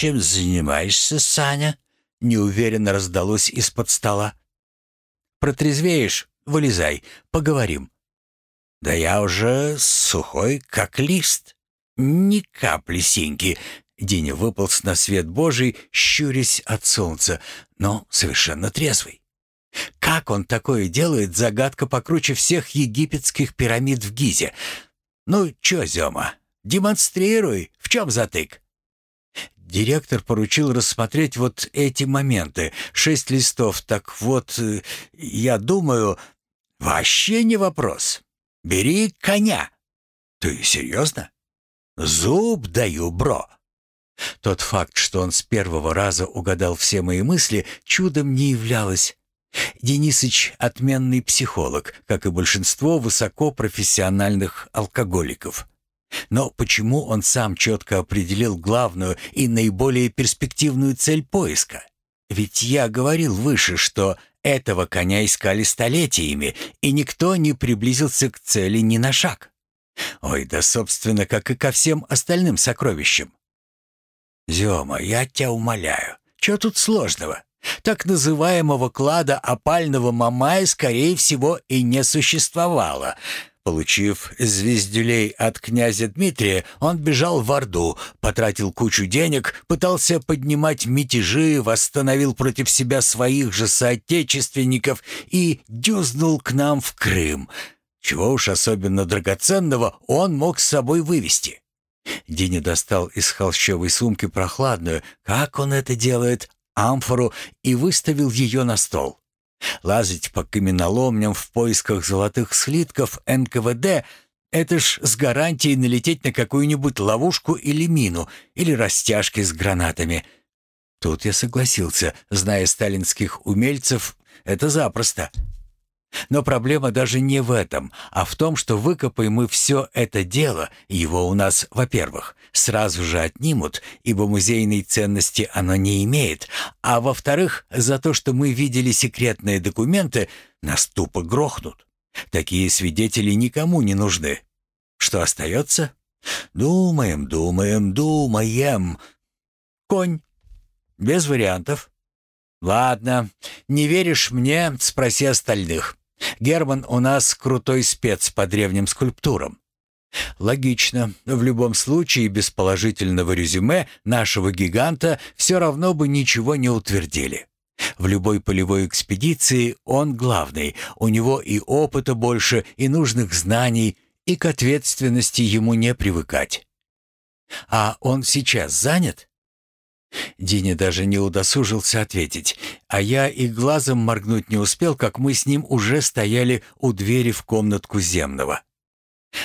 чем занимаешься, Саня?» — неуверенно раздалось из-под стола. «Протрезвеешь? Вылезай, поговорим». «Да я уже сухой, как лист. Ни капли синьки». Диня выполз на свет Божий, щурясь от солнца, но совершенно трезвый. Как он такое делает, загадка покруче всех египетских пирамид в Гизе. Ну, чё, Зёма, демонстрируй, в чем затык? Директор поручил рассмотреть вот эти моменты. Шесть листов, так вот, э, я думаю... Вообще не вопрос. Бери коня. Ты серьезно? Зуб даю, бро. Тот факт, что он с первого раза угадал все мои мысли, чудом не являлось. Денисыч — отменный психолог, как и большинство высокопрофессиональных алкоголиков. Но почему он сам четко определил главную и наиболее перспективную цель поиска? Ведь я говорил выше, что этого коня искали столетиями, и никто не приблизился к цели ни на шаг. Ой, да собственно, как и ко всем остальным сокровищам. Зёма, я тебя умоляю, что тут сложного? Так называемого клада опального Мамая, скорее всего, и не существовало. Получив звездюлей от князя Дмитрия, он бежал в Орду, потратил кучу денег, пытался поднимать мятежи, восстановил против себя своих же соотечественников и дюзнул к нам в Крым. Чего уж особенно драгоценного он мог с собой вывести. Диня достал из холщовой сумки прохладную, как он это делает, амфору и выставил ее на стол. Лазить по каменоломням в поисках золотых слитков НКВД — это ж с гарантией налететь на какую-нибудь ловушку или мину, или растяжки с гранатами. Тут я согласился, зная сталинских умельцев, это запросто. Но проблема даже не в этом, а в том, что выкопаем мы все это дело, его у нас, во-первых, сразу же отнимут, ибо музейной ценности оно не имеет, а во-вторых, за то, что мы видели секретные документы, нас тупо грохнут. Такие свидетели никому не нужны. Что остается? Думаем, думаем, думаем. Конь. Без вариантов. Ладно, не веришь мне, спроси остальных. Герман у нас крутой спец по древним скульптурам. Логично. В любом случае, без положительного резюме нашего гиганта все равно бы ничего не утвердили. В любой полевой экспедиции он главный, у него и опыта больше, и нужных знаний, и к ответственности ему не привыкать. А он сейчас занят? Диня даже не удосужился ответить, а я и глазом моргнуть не успел, как мы с ним уже стояли у двери в комнатку земного.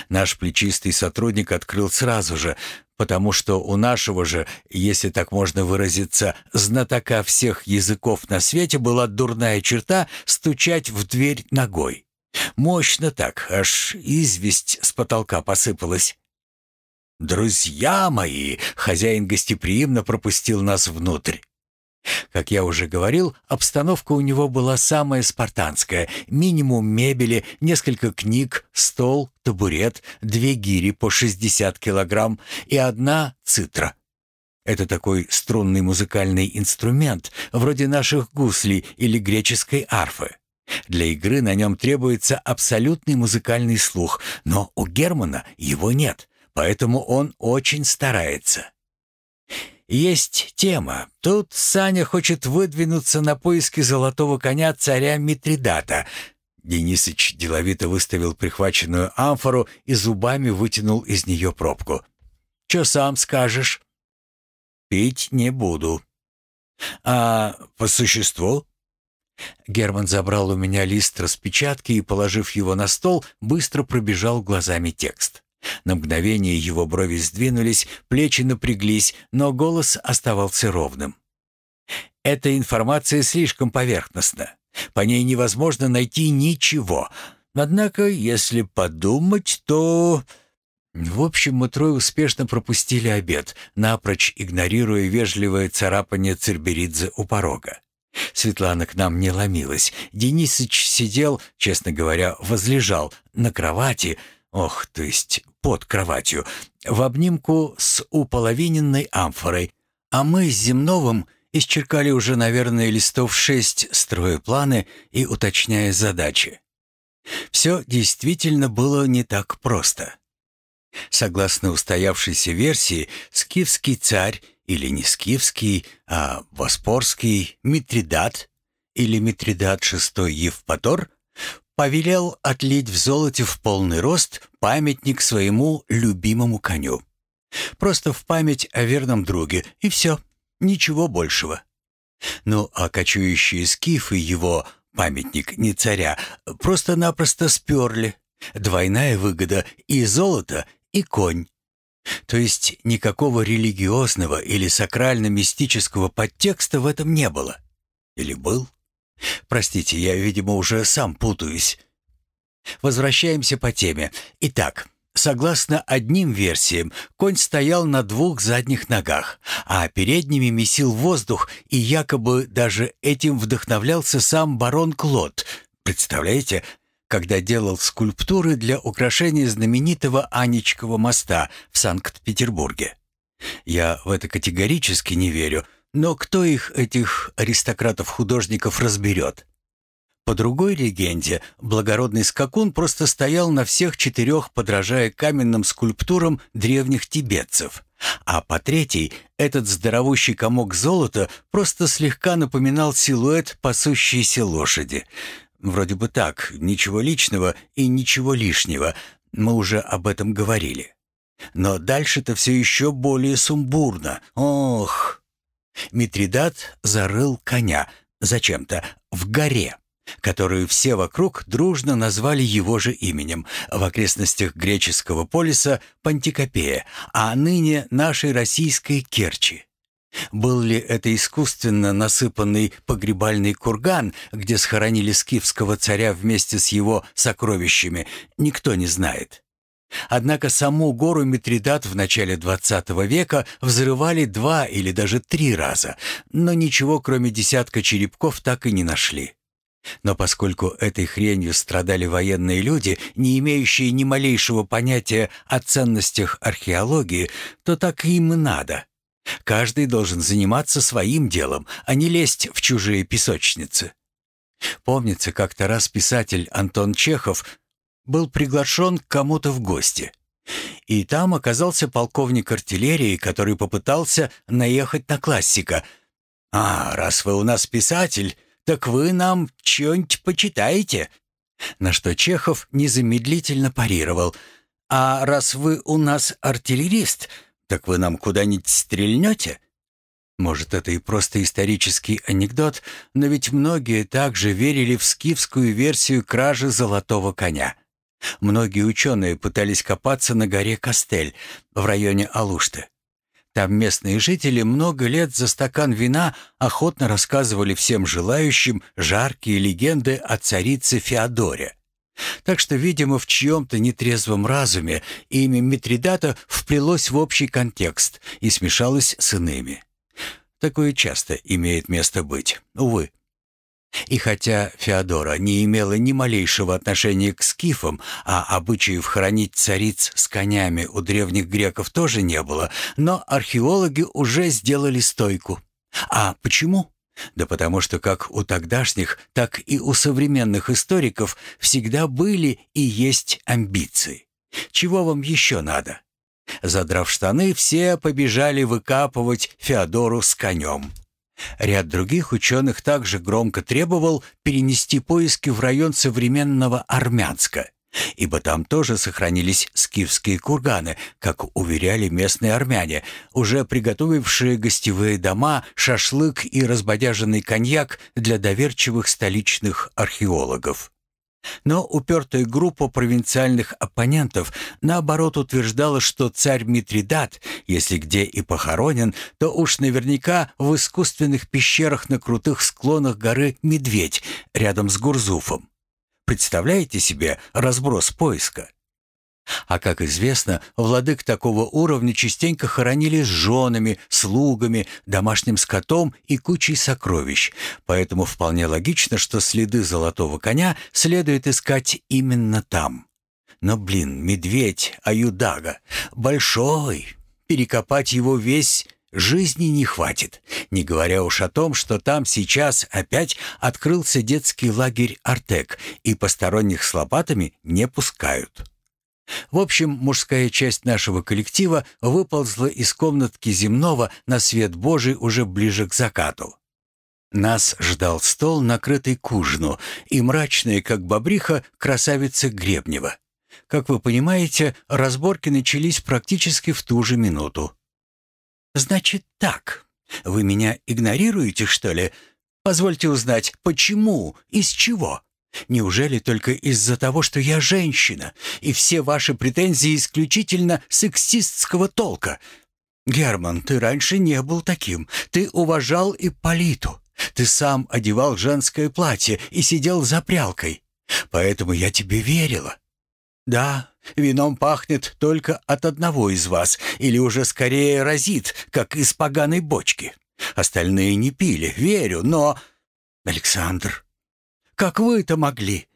Наш плечистый сотрудник открыл сразу же, потому что у нашего же, если так можно выразиться, знатока всех языков на свете была дурная черта стучать в дверь ногой. Мощно так, аж известь с потолка посыпалась. «Друзья мои!» — хозяин гостеприимно пропустил нас внутрь. Как я уже говорил, обстановка у него была самая спартанская. Минимум мебели, несколько книг, стол, табурет, две гири по 60 килограмм и одна цитра. Это такой струнный музыкальный инструмент, вроде наших гуслей или греческой арфы. Для игры на нем требуется абсолютный музыкальный слух, но у Германа его нет — поэтому он очень старается. Есть тема. Тут Саня хочет выдвинуться на поиски золотого коня царя Митридата. Денисыч деловито выставил прихваченную амфору и зубами вытянул из нее пробку. «Чё сам скажешь?» «Пить не буду». «А по существу?» Герман забрал у меня лист распечатки и, положив его на стол, быстро пробежал глазами текст. На мгновение его брови сдвинулись, плечи напряглись, но голос оставался ровным. «Эта информация слишком поверхностна. По ней невозможно найти ничего. Однако, если подумать, то...» В общем, мы трое успешно пропустили обед, напрочь игнорируя вежливое царапание Церберидзе у порога. Светлана к нам не ломилась. Денисыч сидел, честно говоря, возлежал на кровати, ох, то есть под кроватью, в обнимку с уполовиненной амфорой, А мы с Земновым исчеркали уже, наверное, листов шесть, строя планы и уточняя задачи. Все действительно было не так просто. Согласно устоявшейся версии, скифский царь, или не скифский, а воспорский Митридат, или Митридат VI Евпатор, повелел отлить в золоте в полный рост памятник своему любимому коню. Просто в память о верном друге, и все, ничего большего. Ну, а кочующие скифы его, памятник не царя, просто-напросто сперли. Двойная выгода и золото, и конь. То есть никакого религиозного или сакрально-мистического подтекста в этом не было. Или был? Простите, я, видимо, уже сам путаюсь. Возвращаемся по теме. Итак, согласно одним версиям, конь стоял на двух задних ногах, а передними месил воздух, и якобы даже этим вдохновлялся сам барон Клод. Представляете, когда делал скульптуры для украшения знаменитого Анечкова моста в Санкт-Петербурге. Я в это категорически не верю, но кто их, этих аристократов-художников, разберет? По другой легенде, благородный скакун просто стоял на всех четырех, подражая каменным скульптурам древних тибетцев. А по третьей, этот здоровущий комок золота просто слегка напоминал силуэт пасущейся лошади. Вроде бы так, ничего личного и ничего лишнего. Мы уже об этом говорили. Но дальше-то все еще более сумбурно. Ох! Митридат зарыл коня зачем-то в горе, которую все вокруг дружно назвали его же именем, в окрестностях греческого полиса Пантикопея, а ныне нашей российской Керчи. Был ли это искусственно насыпанный погребальный курган, где схоронили скифского царя вместе с его сокровищами, никто не знает. Однако саму гору Митридат в начале XX века взрывали два или даже три раза, но ничего кроме десятка черепков так и не нашли. Но поскольку этой хренью страдали военные люди, не имеющие ни малейшего понятия о ценностях археологии, то так им и надо. Каждый должен заниматься своим делом, а не лезть в чужие песочницы. Помнится, как-то раз писатель Антон Чехов был приглашен к кому-то в гости. И там оказался полковник артиллерии, который попытался наехать на классика. «А, раз вы у нас писатель, так вы нам что-нибудь почитаете?» На что Чехов незамедлительно парировал. «А раз вы у нас артиллерист, так вы нам куда-нибудь стрельнете?» Может, это и просто исторический анекдот, но ведь многие также верили в скифскую версию кражи золотого коня. Многие ученые пытались копаться на горе Костель в районе Алушты. Там местные жители много лет за стакан вина охотно рассказывали всем желающим жаркие легенды о царице Феодоре. Так что, видимо, в чьем-то нетрезвом разуме имя Митридата вплелось в общий контекст и смешалось с иными. Такое часто имеет место быть, увы. И хотя Феодора не имела ни малейшего отношения к скифам, а обычаев хранить цариц с конями у древних греков тоже не было, но археологи уже сделали стойку. А почему? Да потому что как у тогдашних, так и у современных историков всегда были и есть амбиции. Чего вам еще надо? Задрав штаны, все побежали выкапывать Феодору с конем. Ряд других ученых также громко требовал перенести поиски в район современного Армянска, ибо там тоже сохранились скифские курганы, как уверяли местные армяне, уже приготовившие гостевые дома, шашлык и разбодяженный коньяк для доверчивых столичных археологов. Но упертая группа провинциальных оппонентов наоборот утверждала, что царь Митридат, если где и похоронен, то уж наверняка в искусственных пещерах на крутых склонах горы Медведь рядом с Гурзуфом. Представляете себе разброс поиска? А как известно, владык такого уровня частенько хоронили с женами, слугами, домашним скотом и кучей сокровищ, поэтому вполне логично, что следы золотого коня следует искать именно там. Но, блин, медведь, аюдага, большой, перекопать его весь жизни не хватит, не говоря уж о том, что там сейчас опять открылся детский лагерь «Артек», и посторонних с лопатами не пускают. В общем, мужская часть нашего коллектива выползла из комнатки земного на свет Божий уже ближе к закату. Нас ждал стол, накрытый к ужину, и мрачная, как бобриха, красавица Гребнева. Как вы понимаете, разборки начались практически в ту же минуту. «Значит так. Вы меня игнорируете, что ли? Позвольте узнать, почему, из чего?» Неужели только из-за того, что я женщина, и все ваши претензии исключительно сексистского толка? Герман, ты раньше не был таким. Ты уважал Ипполиту. Ты сам одевал женское платье и сидел за прялкой. Поэтому я тебе верила. Да, вином пахнет только от одного из вас, или уже скорее разит, как из поганой бочки. Остальные не пили, верю, но... Александр, как вы это могли?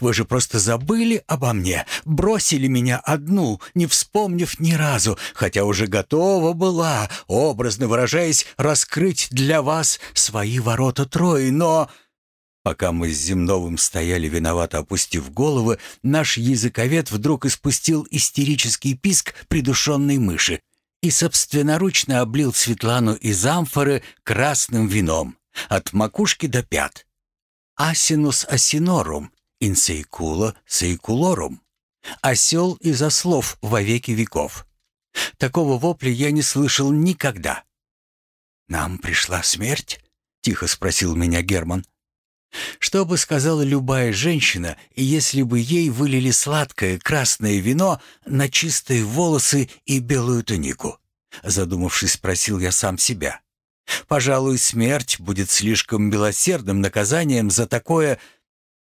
Вы же просто забыли обо мне, бросили меня одну, не вспомнив ни разу, хотя уже готова была, образно выражаясь, раскрыть для вас свои ворота Трои, но...» Пока мы с Земновым стояли виновато опустив головы, наш языковед вдруг испустил истерический писк придушенной мыши и собственноручно облил Светлану из амфоры красным вином, от макушки до пят. Асинус асинорум, инсейкула сейкулорум. Осел из ослов во веки веков. Такого вопля я не слышал никогда. «Нам пришла смерть?» — тихо спросил меня Герман. Что бы сказала любая женщина, если бы ей вылили сладкое красное вино на чистые волосы и белую тунику? Задумавшись, спросил я сам себя. Пожалуй, смерть будет слишком милосердным наказанием за такое...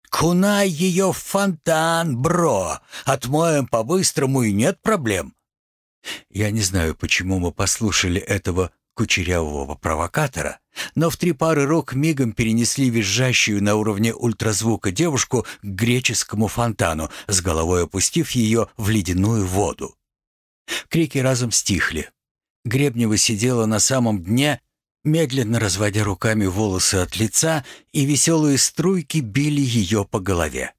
Кунай ее в фонтан, бро! Отмоем по-быстрому и нет проблем. Я не знаю, почему мы послушали этого кучерявого провокатора, но в три пары рук мигом перенесли визжащую на уровне ультразвука девушку к греческому фонтану, с головой опустив ее в ледяную воду. Крики разом стихли. Гребнева сидела на самом дне медленно разводя руками волосы от лица, и веселые струйки били ее по голове.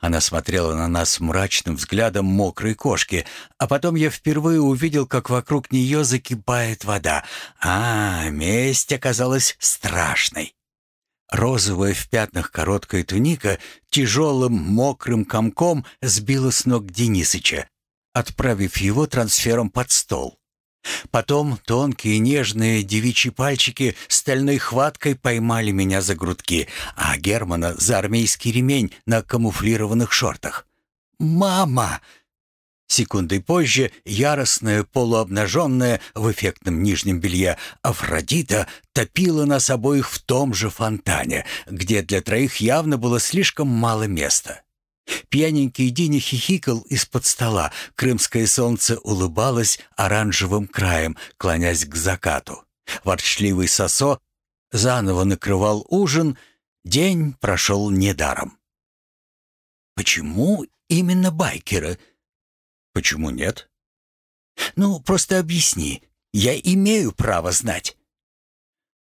Она смотрела на нас мрачным взглядом мокрой кошки, а потом я впервые увидел, как вокруг нее закипает вода. А, месть оказалась страшной. Розовая в пятнах короткая туника тяжелым мокрым комком сбила с ног Денисыча, отправив его трансфером под стол. Потом тонкие нежные девичьи пальчики стальной хваткой поймали меня за грудки, а Германа за армейский ремень на камуфлированных шортах. «Мама!» Секундой позже яростная, полуобнаженная в эффектном нижнем белье Афродита топила нас обоих в том же фонтане, где для троих явно было слишком мало места. Пьяненький Диня хихикал из-под стола. Крымское солнце улыбалось оранжевым краем, клонясь к закату. Ворчливый сосо заново накрывал ужин. День прошел недаром. «Почему именно байкеры?» «Почему нет?» «Ну, просто объясни. Я имею право знать».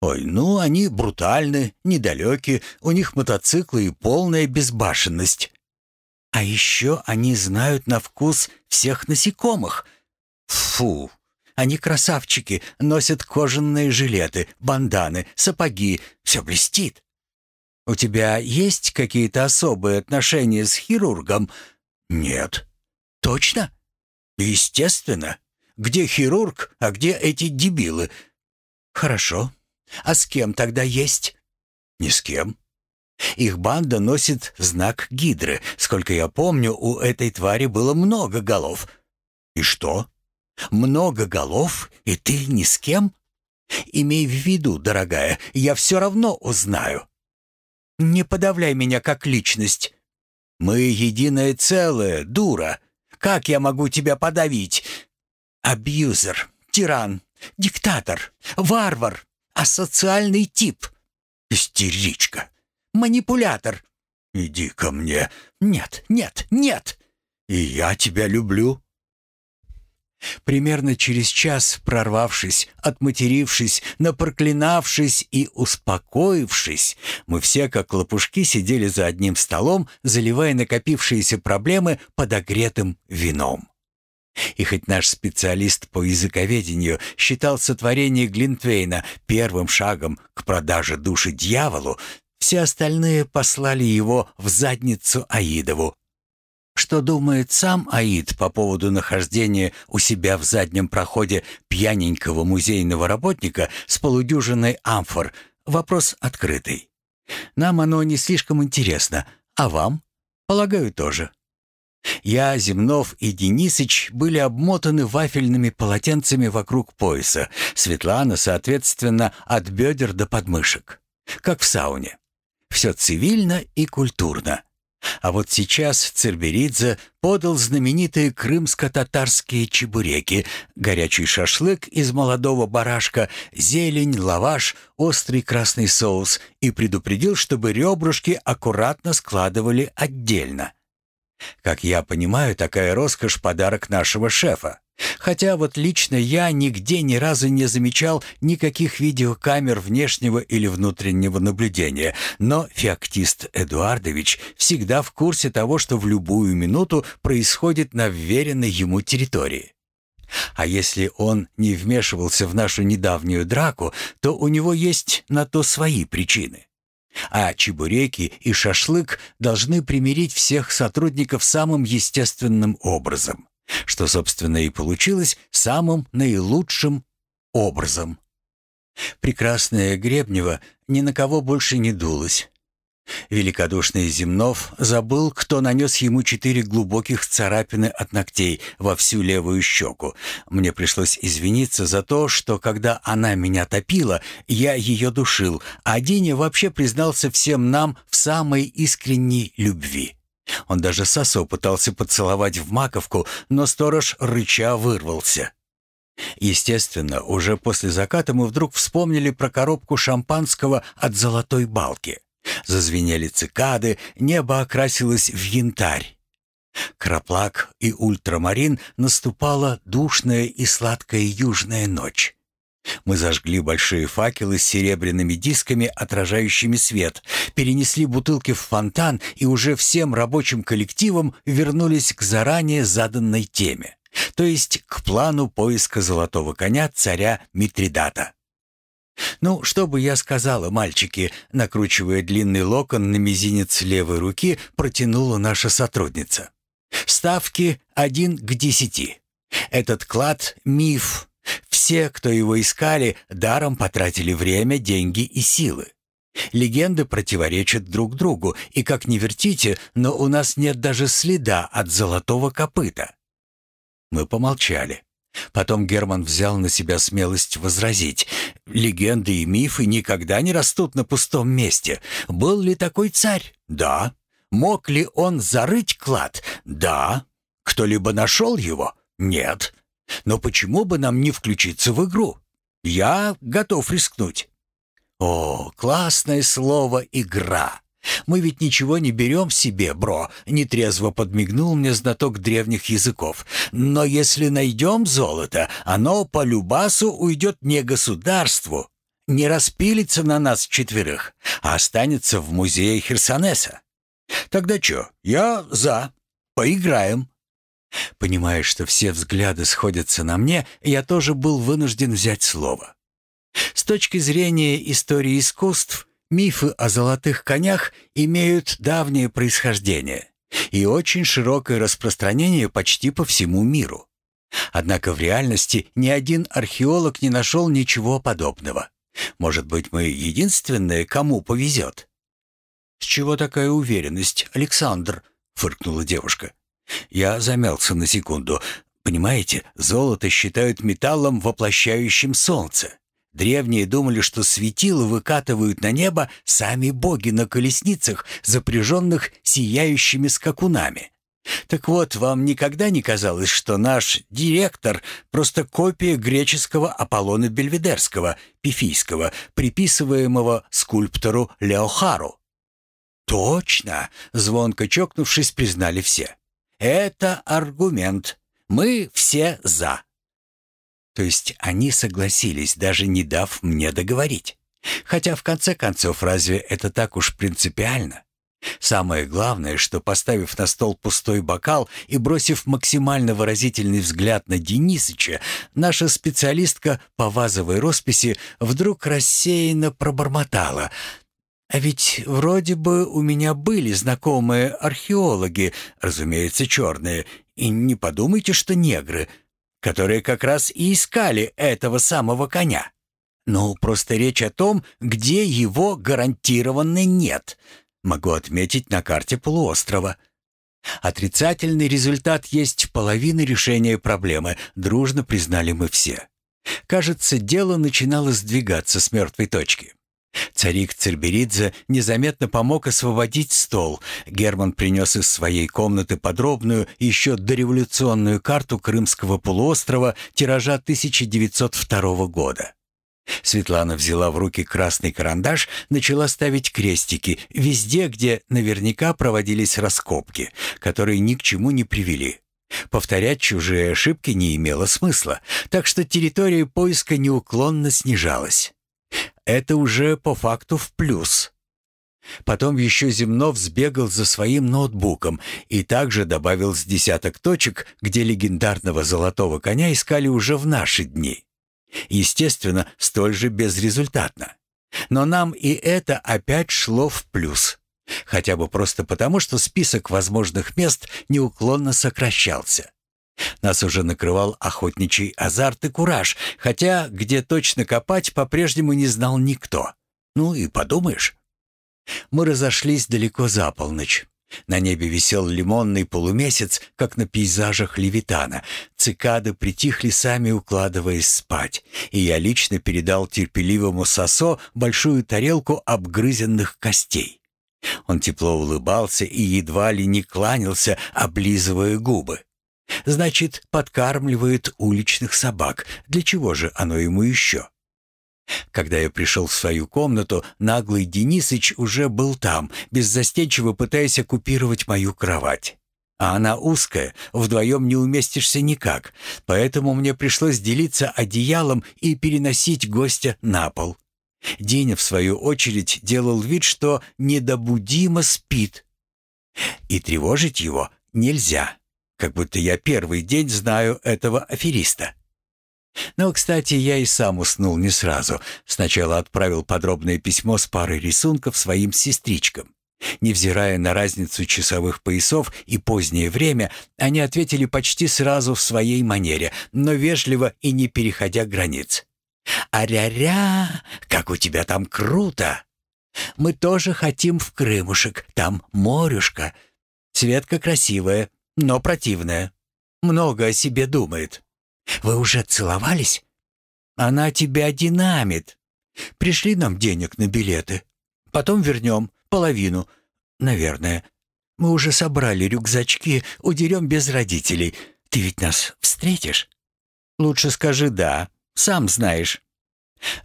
«Ой, ну, они брутальны, недалеки, у них мотоциклы и полная безбашенность. А еще они знают на вкус всех насекомых. Фу! Они красавчики, носят кожаные жилеты, банданы, сапоги, все блестит. У тебя есть какие-то особые отношения с хирургом? Нет. Точно? Естественно. Где хирург, а где эти дебилы? Хорошо. А с кем тогда есть? Ни с кем. Их банда носит знак гидры. Сколько я помню, у этой твари было много голов. И что? Много голов, и ты ни с кем? Имей в виду, дорогая, я все равно узнаю. Не подавляй меня как личность. Мы единое целое, дура. Как я могу тебя подавить? Абьюзер, тиран, диктатор, варвар, асоциальный тип. Истеричка манипулятор. Иди ко мне. Нет, нет, нет. И я тебя люблю. Примерно через час, прорвавшись, отматерившись, напроклинавшись и успокоившись, мы все, как лопушки, сидели за одним столом, заливая накопившиеся проблемы подогретым вином. И хоть наш специалист по языковедению считал сотворение Глинтвейна первым шагом к продаже души дьяволу, все остальные послали его в задницу Аидову, что думает сам Аид по поводу нахождения у себя в заднем проходе пьяненького музейного работника с полудюжиной амфор? Вопрос открытый. Нам оно не слишком интересно, а вам? Полагаю, тоже. Я, Земнов и Денисыч были обмотаны вафельными полотенцами вокруг пояса, Светлана, соответственно, от бедер до подмышек. Как в сауне. Все цивильно и культурно. А вот сейчас Церберидзе подал знаменитые крымско-татарские чебуреки, горячий шашлык из молодого барашка, зелень, лаваш, острый красный соус и предупредил, чтобы ребрышки аккуратно складывали отдельно. Как я понимаю, такая роскошь — подарок нашего шефа. Хотя вот лично я нигде ни разу не замечал никаких видеокамер внешнего или внутреннего наблюдения, но феоктист Эдуардович всегда в курсе того, что в любую минуту происходит на вверенной ему территории. А если он не вмешивался в нашу недавнюю драку, то у него есть на то свои причины. А чебуреки и шашлык должны примирить всех сотрудников самым естественным образом что, собственно, и получилось самым наилучшим образом. Прекрасная Гребнева ни на кого больше не дулась. Великодушный Земнов забыл, кто нанес ему четыре глубоких царапины от ногтей во всю левую щеку. Мне пришлось извиниться за то, что когда она меня топила, я ее душил, а Диня вообще признался всем нам в самой искренней любви. Он даже Сосо пытался поцеловать в маковку, но сторож рыча вырвался. Естественно, уже после заката мы вдруг вспомнили про коробку шампанского от золотой балки. Зазвенели цикады, небо окрасилось в янтарь. Краплак и ультрамарин наступала душная и сладкая южная ночь. Мы зажгли большие факелы с серебряными дисками, отражающими свет, перенесли бутылки в фонтан и уже всем рабочим коллективом вернулись к заранее заданной теме, то есть к плану поиска золотого коня царя Митридата. «Ну, что бы я сказала, мальчики», накручивая длинный локон на мизинец левой руки, протянула наша сотрудница. «Ставки один к десяти. Этот клад — миф, все, кто его искали, даром потратили время, деньги и силы. Легенды противоречат друг другу, и как ни вертите, но у нас нет даже следа от золотого копыта. Мы помолчали. Потом Герман взял на себя смелость возразить. Легенды и мифы никогда не растут на пустом месте. Был ли такой царь? Да. Мог ли он зарыть клад? Да. Кто-либо нашел его? Нет. Но почему бы нам не включиться в игру? Я готов рискнуть. О, классное слово «игра». Мы ведь ничего не берем себе, бро, нетрезво подмигнул мне знаток древних языков. Но если найдем золото, оно по любасу уйдет не государству, не распилится на нас четверых, а останется в музее Херсонеса. Тогда что, я за. Поиграем. Понимая, что все взгляды сходятся на мне, я тоже был вынужден взять слово. С точки зрения истории искусств, мифы о золотых конях имеют давнее происхождение и очень широкое распространение почти по всему миру. Однако в реальности ни один археолог не нашел ничего подобного. Может быть, мы единственные, кому повезет? «С чего такая уверенность, Александр?» — фыркнула девушка. Я замялся на секунду. Понимаете, золото считают металлом, воплощающим солнце. Древние думали, что светило выкатывают на небо сами боги на колесницах, запряженных сияющими скакунами. Так вот, вам никогда не казалось, что наш директор — просто копия греческого Аполлона Бельведерского, пифийского, приписываемого скульптору Леохару? «Точно!» — звонко чокнувшись, признали все. Это аргумент. Мы все за». То есть они согласились, даже не дав мне договорить. Хотя в конце концов, разве это так уж принципиально? Самое главное, что поставив на стол пустой бокал и бросив максимально выразительный взгляд на Денисыча, наша специалистка по вазовой росписи вдруг рассеянно пробормотала. «А ведь вроде бы у меня были знакомые археологи, разумеется, черные, и не подумайте, что негры, которые как раз и искали этого самого коня. Ну, просто речь о том, где его гарантированно нет». Могу отметить на карте полуострова. Отрицательный результат есть половина решения проблемы, дружно признали мы все. Кажется, дело начинало сдвигаться с мертвой точки. Царик Церберидзе незаметно помог освободить стол. Герман принес из своей комнаты подробную, еще дореволюционную карту Крымского полуострова тиража 1902 года. Светлана взяла в руки красный карандаш, начала ставить крестики везде, где наверняка проводились раскопки, которые ни к чему не привели. Повторять чужие ошибки не имело смысла, так что территория поиска неуклонно снижалась. Это уже по факту в плюс. Потом еще Земнов сбегал за своим ноутбуком и также добавил с десяток точек, где легендарного золотого коня искали уже в наши дни. Естественно, столь же безрезультатно. Но нам и это опять шло в плюс. Хотя бы просто потому, что список возможных мест неуклонно сокращался. Нас уже накрывал охотничий азарт и кураж, хотя где точно копать по-прежнему не знал никто. Ну и подумаешь. Мы разошлись далеко за полночь. На небе висел лимонный полумесяц, как на пейзажах Левитана. Цикады притихли сами, укладываясь спать. И я лично передал терпеливому Сосо большую тарелку обгрызенных костей. Он тепло улыбался и едва ли не кланялся, облизывая губы. Значит, подкармливает уличных собак. Для чего же оно ему еще? Когда я пришел в свою комнату, наглый Денисыч уже был там, беззастенчиво пытаясь оккупировать мою кровать. А она узкая, вдвоем не уместишься никак, поэтому мне пришлось делиться одеялом и переносить гостя на пол. Деня, в свою очередь, делал вид, что недобудимо спит. И тревожить его нельзя, как будто я первый день знаю этого афериста. Но, кстати, я и сам уснул не сразу. Сначала отправил подробное письмо с парой рисунков своим сестричкам. Невзирая на разницу часовых поясов и позднее время, они ответили почти сразу в своей манере, но вежливо и не переходя границ. «Аря-ря! Как у тебя там круто! Мы тоже хотим в Крымушек, там морюшка. Светка красивая, но противная. Много о себе думает. Вы уже целовались? Она тебя динамит. Пришли нам денег на билеты. Потом вернем половину, наверное. Мы уже собрали рюкзачки, удерем без родителей. Ты ведь нас встретишь? Лучше скажи «да», сам знаешь.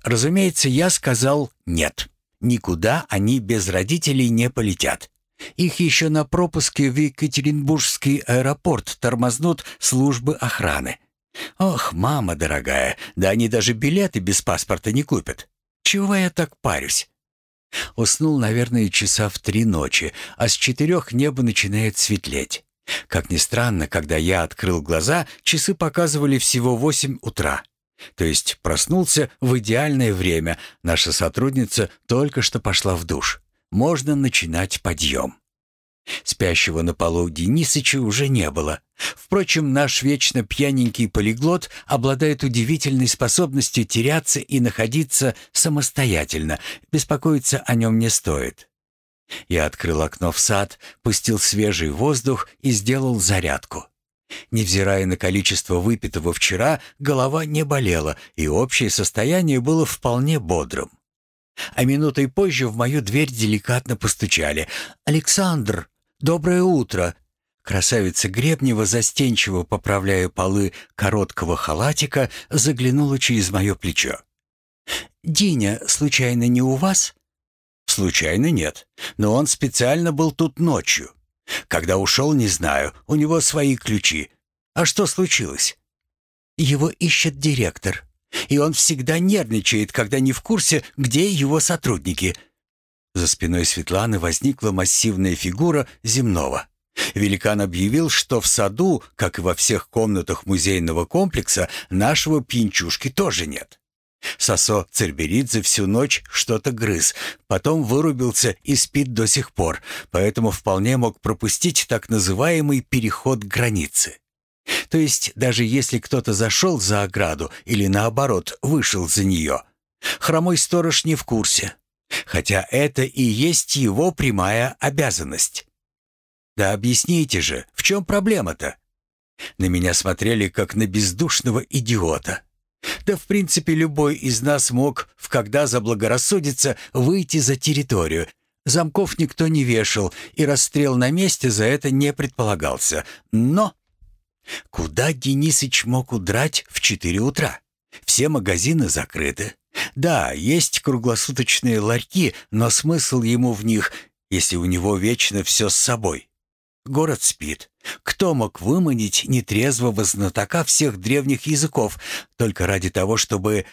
Разумеется, я сказал «нет». Никуда они без родителей не полетят. Их еще на пропуске в Екатеринбургский аэропорт тормознут службы охраны. «Ох, мама дорогая, да они даже билеты без паспорта не купят. Чего я так парюсь?» Уснул, наверное, часа в три ночи, а с четырех небо начинает светлеть. Как ни странно, когда я открыл глаза, часы показывали всего восемь утра. То есть проснулся в идеальное время. Наша сотрудница только что пошла в душ. Можно начинать подъем. Спящего на полу Денисыча уже не было. Впрочем, наш вечно пьяненький полиглот обладает удивительной способностью теряться и находиться самостоятельно. Беспокоиться о нем не стоит. Я открыл окно в сад, пустил свежий воздух и сделал зарядку. Невзирая на количество выпитого вчера, голова не болела, и общее состояние было вполне бодрым. А минутой позже в мою дверь деликатно постучали. «Александр, доброе утро!» Красавица Гребнева, застенчиво поправляя полы короткого халатика, заглянула через мое плечо. «Диня, случайно не у вас?» «Случайно нет, но он специально был тут ночью. Когда ушел, не знаю, у него свои ключи. А что случилось? Его ищет директор. И он всегда нервничает, когда не в курсе, где его сотрудники. За спиной Светланы возникла массивная фигура земного. Великан объявил, что в саду, как и во всех комнатах музейного комплекса, нашего пьянчушки тоже нет. Сосо Церберидзе всю ночь что-то грыз, потом вырубился и спит до сих пор, поэтому вполне мог пропустить так называемый переход границы. То есть даже если кто-то зашел за ограду или наоборот вышел за нее, хромой сторож не в курсе, хотя это и есть его прямая обязанность. Да объясните же, в чем проблема-то? На меня смотрели как на бездушного идиота. Да, в принципе, любой из нас мог, в когда заблагорассудится, выйти за территорию. Замков никто не вешал, и расстрел на месте за это не предполагался. Но куда Денисыч мог удрать в четыре утра? Все магазины закрыты. Да, есть круглосуточные ларьки, но смысл ему в них, если у него вечно все с собой. Город спит. Кто мог выманить нетрезвого знатока всех древних языков только ради того, чтобы...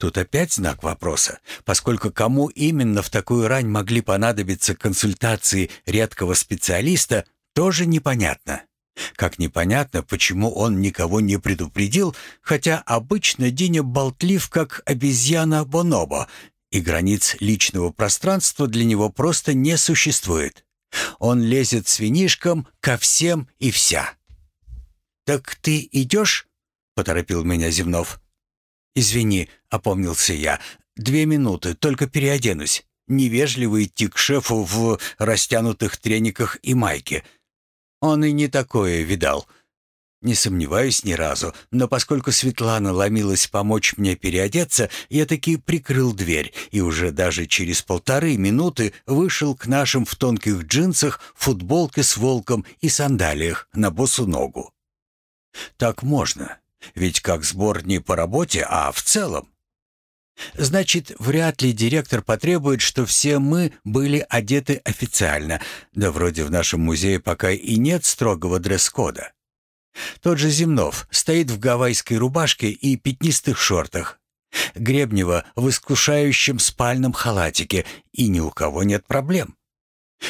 Тут опять знак вопроса, поскольку кому именно в такую рань могли понадобиться консультации редкого специалиста, тоже непонятно. Как непонятно, почему он никого не предупредил, хотя обычно Диня болтлив, как обезьяна Бонобо, и границ личного пространства для него просто не существует. Он лезет с винишком ко всем и вся. «Так ты идешь?» — поторопил меня Земнов. «Извини», — опомнился я. «Две минуты, только переоденусь. Невежливо идти к шефу в растянутых трениках и майке. Он и не такое видал. Не сомневаюсь ни разу, но поскольку Светлана ломилась помочь мне переодеться, я таки прикрыл дверь и уже даже через полторы минуты вышел к нашим в тонких джинсах, футболке с волком и сандалиях на босу ногу. Так можно, ведь как сбор не по работе, а в целом. Значит, вряд ли директор потребует, что все мы были одеты официально, да вроде в нашем музее пока и нет строгого дресс-кода. Тот же Земнов стоит в гавайской рубашке и пятнистых шортах. Гребнева в искушающем спальном халатике, и ни у кого нет проблем.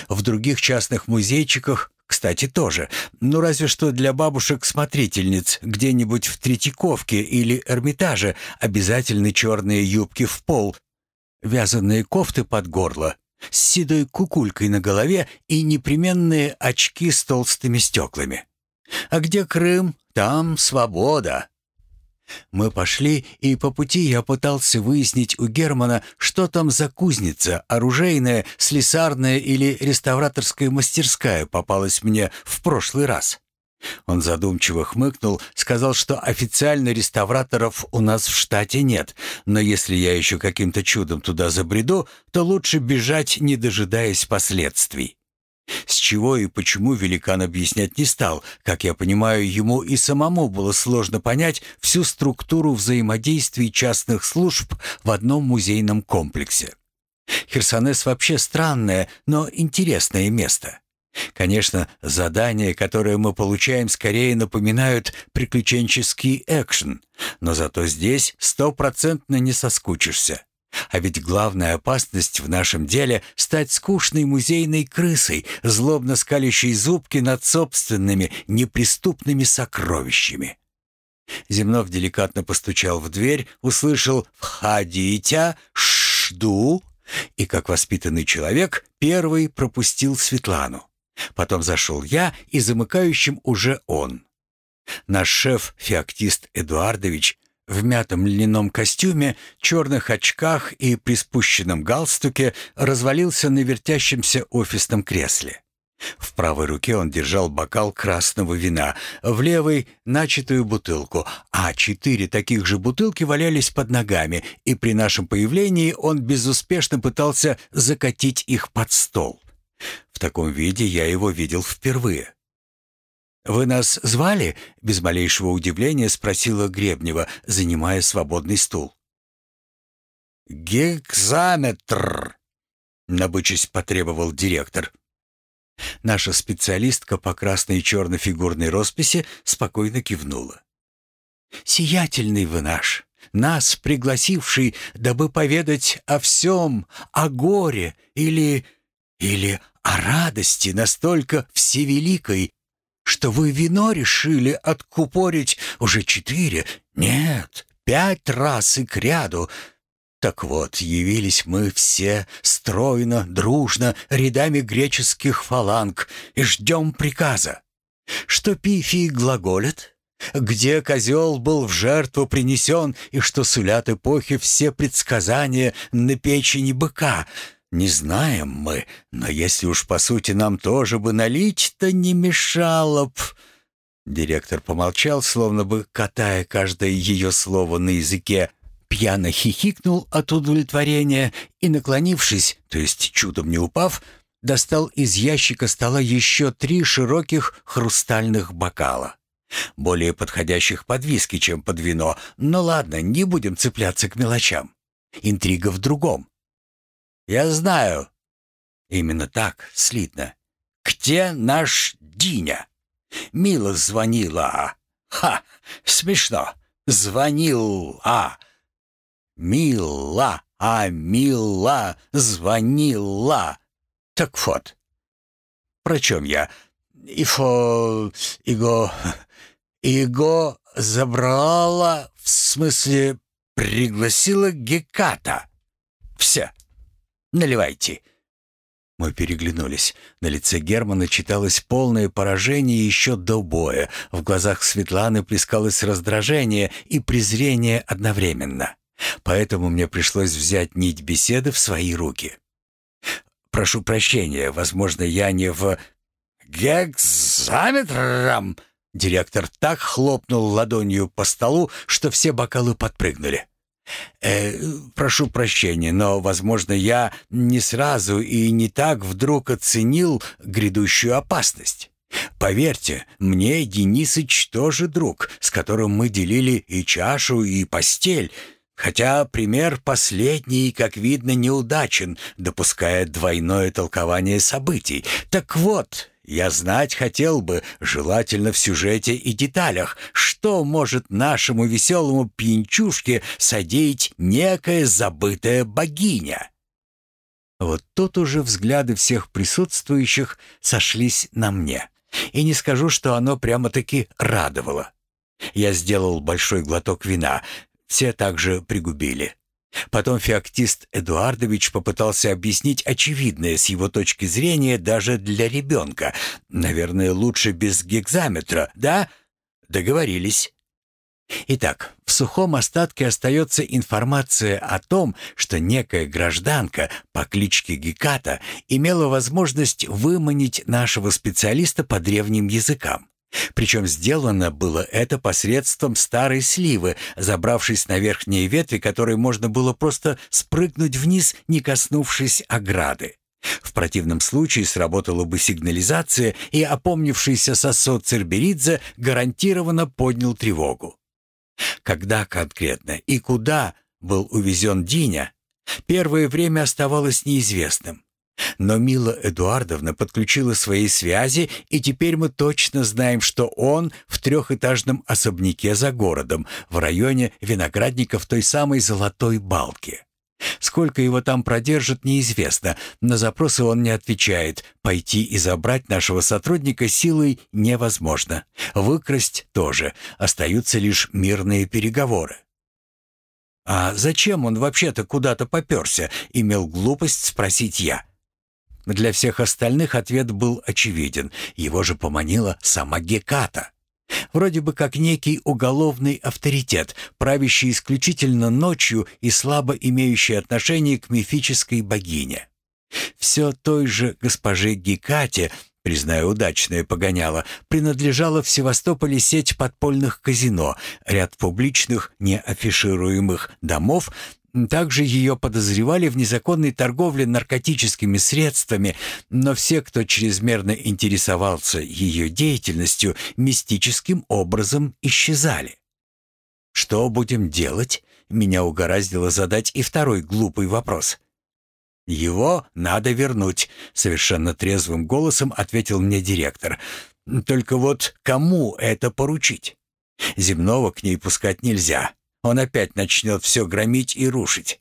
В других частных музейчиках, кстати, тоже, ну разве что для бабушек-смотрительниц где-нибудь в Третьяковке или Эрмитаже обязательны черные юбки в пол, вязаные кофты под горло, с седой кукулькой на голове и непременные очки с толстыми стеклами. А где Крым, там свобода. Мы пошли, и по пути я пытался выяснить у Германа, что там за кузница, оружейная, слесарная или реставраторская мастерская попалась мне в прошлый раз. Он задумчиво хмыкнул, сказал, что официально реставраторов у нас в штате нет, но если я еще каким-то чудом туда забреду, то лучше бежать, не дожидаясь последствий. С чего и почему великан объяснять не стал. Как я понимаю, ему и самому было сложно понять всю структуру взаимодействий частных служб в одном музейном комплексе. Херсонес вообще странное, но интересное место. Конечно, задания, которые мы получаем, скорее напоминают приключенческий экшен, но зато здесь стопроцентно не соскучишься. А ведь главная опасность в нашем деле — стать скучной музейной крысой, злобно скалящей зубки над собственными неприступными сокровищами. Земнов деликатно постучал в дверь, услышал «Входите, жду», и, как воспитанный человек, первый пропустил Светлану. Потом зашел я, и замыкающим уже он. Наш шеф, феоктист Эдуардович, в мятом льняном костюме, черных очках и приспущенном галстуке развалился на вертящемся офисном кресле. В правой руке он держал бокал красного вина, в левой — начатую бутылку, а четыре таких же бутылки валялись под ногами, и при нашем появлении он безуспешно пытался закатить их под стол. В таком виде я его видел впервые. «Вы нас звали?» — без малейшего удивления спросила Гребнева, занимая свободный стул. «Гексаметр!» — набычись потребовал директор. Наша специалистка по красной и черной фигурной росписи спокойно кивнула. «Сиятельный вы наш, нас пригласивший, дабы поведать о всем, о горе или... или о радости настолько всевеликой, что вы вино решили откупорить уже четыре, нет, пять раз и кряду. Так вот, явились мы все стройно, дружно, рядами греческих фаланг и ждем приказа. Что пифии глаголят? Где козел был в жертву принесен, и что сулят эпохи все предсказания на печени быка — не знаем мы, но если уж по сути нам тоже бы налить, то не мешало б...» Директор помолчал, словно бы катая каждое ее слово на языке, пьяно хихикнул от удовлетворения и, наклонившись, то есть чудом не упав, достал из ящика стола еще три широких хрустальных бокала. Более подходящих под виски, чем под вино, но ладно, не будем цепляться к мелочам. Интрига в другом. «Я знаю». Именно так, слитно. «Где наш Диня?» Мила звонила. Ха, смешно. Звонил, а. Мила, а Мила звонила. Так вот. Про чем я? Ифо... Иго... Иго забрала, в смысле, пригласила Геката. Все. Наливайте». Мы переглянулись. На лице Германа читалось полное поражение еще до боя. В глазах Светланы плескалось раздражение и презрение одновременно. Поэтому мне пришлось взять нить беседы в свои руки. «Прошу прощения, возможно, я не в...» «Гекзаметром!» Директор так хлопнул ладонью по столу, что все бокалы подпрыгнули. Э, прошу прощения, но, возможно, я не сразу и не так вдруг оценил грядущую опасность. Поверьте, мне Денисыч тоже друг, с которым мы делили и чашу, и постель, хотя пример последний, как видно, неудачен, допуская двойное толкование событий. Так вот, я знать хотел бы, желательно в сюжете и деталях, что может нашему веселому пьянчушке содеять некая забытая богиня. Вот тут уже взгляды всех присутствующих сошлись на мне. И не скажу, что оно прямо-таки радовало. Я сделал большой глоток вина, все также пригубили. Потом феоктист Эдуардович попытался объяснить очевидное с его точки зрения даже для ребенка. Наверное, лучше без гекзаметра, да? Договорились. Итак, в сухом остатке остается информация о том, что некая гражданка по кличке Геката имела возможность выманить нашего специалиста по древним языкам. Причем сделано было это посредством старой сливы, забравшись на верхние ветви, которой можно было просто спрыгнуть вниз, не коснувшись ограды. В противном случае сработала бы сигнализация, и опомнившийся сосод Церберидзе гарантированно поднял тревогу. Когда конкретно и куда был увезен Диня, первое время оставалось неизвестным. Но Мила Эдуардовна подключила свои связи, и теперь мы точно знаем, что он в трехэтажном особняке за городом, в районе виноградников той самой Золотой Балки. Сколько его там продержат, неизвестно. На запросы он не отвечает. Пойти и забрать нашего сотрудника силой невозможно. Выкрасть тоже. Остаются лишь мирные переговоры. «А зачем он вообще-то куда-то попёрся?» — имел глупость спросить я. Для всех остальных ответ был очевиден. Его же поманила сама Геката. Вроде бы как некий уголовный авторитет, правящий исключительно ночью и слабо имеющий отношение к мифической богине. Все той же госпоже Гекате, признаю, удачное погоняло, принадлежала в Севастополе сеть подпольных казино, ряд публичных, неафишируемых домов, также ее подозревали в незаконной торговле наркотическими средствами, но все, кто чрезмерно интересовался ее деятельностью, мистическим образом исчезали. «Что будем делать?» — меня угораздило задать и второй глупый вопрос. Его надо вернуть», — совершенно трезвым голосом ответил мне директор. «Только вот кому это поручить? Земного к ней пускать нельзя. Он опять начнет все громить и рушить.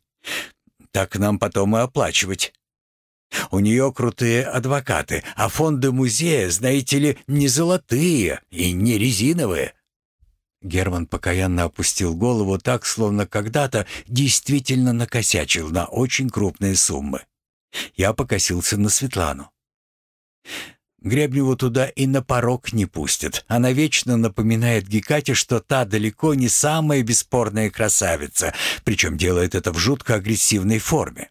Так нам потом и оплачивать. У нее крутые адвокаты, а фонды музея, знаете ли, не золотые и не резиновые. Герман покаянно опустил голову так, словно когда-то действительно накосячил на очень крупные суммы. Я покосился на Светлану. Гребневу туда и на порог не пустят. Она вечно напоминает Гекате, что та далеко не самая бесспорная красавица, причем делает это в жутко агрессивной форме.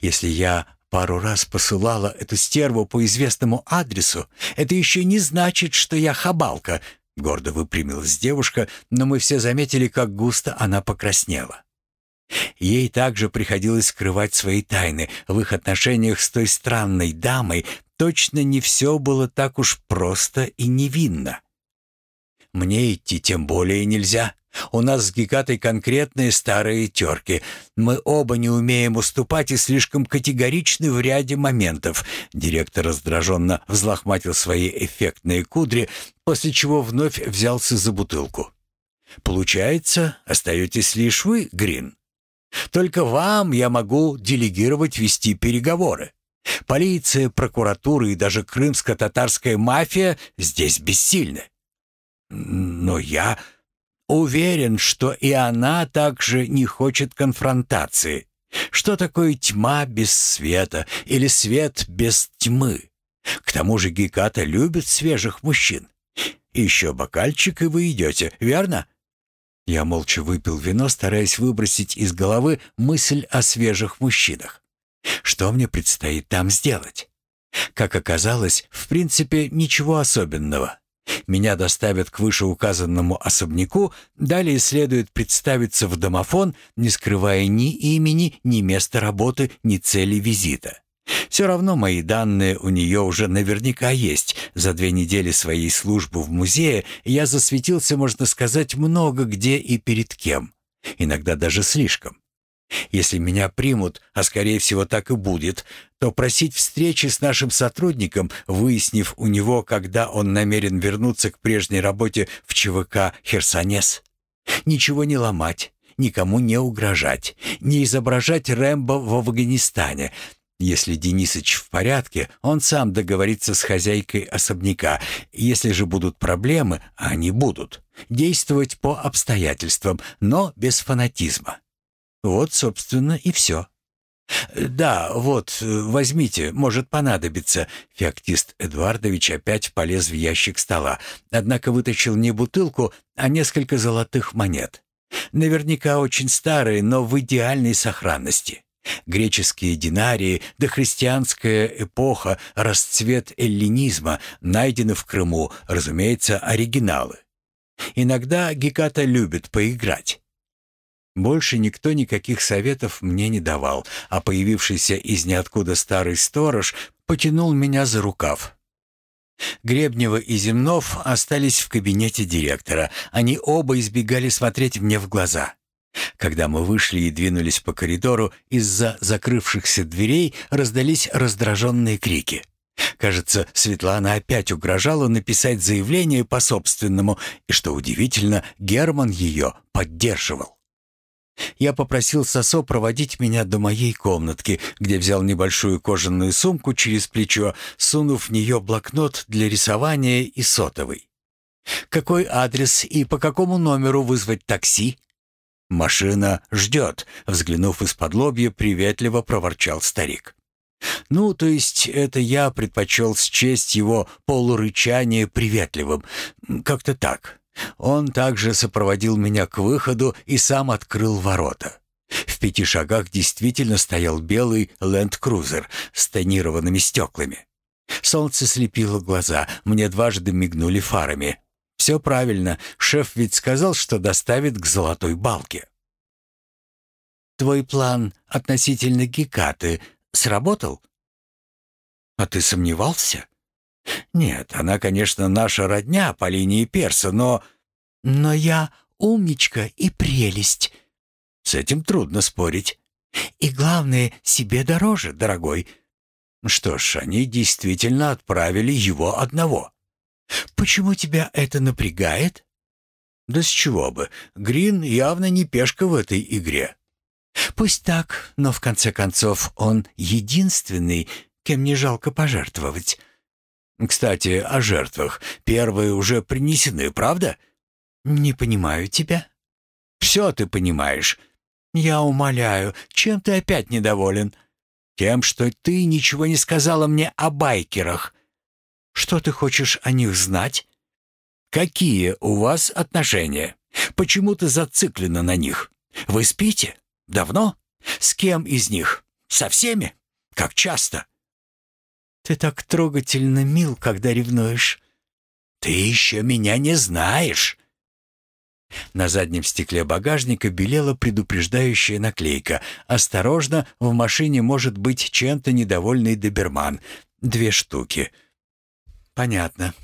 Если я пару раз посылала эту стерву по известному адресу, это еще не значит, что я хабалка, Гордо выпрямилась девушка, но мы все заметили, как густо она покраснела. Ей также приходилось скрывать свои тайны. В их отношениях с той странной дамой точно не все было так уж просто и невинно. Мне идти тем более нельзя. У нас с Гекатой конкретные старые терки. Мы оба не умеем уступать и слишком категоричны в ряде моментов. Директор раздраженно взлохматил свои эффектные кудри, после чего вновь взялся за бутылку. Получается, остаетесь лишь вы, Грин. Только вам я могу делегировать вести переговоры. Полиция, прокуратура и даже крымско-татарская мафия здесь бессильны. Но я уверен, что и она также не хочет конфронтации. Что такое тьма без света или свет без тьмы? К тому же Геката любит свежих мужчин. Еще бокальчик, и вы идете, верно? Я молча выпил вино, стараясь выбросить из головы мысль о свежих мужчинах. Что мне предстоит там сделать? Как оказалось, в принципе, ничего особенного. Меня доставят к вышеуказанному особняку, далее следует представиться в домофон, не скрывая ни имени, ни места работы, ни цели визита. Все равно мои данные у нее уже наверняка есть. За две недели своей службы в музее я засветился, можно сказать, много где и перед кем. Иногда даже слишком. Если меня примут, а скорее всего так и будет, то просить встречи с нашим сотрудником, выяснив у него, когда он намерен вернуться к прежней работе в ЧВК «Херсонес». Ничего не ломать, никому не угрожать, не изображать Рэмбо в Афганистане. Если Денисыч в порядке, он сам договорится с хозяйкой особняка. Если же будут проблемы, а они будут, действовать по обстоятельствам, но без фанатизма. Вот, собственно, и все. «Да, вот, возьмите, может понадобиться». Феоктист Эдуардович опять полез в ящик стола, однако вытащил не бутылку, а несколько золотых монет. Наверняка очень старые, но в идеальной сохранности. Греческие динарии, дохристианская эпоха, расцвет эллинизма, найдены в Крыму, разумеется, оригиналы. Иногда Геката любит поиграть. Больше никто никаких советов мне не давал, а появившийся из ниоткуда старый сторож потянул меня за рукав. Гребнева и Земнов остались в кабинете директора. Они оба избегали смотреть мне в глаза. Когда мы вышли и двинулись по коридору, из-за закрывшихся дверей раздались раздраженные крики. Кажется, Светлана опять угрожала написать заявление по собственному, и, что удивительно, Герман ее поддерживал. Я попросил Сосо проводить меня до моей комнатки, где взял небольшую кожаную сумку через плечо, сунув в нее блокнот для рисования и сотовый. «Какой адрес и по какому номеру вызвать такси?» «Машина ждет», — взглянув из-под лобья, приветливо проворчал старик. «Ну, то есть это я предпочел счесть его полурычание приветливым. Как-то так. Он также сопроводил меня к выходу и сам открыл ворота. В пяти шагах действительно стоял белый ленд-крузер с тонированными стеклами. Солнце слепило глаза, мне дважды мигнули фарами. Все правильно, шеф ведь сказал, что доставит к золотой балке. «Твой план относительно Гекаты сработал?» «А ты сомневался?» Нет, она, конечно, наша родня по линии перса, но... Но я умничка и прелесть. С этим трудно спорить. И главное, себе дороже, дорогой. Что ж, они действительно отправили его одного. Почему тебя это напрягает? Да с чего бы? Грин явно не пешка в этой игре. Пусть так, но в конце концов он единственный, кем не жалко пожертвовать. Кстати, о жертвах. Первые уже принесены, правда? Не понимаю тебя. Все ты понимаешь. Я умоляю, чем ты опять недоволен? Тем, что ты ничего не сказала мне о байкерах. Что ты хочешь о них знать? Какие у вас отношения? Почему ты зациклена на них? Вы спите? Давно? С кем из них? Со всеми? Как часто? Ты так трогательно мил, когда ревнуешь. Ты еще меня не знаешь. На заднем стекле багажника белела предупреждающая наклейка. «Осторожно, в машине может быть чем-то недовольный доберман. Две штуки». «Понятно.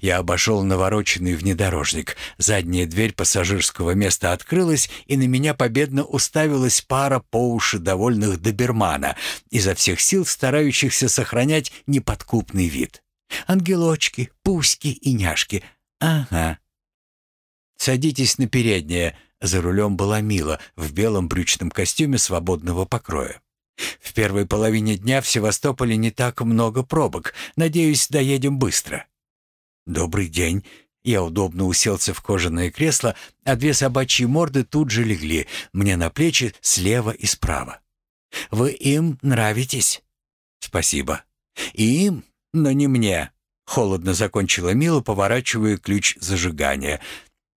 Я обошел навороченный внедорожник. Задняя дверь пассажирского места открылась, и на меня победно уставилась пара по уши довольных добермана, изо всех сил старающихся сохранять неподкупный вид. Ангелочки, пуськи и няшки. Ага. «Садитесь на переднее». За рулем была Мила в белом брючном костюме свободного покроя. «В первой половине дня в Севастополе не так много пробок. Надеюсь, доедем быстро». «Добрый день». Я удобно уселся в кожаное кресло, а две собачьи морды тут же легли, мне на плечи слева и справа. «Вы им нравитесь?» «Спасибо». «Им, но не мне», — холодно закончила Мила, поворачивая ключ зажигания.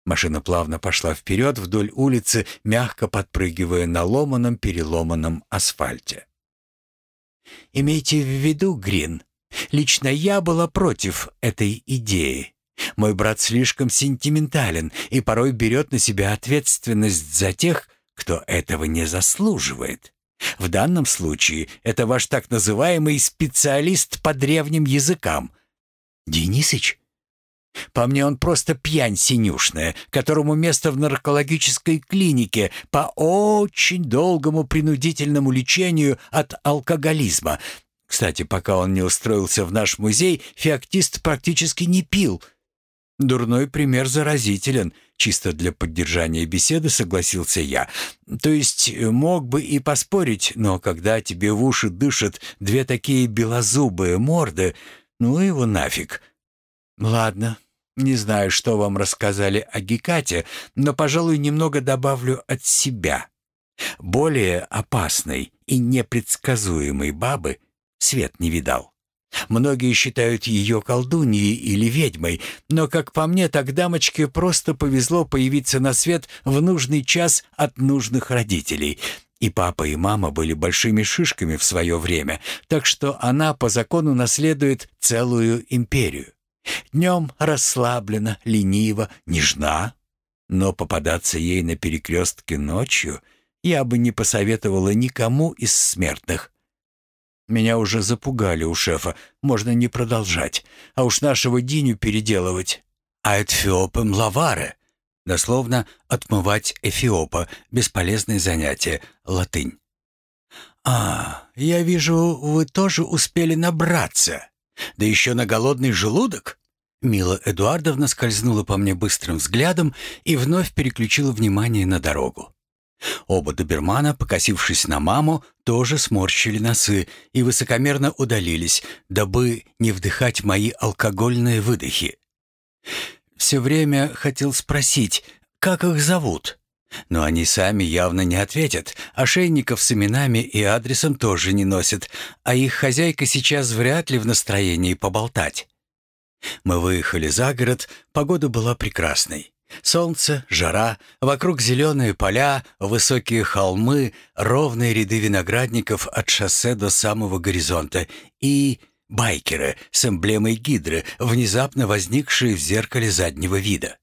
Машина плавно пошла вперед вдоль улицы, мягко подпрыгивая на ломаном-переломанном асфальте. «Имейте в виду, Грин, Лично я была против этой идеи. Мой брат слишком сентиментален и порой берет на себя ответственность за тех, кто этого не заслуживает. В данном случае это ваш так называемый специалист по древним языкам. Денисыч? По мне он просто пьянь синюшная, которому место в наркологической клинике по очень долгому принудительному лечению от алкоголизма, кстати, пока он не устроился в наш музей, феоктист практически не пил. Дурной пример заразителен. Чисто для поддержания беседы согласился я. То есть э, мог бы и поспорить, но когда тебе в уши дышат две такие белозубые морды, ну его нафиг. Ладно, не знаю, что вам рассказали о Гекате, но, пожалуй, немного добавлю от себя. Более опасной и непредсказуемой бабы свет не видал. Многие считают ее колдуньей или ведьмой, но, как по мне, так дамочке просто повезло появиться на свет в нужный час от нужных родителей. И папа, и мама были большими шишками в свое время, так что она по закону наследует целую империю. Днем расслаблена, ленива, нежна, но попадаться ей на перекрестке ночью я бы не посоветовала никому из смертных. Меня уже запугали у шефа, можно не продолжать. А уж нашего Диню переделывать. А эфиопом лаваре. Дословно «отмывать эфиопа» — бесполезное занятие, латынь. «А, я вижу, вы тоже успели набраться. Да еще на голодный желудок?» Мила Эдуардовна скользнула по мне быстрым взглядом и вновь переключила внимание на дорогу. Оба добермана, покосившись на маму, тоже сморщили носы и высокомерно удалились, дабы не вдыхать мои алкогольные выдохи. Все время хотел спросить, как их зовут? Но они сами явно не ответят, ошейников с именами и адресом тоже не носят, а их хозяйка сейчас вряд ли в настроении поболтать. Мы выехали за город, погода была прекрасной. Солнце, жара, вокруг зеленые поля, высокие холмы, ровные ряды виноградников от шоссе до самого горизонта и байкеры с эмблемой гидры, внезапно возникшие в зеркале заднего вида.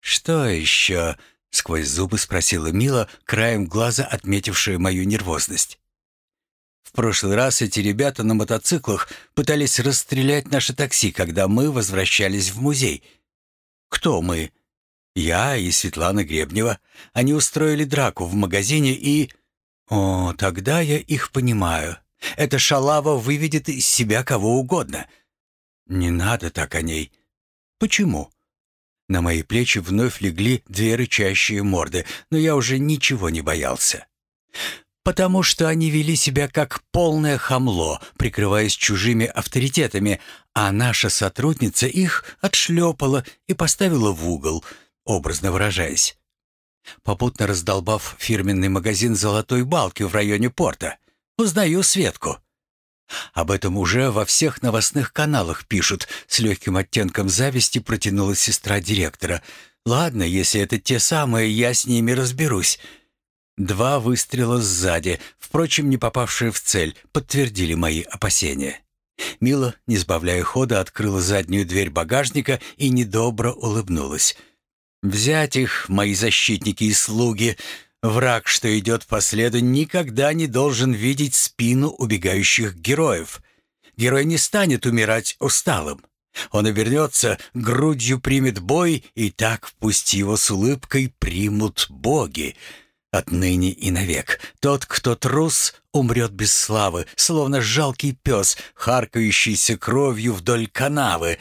«Что еще?» — сквозь зубы спросила Мила, краем глаза отметившая мою нервозность. В прошлый раз эти ребята на мотоциклах пытались расстрелять наше такси, когда мы возвращались в музей — «Кто мы?» «Я и Светлана Гребнева. Они устроили драку в магазине и...» О, тогда я их понимаю. Эта шалава выведет из себя кого угодно. Не надо так о ней. Почему? На мои плечи вновь легли две рычащие морды, но я уже ничего не боялся. Потому что они вели себя как полное хамло, прикрываясь чужими авторитетами, а наша сотрудница их отшлепала и поставила в угол, образно выражаясь. Попутно раздолбав фирменный магазин «Золотой балки» в районе порта. Узнаю Светку. Об этом уже во всех новостных каналах пишут. С легким оттенком зависти протянула сестра директора. Ладно, если это те самые, я с ними разберусь. Два выстрела сзади, впрочем, не попавшие в цель, подтвердили мои опасения. Мила, не сбавляя хода, открыла заднюю дверь багажника и недобро улыбнулась. «Взять их, мои защитники и слуги!» Враг, что идет по следу, никогда не должен видеть спину убегающих героев. Герой не станет умирать усталым. Он обернется, грудью примет бой, и так, пусть его с улыбкой примут боги. Отныне и навек тот, кто трус, умрет без славы, словно жалкий пес, харкающийся кровью вдоль канавы.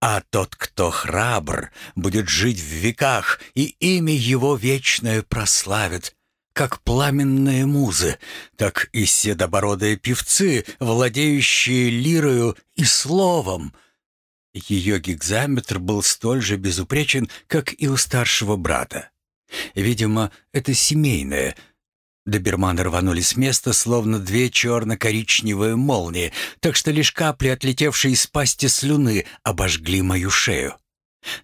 А тот, кто храбр, будет жить в веках, и имя его вечное прославит. Как пламенные музы, так и седобородые певцы, владеющие лирою и словом. Ее гигзаметр был столь же безупречен, как и у старшего брата. Видимо, это семейное — Доберманы рванули с места, словно две черно-коричневые молнии, так что лишь капли, отлетевшие из пасти слюны, обожгли мою шею.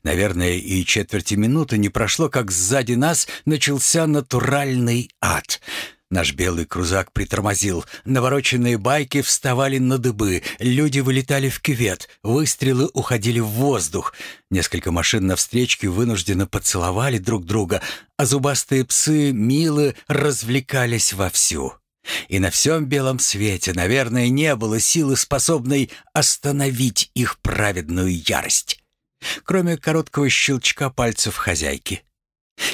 Наверное, и четверти минуты не прошло, как сзади нас начался натуральный ад — Наш белый крузак притормозил, навороченные байки вставали на дыбы, люди вылетали в кювет, выстрелы уходили в воздух. Несколько машин на встречке вынужденно поцеловали друг друга, а зубастые псы мило развлекались вовсю. И на всем белом свете, наверное, не было силы, способной остановить их праведную ярость. Кроме короткого щелчка пальцев хозяйки.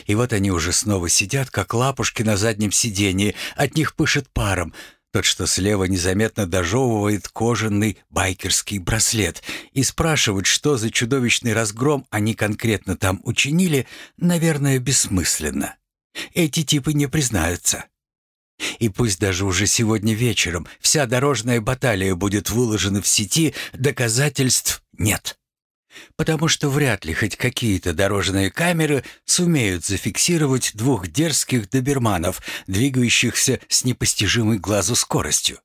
И вот они уже снова сидят, как лапушки на заднем сиденье, от них пышет паром. Тот, что слева незаметно дожевывает кожаный байкерский браслет, и спрашивать, что за чудовищный разгром они конкретно там учинили, наверное, бессмысленно. Эти типы не признаются. И пусть даже уже сегодня вечером вся дорожная баталия будет выложена в сети, доказательств нет потому что вряд ли хоть какие-то дорожные камеры сумеют зафиксировать двух дерзких доберманов, двигающихся с непостижимой глазу скоростью.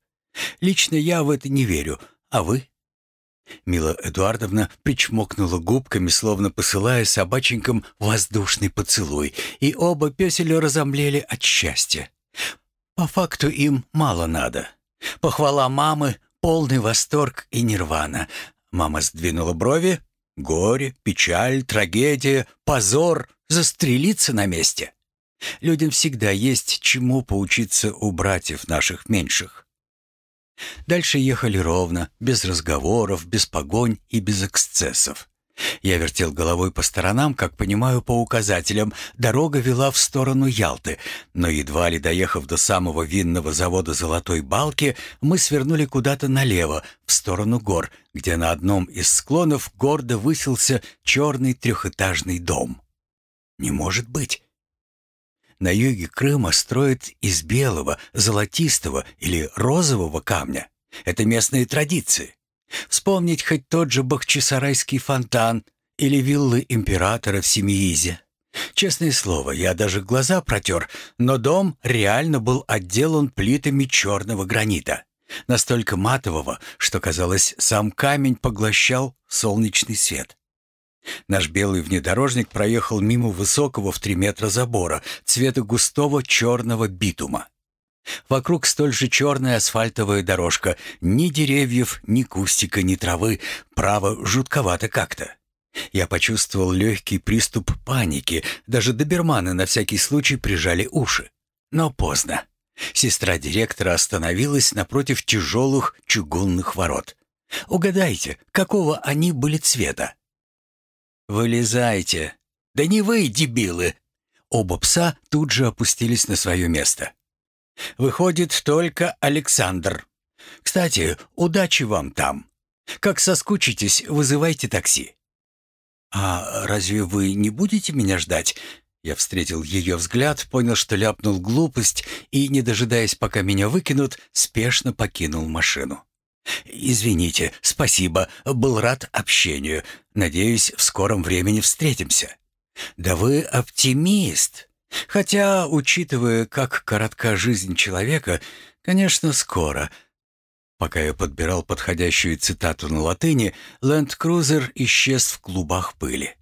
Лично я в это не верю, а вы? Мила Эдуардовна причмокнула губками, словно посылая собаченькам воздушный поцелуй, и оба пёселя разомлели от счастья. По факту им мало надо. Похвала мамы, полный восторг и нирвана. Мама сдвинула брови, Горе, печаль, трагедия, позор, застрелиться на месте. Людям всегда есть чему поучиться у братьев наших меньших. Дальше ехали ровно, без разговоров, без погонь и без эксцессов. Я вертел головой по сторонам, как понимаю по указателям. Дорога вела в сторону Ялты, но едва ли доехав до самого винного завода «Золотой балки», мы свернули куда-то налево, в сторону гор, где на одном из склонов гордо высился черный трехэтажный дом. Не может быть. На юге Крыма строят из белого, золотистого или розового камня. Это местные традиции. Вспомнить хоть тот же Бахчисарайский фонтан или виллы императора в Семиизе. Честное слово, я даже глаза протер, но дом реально был отделан плитами черного гранита. Настолько матового, что, казалось, сам камень поглощал солнечный свет. Наш белый внедорожник проехал мимо высокого в три метра забора цвета густого черного битума. Вокруг столь же черная асфальтовая дорожка. Ни деревьев, ни кустика, ни травы. Право, жутковато как-то. Я почувствовал легкий приступ паники. Даже доберманы на всякий случай прижали уши. Но поздно. Сестра директора остановилась напротив тяжелых чугунных ворот. Угадайте, какого они были цвета? «Вылезайте!» «Да не вы, дебилы!» Оба пса тут же опустились на свое место. Выходит только Александр. Кстати, удачи вам там. Как соскучитесь, вызывайте такси. А разве вы не будете меня ждать? Я встретил ее взгляд, понял, что ляпнул глупость и, не дожидаясь, пока меня выкинут, спешно покинул машину. «Извините, спасибо, был рад общению. Надеюсь, в скором времени встретимся». «Да вы оптимист. Хотя, учитывая, как коротка жизнь человека, конечно, скоро». Пока я подбирал подходящую цитату на латыни, ленд-крузер исчез в клубах пыли.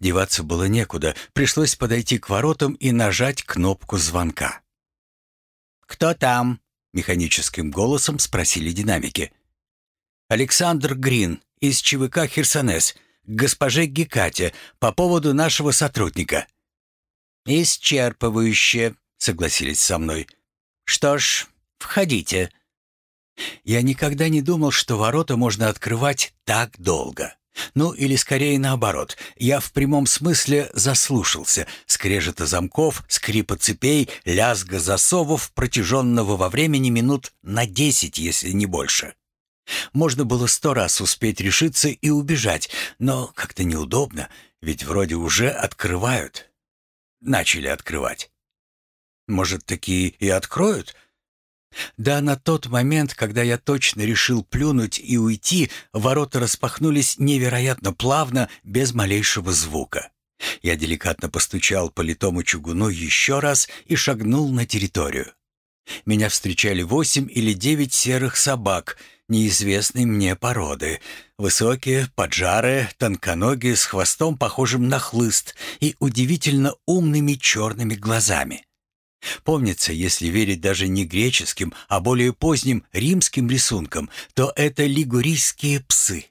Деваться было некуда, пришлось подойти к воротам и нажать кнопку звонка. «Кто там?» — механическим голосом спросили динамики. «Александр Грин из ЧВК «Херсонес», к госпоже Гекате по поводу нашего сотрудника». «Исчерпывающе», — согласились со мной. «Что ж, входите». Я никогда не думал, что ворота можно открывать так долго. Ну, или скорее наоборот. Я в прямом смысле заслушался. Скрежета замков, скрипа цепей, лязга засовов, протяженного во времени минут на десять, если не больше. Можно было сто раз успеть решиться и убежать, но как-то неудобно, ведь вроде уже открывают. Начали открывать. Может, такие и откроют? Да на тот момент, когда я точно решил плюнуть и уйти, ворота распахнулись невероятно плавно, без малейшего звука. Я деликатно постучал по литому чугуну еще раз и шагнул на территорию. Меня встречали восемь или девять серых собак, неизвестной мне породы. Высокие, поджарые, тонконогие, с хвостом, похожим на хлыст, и удивительно умными черными глазами. Помнится, если верить даже не греческим, а более поздним римским рисункам, то это лигурийские псы.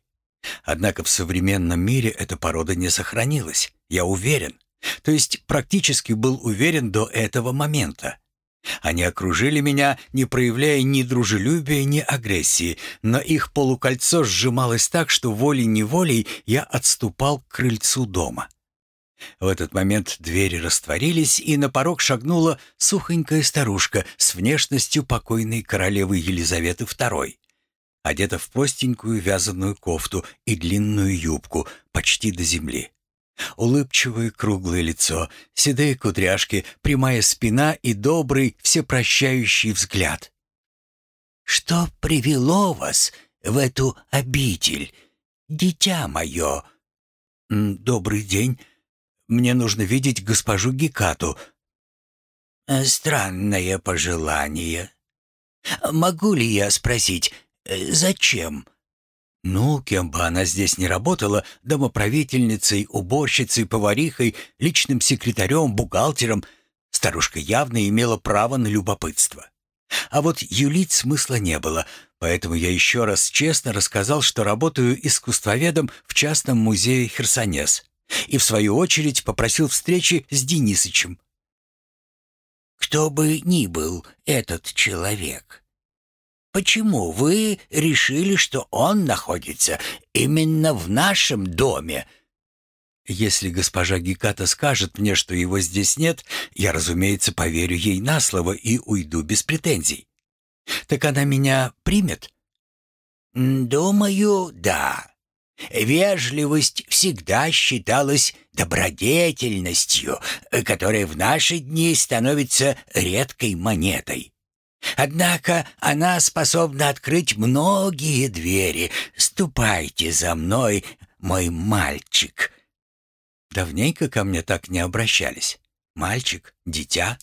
Однако в современном мире эта порода не сохранилась, я уверен. То есть практически был уверен до этого момента. Они окружили меня, не проявляя ни дружелюбия, ни агрессии, но их полукольцо сжималось так, что волей-неволей я отступал к крыльцу дома. В этот момент двери растворились, и на порог шагнула сухонькая старушка с внешностью покойной королевы Елизаветы II, одета в простенькую вязаную кофту и длинную юбку почти до земли. Улыбчивое круглое лицо, седые кудряшки, прямая спина и добрый, всепрощающий взгляд. «Что привело вас в эту обитель, дитя мое?» «Добрый день. Мне нужно видеть госпожу Гекату». «Странное пожелание. Могу ли я спросить, э, зачем?» Ну, кем бы она здесь ни работала, домоправительницей, уборщицей, поварихой, личным секретарем, бухгалтером, старушка явно имела право на любопытство. А вот юлить смысла не было, поэтому я еще раз честно рассказал, что работаю искусствоведом в частном музее Херсонес, и в свою очередь попросил встречи с Денисычем. «Кто бы ни был этот человек, Почему вы решили, что он находится именно в нашем доме?» «Если госпожа Геката скажет мне, что его здесь нет, я, разумеется, поверю ей на слово и уйду без претензий. Так она меня примет?» «Думаю, да. Вежливость всегда считалась добродетельностью, которая в наши дни становится редкой монетой. Однако она способна открыть многие двери. Ступайте за мной, мой мальчик». Давненько ко мне так не обращались. Мальчик, дитя.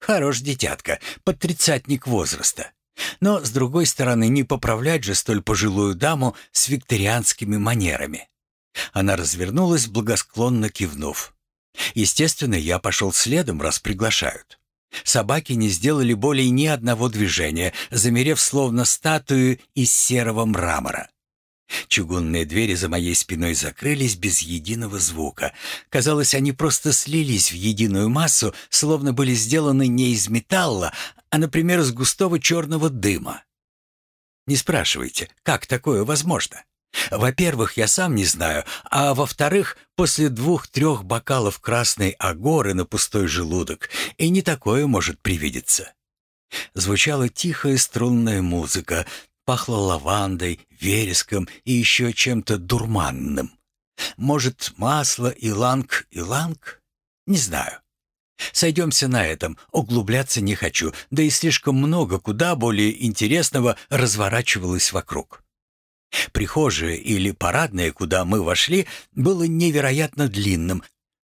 Хорош дитятка, под тридцатник возраста. Но, с другой стороны, не поправлять же столь пожилую даму с викторианскими манерами. Она развернулась, благосклонно кивнув. Естественно, я пошел следом, раз приглашают. Собаки не сделали более ни одного движения, замерев словно статую из серого мрамора. Чугунные двери за моей спиной закрылись без единого звука. Казалось, они просто слились в единую массу, словно были сделаны не из металла, а, например, из густого черного дыма. Не спрашивайте, как такое возможно? Во-первых, я сам не знаю, а во-вторых, после двух-трех бокалов красной агоры на пустой желудок и не такое может привидеться. звучала тихая струнная музыка, пахло лавандой, вереском и еще чем-то дурманным. Может, масло, иланг, иланг? Не знаю. Сойдемся на этом, углубляться не хочу, да и слишком много куда более интересного разворачивалось вокруг. Прихожая или парадная, куда мы вошли, было невероятно длинным,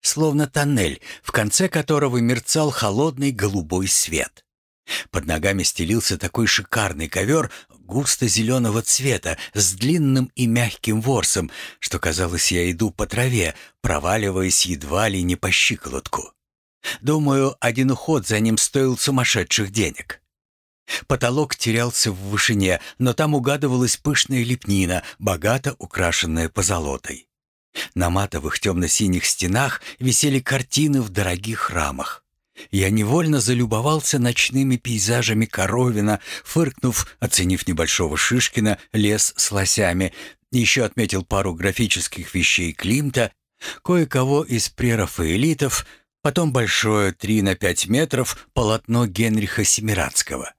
словно тоннель, в конце которого мерцал холодный голубой свет. Под ногами стелился такой шикарный ковер густо-зеленого цвета с длинным и мягким ворсом, что, казалось, я иду по траве, проваливаясь едва ли не по щиколотку. Думаю, один уход за ним стоил сумасшедших денег. Потолок терялся в вышине, но там угадывалась пышная лепнина, богато украшенная позолотой. На матовых темно-синих стенах висели картины в дорогих рамах. Я невольно залюбовался ночными пейзажами Коровина, фыркнув, оценив небольшого Шишкина, лес с лосями, еще отметил пару графических вещей Климта, кое-кого из прерафаэлитов, потом большое 3 на 5 метров полотно Генриха Семирадского.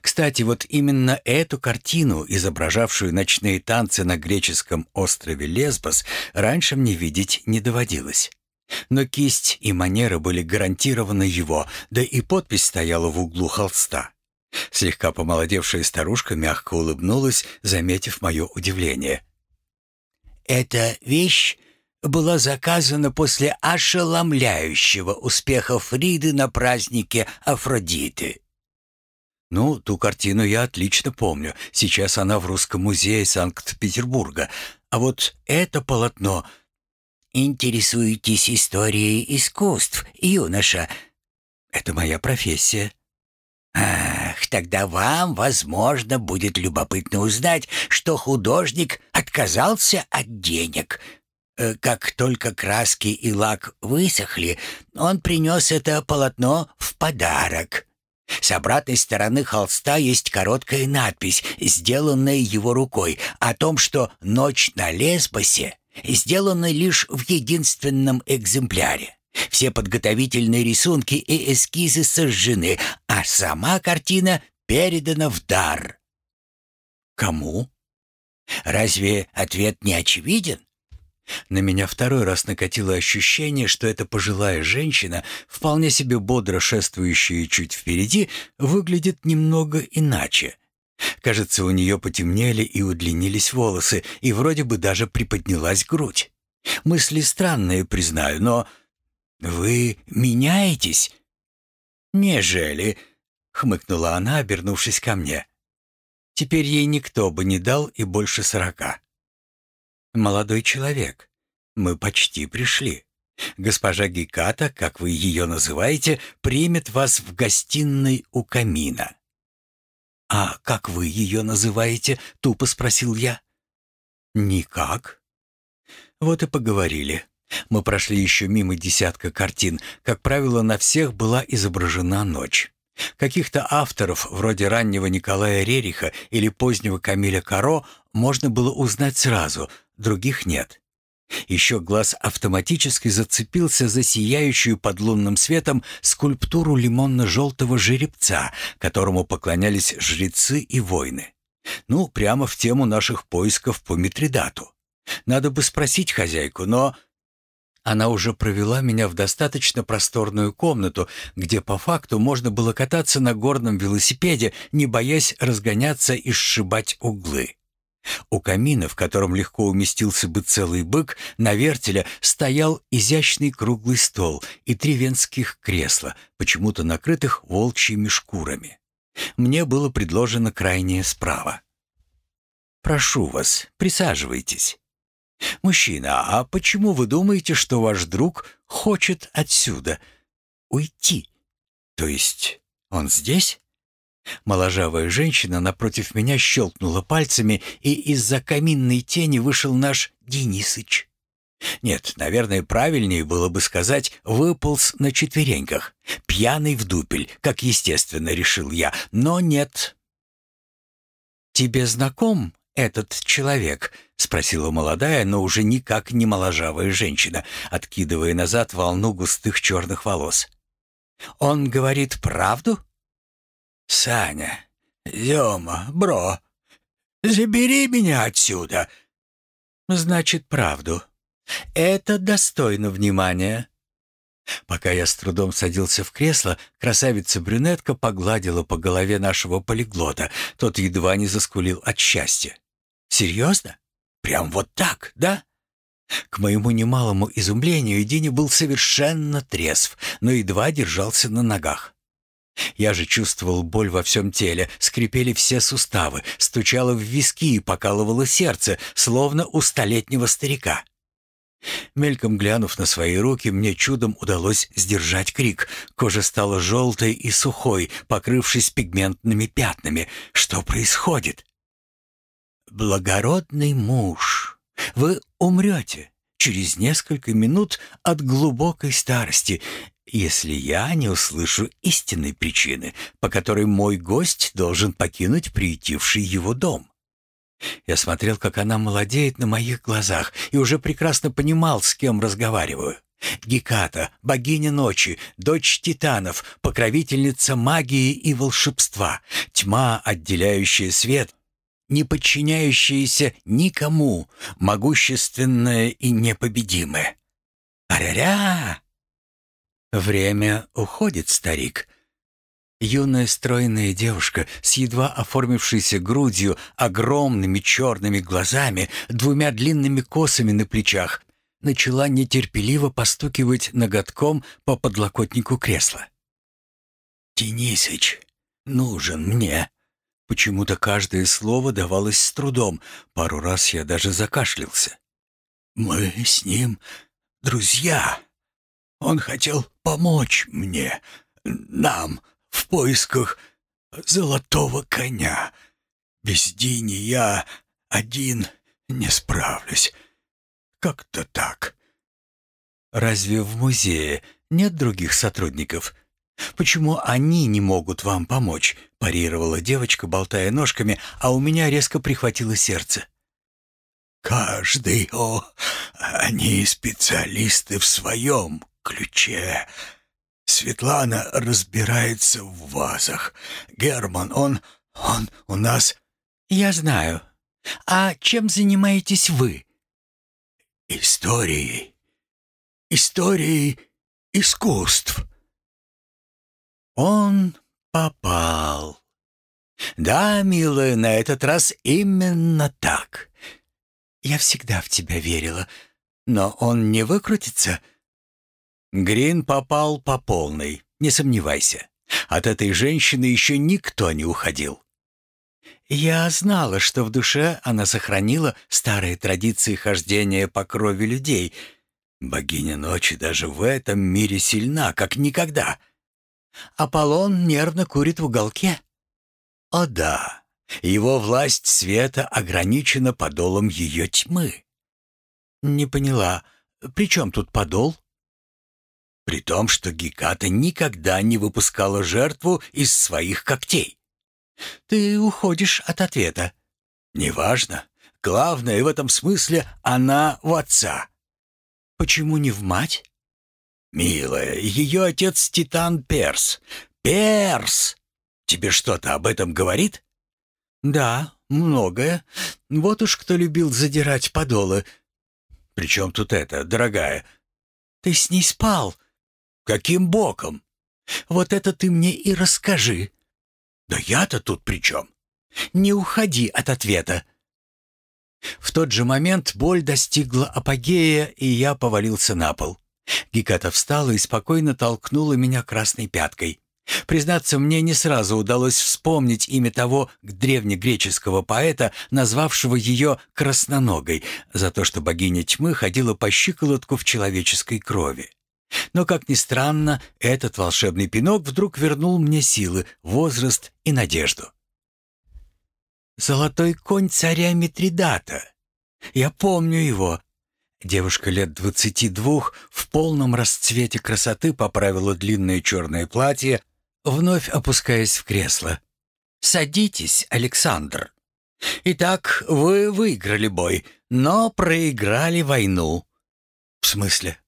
Кстати, вот именно эту картину, изображавшую ночные танцы на греческом острове Лесбос, раньше мне видеть не доводилось. Но кисть и манеры были гарантированы его, да и подпись стояла в углу холста. Слегка помолодевшая старушка мягко улыбнулась, заметив мое удивление. «Эта вещь была заказана после ошеломляющего успеха Фриды на празднике Афродиты. Ну, ту картину я отлично помню. Сейчас она в Русском музее Санкт-Петербурга. А вот это полотно... Интересуетесь историей искусств, юноша? Это моя профессия. Ах, тогда вам, возможно, будет любопытно узнать, что художник отказался от денег. Э, как только краски и лак высохли, он принес это полотно в подарок. С обратной стороны холста есть короткая надпись, сделанная его рукой, о том, что «Ночь на Лесбосе» сделана лишь в единственном экземпляре. Все подготовительные рисунки и эскизы сожжены, а сама картина передана в дар. Кому? Разве ответ не очевиден? На меня второй раз накатило ощущение, что эта пожилая женщина, вполне себе бодро шествующая чуть впереди, выглядит немного иначе. Кажется, у нее потемнели и удлинились волосы, и вроде бы даже приподнялась грудь. Мысли странные, признаю, но... «Вы меняетесь?» «Нежели», — хмыкнула она, обернувшись ко мне. Теперь ей никто бы не дал и больше сорока. «Молодой человек, мы почти пришли. Госпожа Геката, как вы ее называете, примет вас в гостиной у камина». «А как вы ее называете?» — тупо спросил я. «Никак». Вот и поговорили. Мы прошли еще мимо десятка картин. Как правило, на всех была изображена ночь. Каких-то авторов, вроде раннего Николая Рериха или позднего Камиля Каро, можно было узнать сразу, других нет. Еще глаз автоматически зацепился за сияющую под лунным светом скульптуру лимонно-желтого жеребца, которому поклонялись жрецы и воины. Ну, прямо в тему наших поисков по Митридату. Надо бы спросить хозяйку, но... Она уже провела меня в достаточно просторную комнату, где по факту можно было кататься на горном велосипеде, не боясь разгоняться и сшибать углы. У камина, в котором легко уместился бы целый бык, на вертеле стоял изящный круглый стол и три венских кресла, почему-то накрытых волчьими шкурами. Мне было предложено крайнее справа. «Прошу вас, присаживайтесь». «Мужчина, а почему вы думаете, что ваш друг хочет отсюда уйти? То есть он здесь?» Моложавая женщина напротив меня щелкнула пальцами, и из-за каминной тени вышел наш Денисыч. Нет, наверное, правильнее было бы сказать «выполз на четвереньках», пьяный в дупель, как естественно решил я, но нет. «Тебе знаком этот человек?» — спросила молодая, но уже никак не моложавая женщина, откидывая назад волну густых черных волос. «Он говорит правду?» «Саня, Зёма, бро, забери меня отсюда!» «Значит, правду. Это достойно внимания». Пока я с трудом садился в кресло, красавица-брюнетка погладила по голове нашего полиглота. Тот едва не заскулил от счастья. «Серьезно? Прям вот так, да?» К моему немалому изумлению Диня был совершенно трезв, но едва держался на ногах. Я же чувствовал боль во всем теле, скрипели все суставы, стучало в виски и покалывало сердце, словно у столетнего старика. Мельком глянув на свои руки, мне чудом удалось сдержать крик. Кожа стала желтой и сухой, покрывшись пигментными пятнами. Что происходит? «Благородный муж, вы умрете через несколько минут от глубокой старости, если я не услышу истинной причины, по которой мой гость должен покинуть приютивший его дом. Я смотрел, как она молодеет на моих глазах, и уже прекрасно понимал, с кем разговариваю. Геката, богиня ночи, дочь титанов, покровительница магии и волшебства, тьма, отделяющая свет, не подчиняющаяся никому, могущественная и непобедимая. Аря-ря! Время уходит, старик. Юная стройная девушка с едва оформившейся грудью, огромными черными глазами, двумя длинными косами на плечах, начала нетерпеливо постукивать ноготком по подлокотнику кресла. «Денисыч, нужен мне!» Почему-то каждое слово давалось с трудом, пару раз я даже закашлялся. «Мы с ним друзья. Он хотел помочь мне, нам, в поисках золотого коня. Без Дини я один не справлюсь. Как-то так. Разве в музее нет других сотрудников? Почему они не могут вам помочь? парировала девочка, болтая ножками, а у меня резко прихватило сердце. Каждый, о, они специалисты в своем ключе. Светлана разбирается в вазах. Герман, он... он у нас...» «Я знаю. А чем занимаетесь вы?» «Историей. Историей искусств». Он попал. «Да, милая, на этот раз именно так. Я всегда в тебя верила, но он не выкрутится». Грин попал по полной, не сомневайся. От этой женщины еще никто не уходил. Я знала, что в душе она сохранила старые традиции хождения по крови людей. Богиня ночи даже в этом мире сильна, как никогда. Аполлон нервно курит в уголке. О да, его власть света ограничена подолом ее тьмы. Не поняла, при чем тут подол? При том, что Геката никогда не выпускала жертву из своих когтей. Ты уходишь от ответа. Неважно. Главное в этом смысле она в отца. Почему не в мать? Милая, ее отец Титан Перс. Перс! Тебе что-то об этом говорит? Да, многое. Вот уж кто любил задирать подолы. Причем тут это, дорогая? Ты с ней спал, Каким боком? Вот это ты мне и расскажи. Да я-то тут при чем? Не уходи от ответа. В тот же момент боль достигла апогея, и я повалился на пол. Геката встала и спокойно толкнула меня красной пяткой. Признаться, мне не сразу удалось вспомнить имя того древнегреческого поэта, назвавшего ее «красноногой», за то, что богиня тьмы ходила по щиколотку в человеческой крови. Но, как ни странно, этот волшебный пинок вдруг вернул мне силы, возраст и надежду. «Золотой конь царя Митридата. Я помню его». Девушка лет двадцати двух в полном расцвете красоты поправила длинное черное платье, вновь опускаясь в кресло. «Садитесь, Александр. Итак, вы выиграли бой, но проиграли войну». «В смысле?»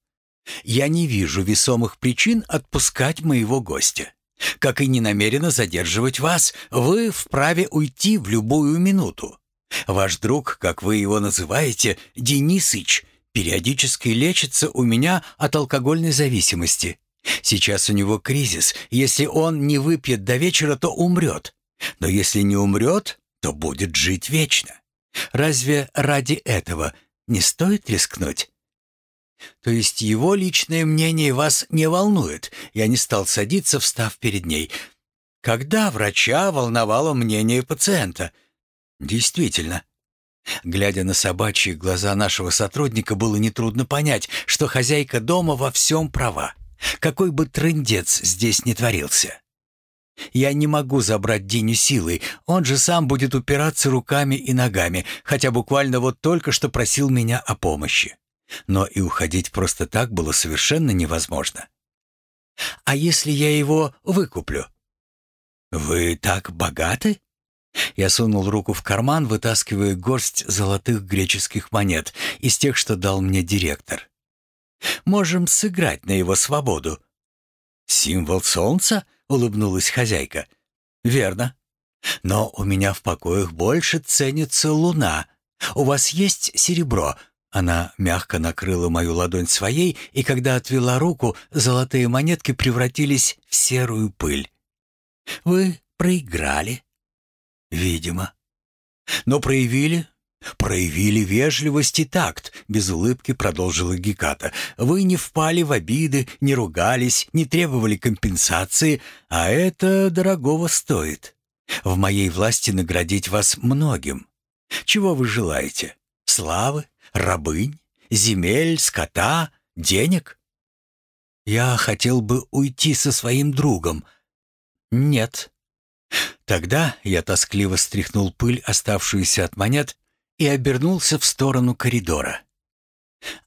Я не вижу весомых причин отпускать моего гостя. Как и не намерена задерживать вас, вы вправе уйти в любую минуту. Ваш друг, как вы его называете, Денисыч, периодически лечится у меня от алкогольной зависимости. Сейчас у него кризис. Если он не выпьет до вечера, то умрет. Но если не умрет, то будет жить вечно. Разве ради этого не стоит рискнуть? То есть его личное мнение вас не волнует. Я не стал садиться, встав перед ней. Когда врача волновало мнение пациента? Действительно. Глядя на собачьи глаза нашего сотрудника, было нетрудно понять, что хозяйка дома во всем права. Какой бы трындец здесь не творился. Я не могу забрать Диню силой, он же сам будет упираться руками и ногами, хотя буквально вот только что просил меня о помощи. Но и уходить просто так было совершенно невозможно. А если я его выкуплю? Вы так богаты? Я сунул руку в карман, вытаскивая горсть золотых греческих монет из тех, что дал мне директор. Можем сыграть на его свободу. Символ солнца? улыбнулась хозяйка. Верно. Но у меня в покоях больше ценится луна. У вас есть серебро? Она мягко накрыла мою ладонь своей, и когда отвела руку, золотые монетки превратились в серую пыль. Вы проиграли? Видимо. Но проявили «Проявили вежливость и такт», — без улыбки продолжила Геката. «Вы не впали в обиды, не ругались, не требовали компенсации, а это дорогого стоит. В моей власти наградить вас многим. Чего вы желаете? Славы? Рабынь? Земель? Скота? Денег?» «Я хотел бы уйти со своим другом». «Нет». Тогда я тоскливо стряхнул пыль, оставшуюся от монет, и обернулся в сторону коридора.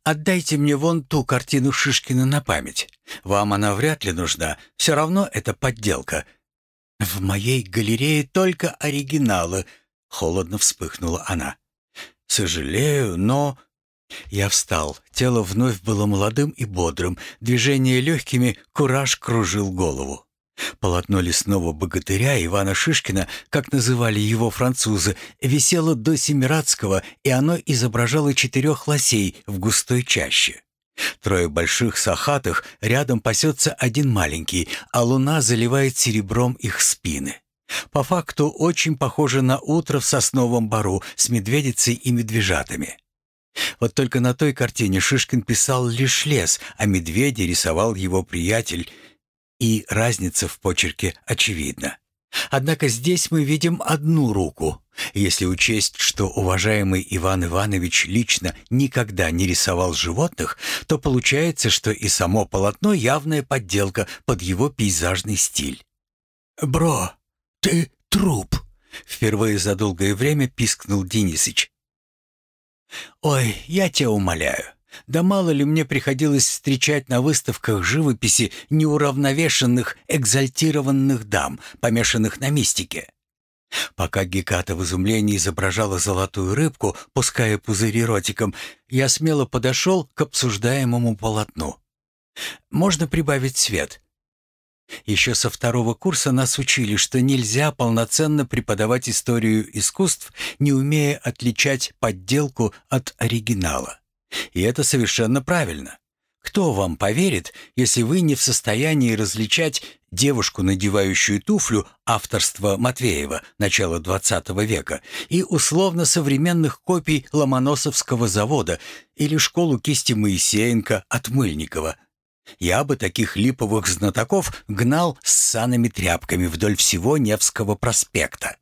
«Отдайте мне вон ту картину Шишкина на память. Вам она вряд ли нужна, все равно это подделка. В моей галерее только оригиналы», — холодно вспыхнула она. «Сожалею, но...» Я встал. Тело вновь было молодым и бодрым, движения легкими, кураж кружил голову. Полотно лесного богатыря Ивана Шишкина, как называли его французы, висело до Семирадского, и оно изображало четырех лосей в густой чаще. Трое больших сахатых, рядом пасется один маленький, а луна заливает серебром их спины. По факту очень похоже на утро в сосновом бару с медведицей и медвежатами. Вот только на той картине Шишкин писал лишь лес, а медведя рисовал его приятель – и разница в почерке очевидна. Однако здесь мы видим одну руку. Если учесть, что уважаемый Иван Иванович лично никогда не рисовал животных, то получается, что и само полотно явная подделка под его пейзажный стиль. «Бро, ты труп!» — впервые за долгое время пискнул Денисыч. «Ой, я тебя умоляю, да мало ли мне приходилось встречать на выставках живописи неуравновешенных, экзальтированных дам, помешанных на мистике. Пока Геката в изумлении изображала золотую рыбку, пуская пузыри ротиком, я смело подошел к обсуждаемому полотну. «Можно прибавить свет?» Еще со второго курса нас учили, что нельзя полноценно преподавать историю искусств, не умея отличать подделку от оригинала. И это совершенно правильно. Кто вам поверит, если вы не в состоянии различать девушку, надевающую туфлю авторства Матвеева начала XX века и условно-современных копий Ломоносовского завода или школу кисти Моисеенко от Мыльникова? Я бы таких липовых знатоков гнал с санными тряпками вдоль всего Невского проспекта.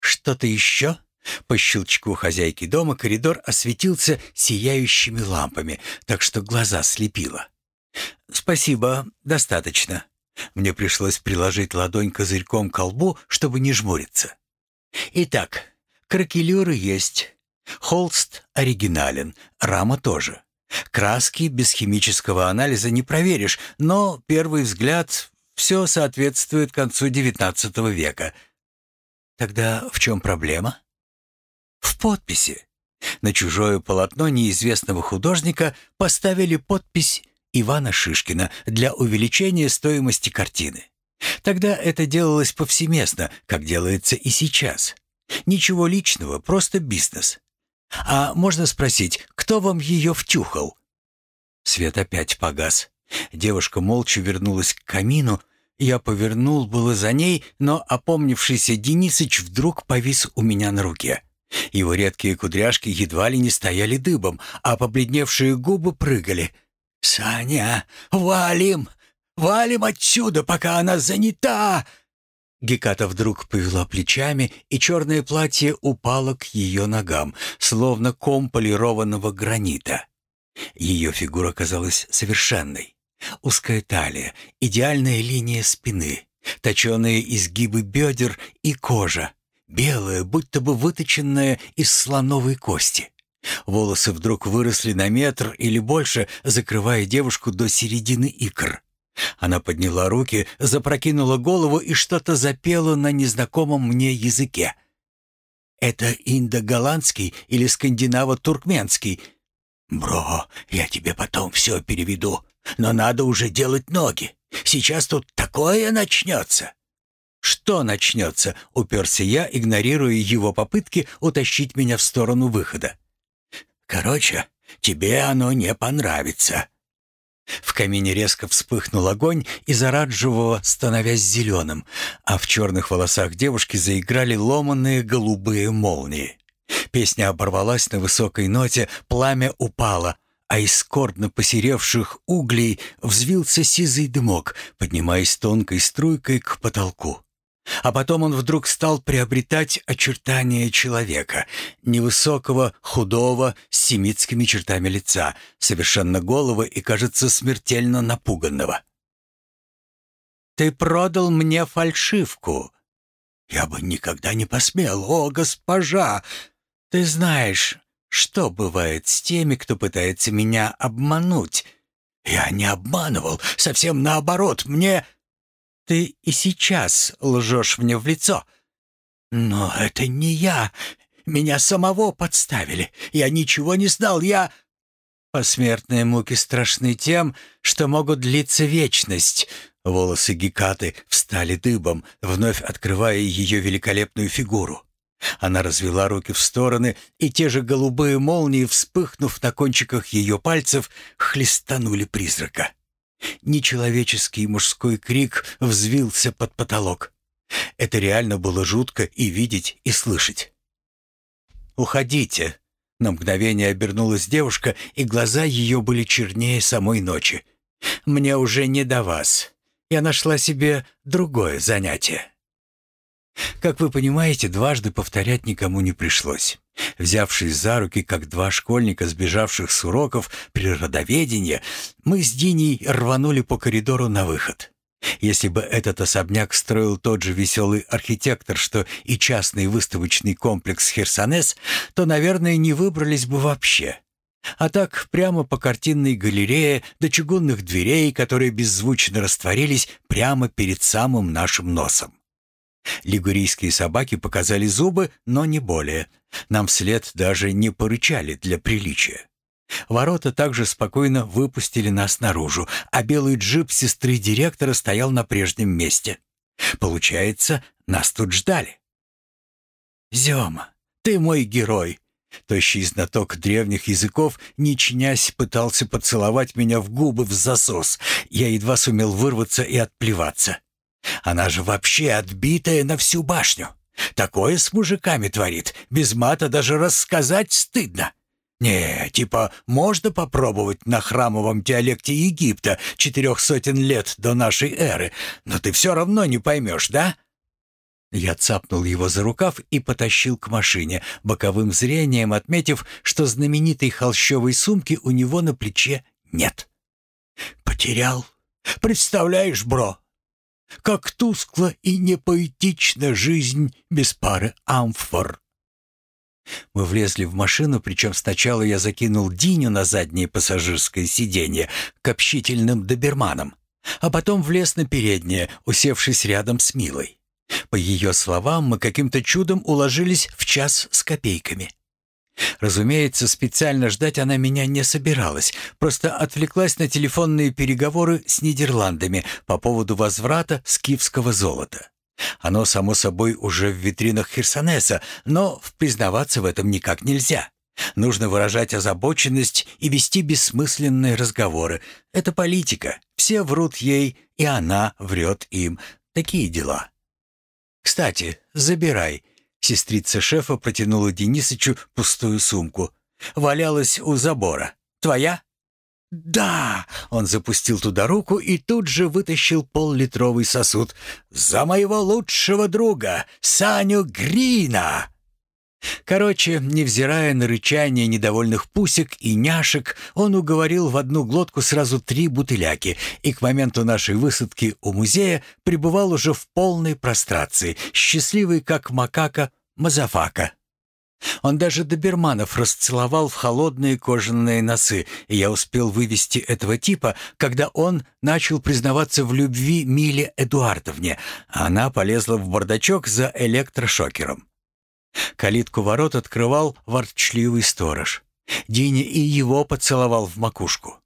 «Что-то еще?» По щелчку хозяйки дома коридор осветился сияющими лампами, так что глаза слепило. «Спасибо, достаточно». Мне пришлось приложить ладонь козырьком к колбу, чтобы не жмуриться. «Итак, кракелюры есть. Холст оригинален, рама тоже. Краски без химического анализа не проверишь, но первый взгляд все соответствует концу XIX века. Тогда в чем проблема?» в подписи. На чужое полотно неизвестного художника поставили подпись Ивана Шишкина для увеличения стоимости картины. Тогда это делалось повсеместно, как делается и сейчас. Ничего личного, просто бизнес. А можно спросить, кто вам ее втюхал? Свет опять погас. Девушка молча вернулась к камину. Я повернул было за ней, но опомнившийся Денисыч вдруг повис у меня на руке. Его редкие кудряшки едва ли не стояли дыбом, а побледневшие губы прыгали. «Саня, валим! Валим отсюда, пока она занята!» Геката вдруг повела плечами, и черное платье упало к ее ногам, словно ком полированного гранита. Ее фигура казалась совершенной. Узкая талия, идеальная линия спины, точеные изгибы бедер и кожа, белая, будто бы выточенная из слоновой кости. Волосы вдруг выросли на метр или больше, закрывая девушку до середины икр. Она подняла руки, запрокинула голову и что-то запела на незнакомом мне языке. «Это индо-голландский или скандинаво-туркменский?» «Бро, я тебе потом все переведу, но надо уже делать ноги. Сейчас тут такое начнется!» «Что начнется?» — уперся я, игнорируя его попытки утащить меня в сторону выхода. «Короче, тебе оно не понравится». В камине резко вспыхнул огонь, из оранжевого становясь зеленым, а в черных волосах девушки заиграли ломанные голубые молнии. Песня оборвалась на высокой ноте, пламя упало, а из скорбно посеревших углей взвился сизый дымок, поднимаясь тонкой струйкой к потолку. А потом он вдруг стал приобретать очертания человека, невысокого, худого, с семитскими чертами лица, совершенно голого и, кажется, смертельно напуганного. «Ты продал мне фальшивку». «Я бы никогда не посмел, о, госпожа!» «Ты знаешь, что бывает с теми, кто пытается меня обмануть?» «Я не обманывал, совсем наоборот, мне...» Ты и сейчас лжешь мне в лицо. Но это не я. Меня самого подставили. Я ничего не знал. Я... Посмертные муки страшны тем, что могут длиться вечность. Волосы Гекаты встали дыбом, вновь открывая ее великолепную фигуру. Она развела руки в стороны, и те же голубые молнии, вспыхнув на кончиках ее пальцев, хлестанули призрака. Нечеловеческий мужской крик взвился под потолок. Это реально было жутко и видеть, и слышать. «Уходите!» На мгновение обернулась девушка, и глаза ее были чернее самой ночи. «Мне уже не до вас. Я нашла себе другое занятие». Как вы понимаете, дважды повторять никому не пришлось. Взявшись за руки, как два школьника, сбежавших с уроков природоведения, мы с Диней рванули по коридору на выход. Если бы этот особняк строил тот же веселый архитектор, что и частный выставочный комплекс Херсонес, то, наверное, не выбрались бы вообще. А так, прямо по картинной галерее до чугунных дверей, которые беззвучно растворились прямо перед самым нашим носом. Лигурийские собаки показали зубы, но не более. Нам вслед даже не порычали для приличия. Ворота также спокойно выпустили нас наружу, а белый джип сестры директора стоял на прежнем месте. Получается, нас тут ждали. «Зема, ты мой герой!» Тощий знаток древних языков, не чинясь, пытался поцеловать меня в губы в засос. Я едва сумел вырваться и отплеваться. Она же вообще отбитая на всю башню. Такое с мужиками творит, без мата даже рассказать стыдно. Не, типа, можно попробовать на храмовом диалекте Египта четырех сотен лет до нашей эры, но ты все равно не поймешь, да?» Я цапнул его за рукав и потащил к машине, боковым зрением отметив, что знаменитой холщовой сумки у него на плече нет. «Потерял? Представляешь, бро, как тускла и непоэтична жизнь без пары амфор. Мы влезли в машину, причем сначала я закинул Диню на заднее пассажирское сиденье к общительным доберманам, а потом влез на переднее, усевшись рядом с Милой. По ее словам, мы каким-то чудом уложились в час с копейками. Разумеется, специально ждать она меня не собиралась, просто отвлеклась на телефонные переговоры с Нидерландами по поводу возврата скифского золота. Оно, само собой, уже в витринах Херсонеса, но признаваться в этом никак нельзя. Нужно выражать озабоченность и вести бессмысленные разговоры. Это политика. Все врут ей, и она врет им. Такие дела. «Кстати, забирай». Сестрица шефа протянула Денисычу пустую сумку. Валялась у забора. «Твоя?» «Да!» — он запустил туда руку и тут же вытащил поллитровый сосуд. «За моего лучшего друга, Саню Грина!» Короче, невзирая на рычание недовольных пусек и няшек, он уговорил в одну глотку сразу три бутыляки и к моменту нашей высадки у музея пребывал уже в полной прострации, счастливый как макака Мазафака. Он даже доберманов расцеловал в холодные кожаные носы, и я успел вывести этого типа, когда он начал признаваться в любви Миле Эдуардовне, а она полезла в бардачок за электрошокером. Калитку ворот открывал ворчливый сторож. Диня и его поцеловал в макушку.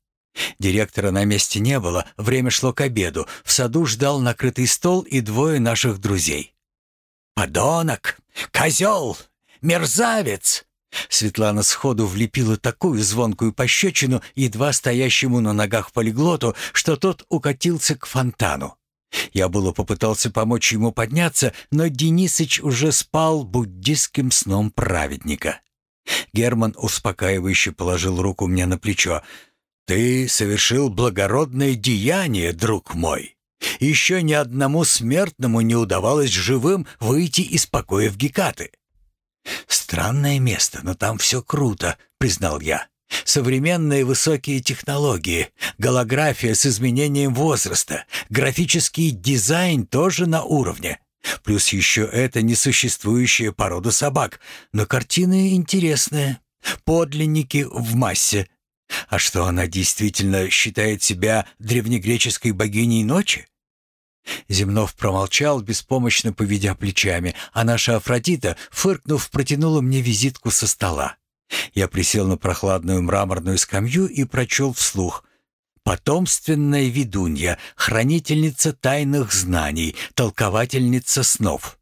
Директора на месте не было, время шло к обеду. В саду ждал накрытый стол и двое наших друзей. «Подонок! Козел! Мерзавец!» Светлана сходу влепила такую звонкую пощечину едва стоящему на ногах полиглоту, что тот укатился к фонтану. Я было попытался помочь ему подняться, но Денисыч уже спал буддистским сном праведника. Герман успокаивающе положил руку мне на плечо. «Ты совершил благородное деяние, друг мой. Еще ни одному смертному не удавалось живым выйти из покоя в Гекаты». «Странное место, но там все круто», — признал я. Современные высокие технологии, голография с изменением возраста, графический дизайн тоже на уровне. Плюс еще это несуществующая порода собак, но картины интересные. Подлинники в массе. А что она действительно считает себя древнегреческой богиней ночи? Земнов промолчал, беспомощно поведя плечами, а наша Афродита, фыркнув, протянула мне визитку со стола. Я присел на прохладную мраморную скамью и прочел вслух. «Потомственная ведунья, хранительница тайных знаний, толковательница снов».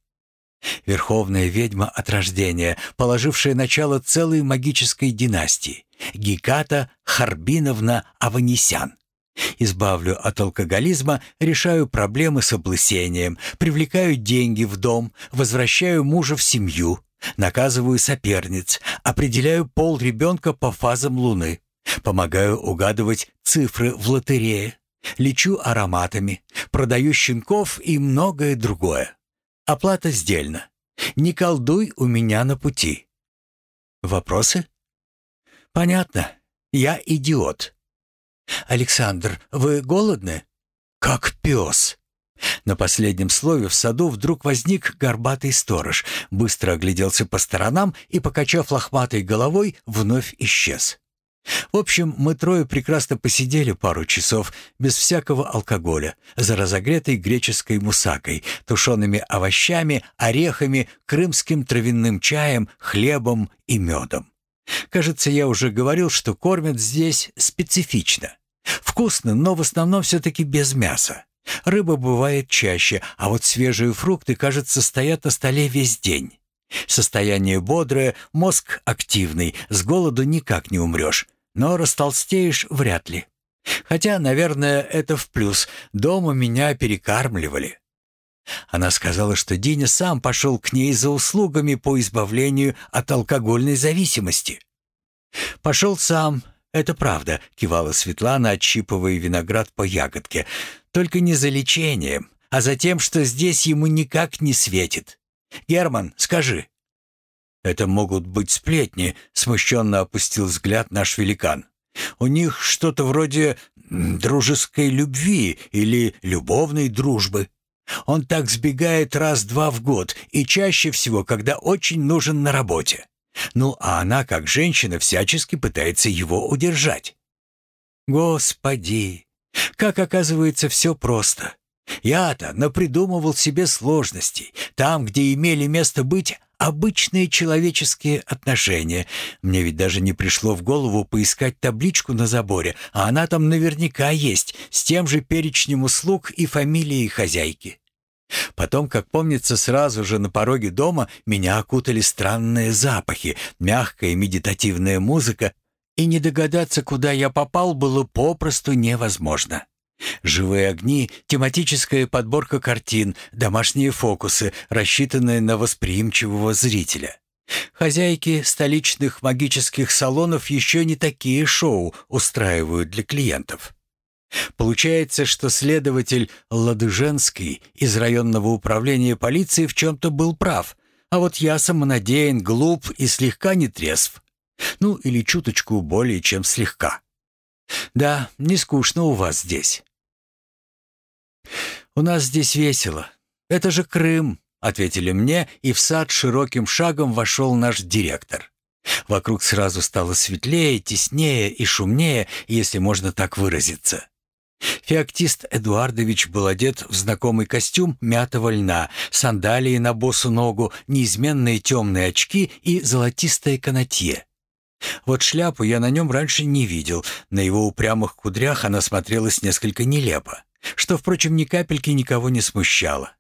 Верховная ведьма от рождения, положившая начало целой магической династии. Геката Харбиновна Аванесян. Избавлю от алкоголизма, решаю проблемы с облысением, привлекаю деньги в дом, возвращаю мужа в семью, Наказываю соперниц, определяю пол ребенка по фазам Луны, помогаю угадывать цифры в лотерее, лечу ароматами, продаю щенков и многое другое. Оплата сдельна. Не колдуй у меня на пути. Вопросы? Понятно. Я идиот. Александр, вы голодны? Как пес. На последнем слове в саду вдруг возник горбатый сторож, быстро огляделся по сторонам и, покачав лохматой головой, вновь исчез. В общем, мы трое прекрасно посидели пару часов без всякого алкоголя, за разогретой греческой мусакой, тушеными овощами, орехами, крымским травяным чаем, хлебом и медом. Кажется, я уже говорил, что кормят здесь специфично. Вкусно, но в основном все-таки без мяса. Рыба бывает чаще, а вот свежие фрукты, кажется, стоят на столе весь день. Состояние бодрое, мозг активный, с голоду никак не умрешь, но растолстеешь вряд ли. Хотя, наверное, это в плюс, дома меня перекармливали. Она сказала, что Диня сам пошел к ней за услугами по избавлению от алкогольной зависимости. «Пошел сам, это правда», — кивала Светлана, отщипывая виноград по ягодке. Только не за лечением, а за тем, что здесь ему никак не светит. Герман, скажи». «Это могут быть сплетни», — смущенно опустил взгляд наш великан. «У них что-то вроде дружеской любви или любовной дружбы. Он так сбегает раз-два в год и чаще всего, когда очень нужен на работе. Ну, а она, как женщина, всячески пытается его удержать». «Господи, как оказывается, все просто. Я-то напридумывал себе сложностей. Там, где имели место быть Обычные человеческие отношения. Мне ведь даже не пришло в голову поискать табличку на заборе, а она там наверняка есть, с тем же перечнем услуг и фамилией хозяйки. Потом, как помнится, сразу же на пороге дома меня окутали странные запахи, мягкая медитативная музыка, и не догадаться, куда я попал, было попросту невозможно. Живые огни, тематическая подборка картин, домашние фокусы, рассчитанные на восприимчивого зрителя. Хозяйки столичных магических салонов еще не такие шоу устраивают для клиентов. Получается, что следователь Ладыженский из районного управления полиции в чем-то был прав, а вот я самонадеян, глуп и слегка нетрезв. Ну, или чуточку более чем слегка. Да, не скучно у вас здесь. «У нас здесь весело. Это же Крым», — ответили мне, и в сад широким шагом вошел наш директор. Вокруг сразу стало светлее, теснее и шумнее, если можно так выразиться. Феоктист Эдуардович был одет в знакомый костюм мятого льна, сандалии на босу ногу, неизменные темные очки и золотистое канатье. Вот шляпу я на нем раньше не видел, на его упрямых кудрях она смотрелась несколько нелепо что, впрочем, ни капельки никого не смущало.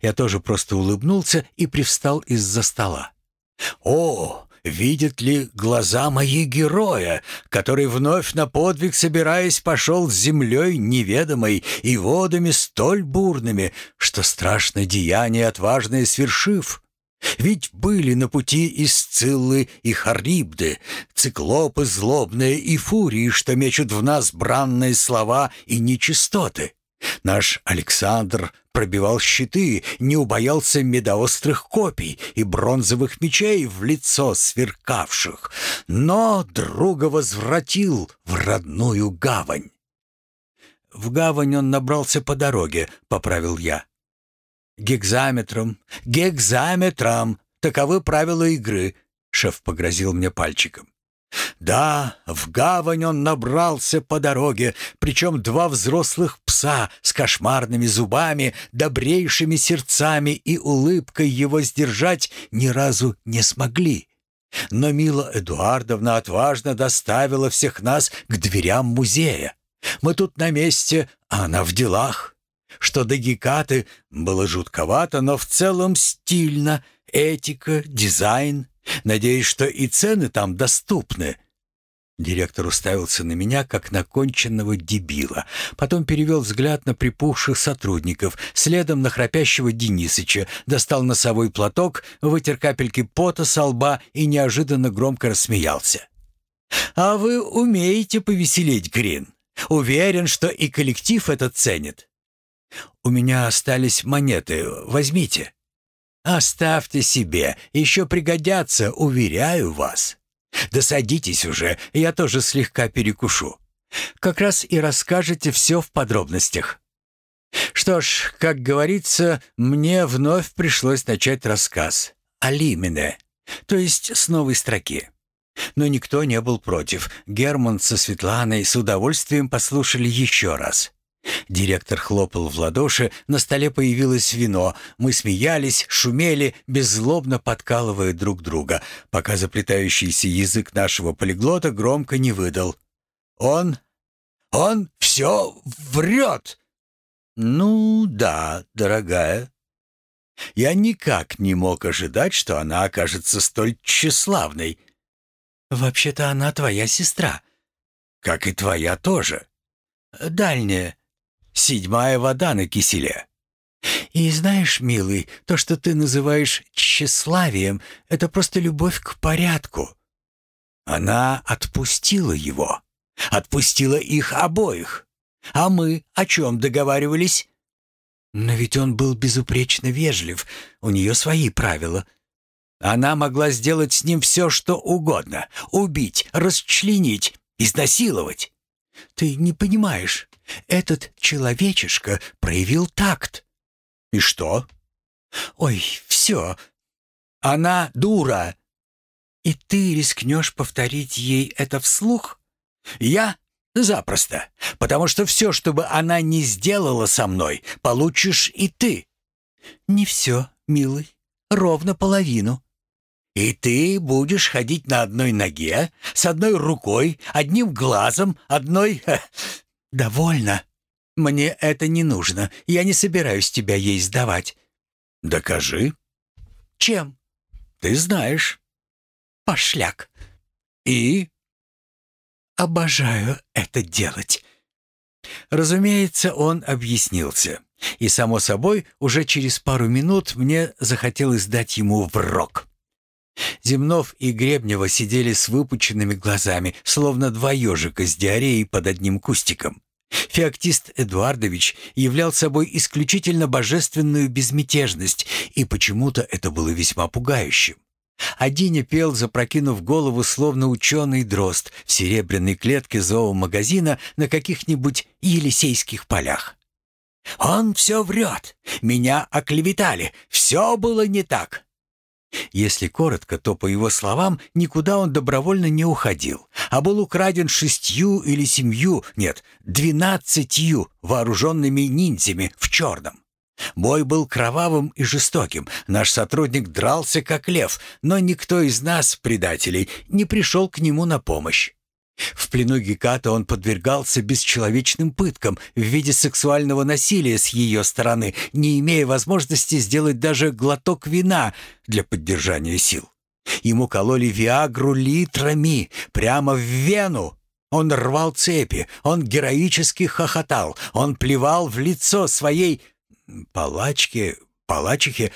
Я тоже просто улыбнулся и привстал из-за стола. «О, видят ли глаза мои героя, который вновь на подвиг собираясь пошел с землей неведомой и водами столь бурными, что страшно деяние отважное свершив?» Ведь были на пути и Сциллы, и Харибды, циклопы злобные и фурии, что мечут в нас бранные слова и нечистоты. Наш Александр пробивал щиты, не убоялся медоострых копий и бронзовых мечей в лицо сверкавших, но друга возвратил в родную гавань. «В гавань он набрался по дороге», — поправил я. «Гекзаметром, гекзаметром, таковы правила игры», — шеф погрозил мне пальчиком. Да, в гавань он набрался по дороге, причем два взрослых пса с кошмарными зубами, добрейшими сердцами и улыбкой его сдержать ни разу не смогли. Но Мила Эдуардовна отважно доставила всех нас к дверям музея. Мы тут на месте, а она в делах. Что до Гекаты было жутковато, но в целом стильно. Этика, дизайн — Надеюсь, что и цены там доступны». Директор уставился на меня, как на конченного дебила. Потом перевел взгляд на припухших сотрудников, следом на храпящего Денисыча, достал носовой платок, вытер капельки пота со лба и неожиданно громко рассмеялся. «А вы умеете повеселить, Грин. Уверен, что и коллектив это ценит. У меня остались монеты, возьмите». «Оставьте себе, еще пригодятся, уверяю вас. Да садитесь уже, я тоже слегка перекушу. Как раз и расскажете все в подробностях». Что ж, как говорится, мне вновь пришлось начать рассказ о то есть с новой строки. Но никто не был против. Герман со Светланой с удовольствием послушали еще раз. Директор хлопал в ладоши, на столе появилось вино. Мы смеялись, шумели, беззлобно подкалывая друг друга, пока заплетающийся язык нашего полиглота громко не выдал. «Он... он все врет!» «Ну да, дорогая». Я никак не мог ожидать, что она окажется столь тщеславной. «Вообще-то она твоя сестра». «Как и твоя тоже». «Дальняя». Седьмая вода на киселе. И знаешь, милый, то, что ты называешь тщеславием, это просто любовь к порядку. Она отпустила его. Отпустила их обоих. А мы о чем договаривались? Но ведь он был безупречно вежлив, у нее свои правила. Она могла сделать с ним все, что угодно. Убить, расчленить, изнасиловать. Ты не понимаешь. Этот человечишка проявил такт. И что? Ой, все. Она дура. И ты рискнешь повторить ей это вслух? Я? Запросто. Потому что все, что бы она не сделала со мной, получишь и ты. Не все, милый. Ровно половину. И ты будешь ходить на одной ноге, с одной рукой, одним глазом, одной... Довольно. Мне это не нужно. Я не собираюсь тебя ей сдавать. Докажи. Чем? Ты знаешь. Пошляк. И? Обожаю это делать. Разумеется, он объяснился. И, само собой, уже через пару минут мне захотелось дать ему в рог. Земнов и Гребнева сидели с выпученными глазами, словно два ежика с диареей под одним кустиком. Феоктист Эдуардович являл собой исключительно божественную безмятежность, и почему-то это было весьма пугающим. А Диня пел, запрокинув голову, словно ученый дрозд в серебряной клетке зоомагазина на каких-нибудь Елисейских полях. «Он все врет! Меня оклеветали! Все было не так! Если коротко, то, по его словам, никуда он добровольно не уходил, а был украден шестью или семью, нет, двенадцатью вооруженными ниндзями в черном. Бой был кровавым и жестоким, наш сотрудник дрался как лев, но никто из нас, предателей, не пришел к нему на помощь. В плену Геката он подвергался бесчеловечным пыткам в виде сексуального насилия с ее стороны, не имея возможности сделать даже глоток вина для поддержания сил. Ему кололи Виагру литрами, прямо в вену. Он рвал цепи, он героически хохотал, он плевал в лицо своей палачке, палачихе,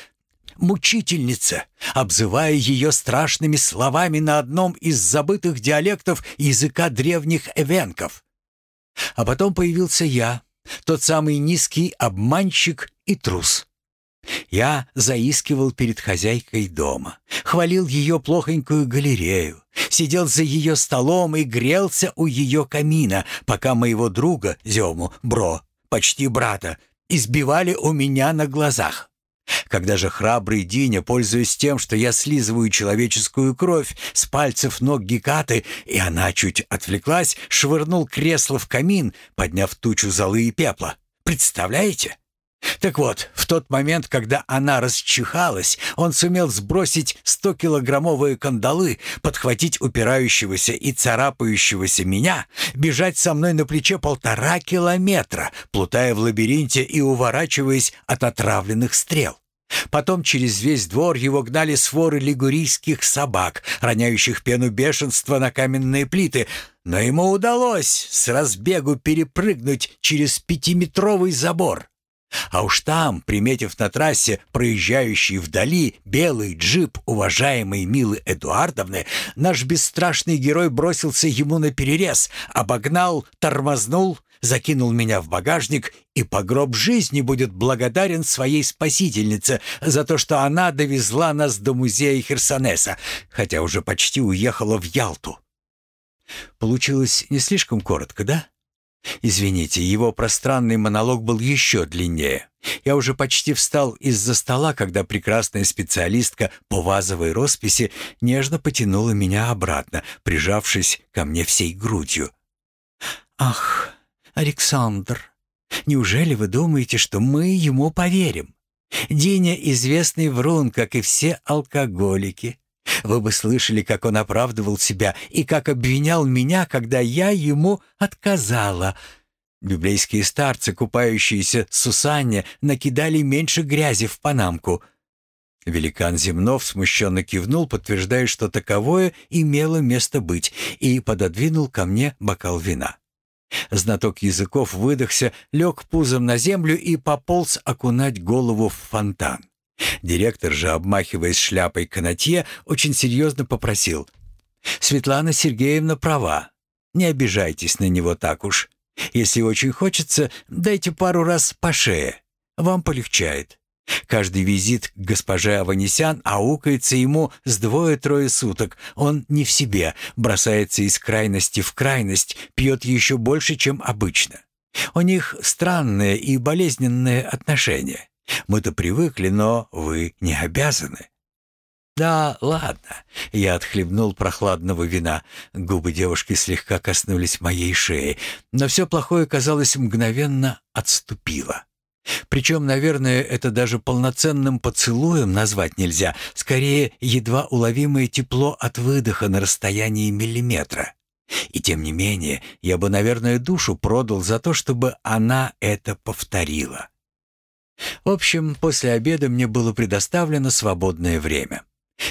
мучительница, обзывая ее страшными словами на одном из забытых диалектов языка древних эвенков. А потом появился я, тот самый низкий обманщик и трус. Я заискивал перед хозяйкой дома, хвалил ее плохонькую галерею, сидел за ее столом и грелся у ее камина, пока моего друга, Зему, бро, почти брата, избивали у меня на глазах. Когда же храбрый Диня, пользуясь тем, что я слизываю человеческую кровь с пальцев ног Гекаты, и она чуть отвлеклась, швырнул кресло в камин, подняв тучу золы и пепла. Представляете? Так вот, в тот момент, когда она расчихалась, он сумел сбросить стокилограммовые кандалы, подхватить упирающегося и царапающегося меня, бежать со мной на плече полтора километра, плутая в лабиринте и уворачиваясь от отравленных стрел. Потом через весь двор его гнали своры лигурийских собак, роняющих пену бешенства на каменные плиты, но ему удалось с разбегу перепрыгнуть через пятиметровый забор. А уж там, приметив на трассе проезжающий вдали белый джип уважаемой Милы Эдуардовны, наш бесстрашный герой бросился ему на перерез, обогнал, тормознул, закинул меня в багажник и по гроб жизни будет благодарен своей спасительнице за то, что она довезла нас до музея Херсонеса, хотя уже почти уехала в Ялту. Получилось не слишком коротко, да? Извините, его пространный монолог был еще длиннее. Я уже почти встал из-за стола, когда прекрасная специалистка по вазовой росписи нежно потянула меня обратно, прижавшись ко мне всей грудью. «Ах, Александр, неужели вы думаете, что мы ему поверим? Диня известный врун, как и все алкоголики. Вы бы слышали, как он оправдывал себя и как обвинял меня, когда я ему отказала. Библейские старцы, купающиеся в Сусанне, накидали меньше грязи в панамку. Великан Земнов смущенно кивнул, подтверждая, что таковое имело место быть, и пододвинул ко мне бокал вина. Знаток языков выдохся, лег пузом на землю и пополз окунать голову в фонтан. Директор же, обмахиваясь шляпой канатье, очень серьезно попросил. «Светлана Сергеевна права. Не обижайтесь на него так уж. Если очень хочется, дайте пару раз по шее. Вам полегчает. Каждый визит к госпоже Аванесян аукается ему с двое-трое суток. Он не в себе, бросается из крайности в крайность, пьет еще больше, чем обычно. У них странное и болезненное отношение. Мы-то привыкли, но вы не обязаны». «Да, ладно». Я отхлебнул прохладного вина. Губы девушки слегка коснулись моей шеи, но все плохое, казалось, мгновенно отступило. Причем, наверное, это даже полноценным поцелуем назвать нельзя, скорее едва уловимое тепло от выдоха на расстоянии миллиметра. И тем не менее, я бы, наверное, душу продал за то, чтобы она это повторила. В общем, после обеда мне было предоставлено свободное время.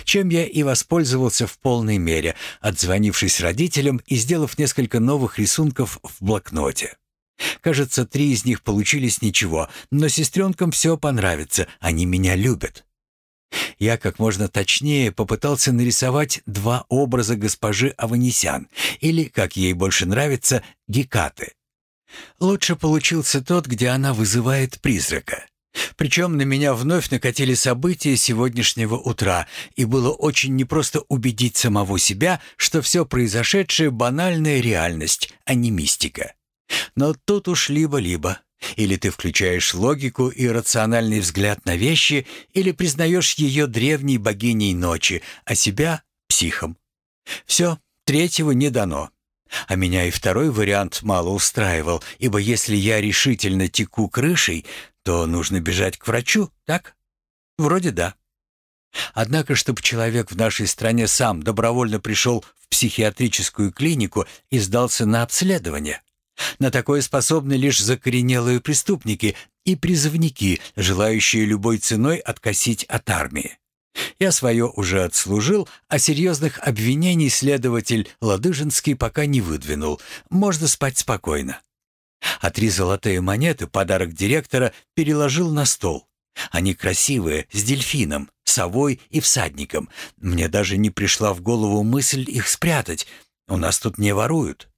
Чем я и воспользовался в полной мере, отзвонившись родителям и сделав несколько новых рисунков в блокноте. Кажется, три из них получились ничего, но сестренкам все понравится, они меня любят. Я как можно точнее попытался нарисовать два образа госпожи Аванесян, или, как ей больше нравится, Гекаты. Лучше получился тот, где она вызывает призрака. Причем на меня вновь накатили события сегодняшнего утра, и было очень непросто убедить самого себя, что все произошедшее — банальная реальность, а не мистика. Но тут уж либо-либо. Или ты включаешь логику и рациональный взгляд на вещи, или признаешь ее древней богиней ночи, а себя — психом. Все, третьего не дано. А меня и второй вариант мало устраивал, ибо если я решительно теку крышей, то нужно бежать к врачу, так? Вроде да. Однако, чтобы человек в нашей стране сам добровольно пришел в психиатрическую клинику и сдался на обследование, на такое способны лишь закоренелые преступники и призывники, желающие любой ценой откосить от армии. Я свое уже отслужил, а серьезных обвинений следователь Ладыжинский пока не выдвинул. Можно спать спокойно. А три золотые монеты, подарок директора, переложил на стол. Они красивые, с дельфином, совой и всадником. Мне даже не пришла в голову мысль их спрятать. У нас тут не воруют.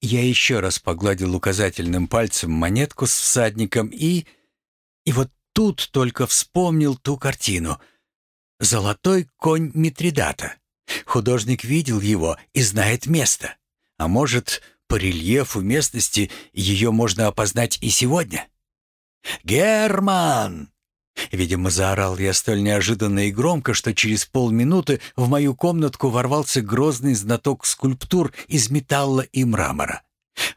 Я еще раз погладил указательным пальцем монетку с всадником и... И вот тут только вспомнил ту картину. «Золотой конь Митридата». Художник видел его и знает место. А может, по рельефу местности ее можно опознать и сегодня? «Герман!» Видимо, заорал я столь неожиданно и громко, что через полминуты в мою комнатку ворвался грозный знаток скульптур из металла и мрамора.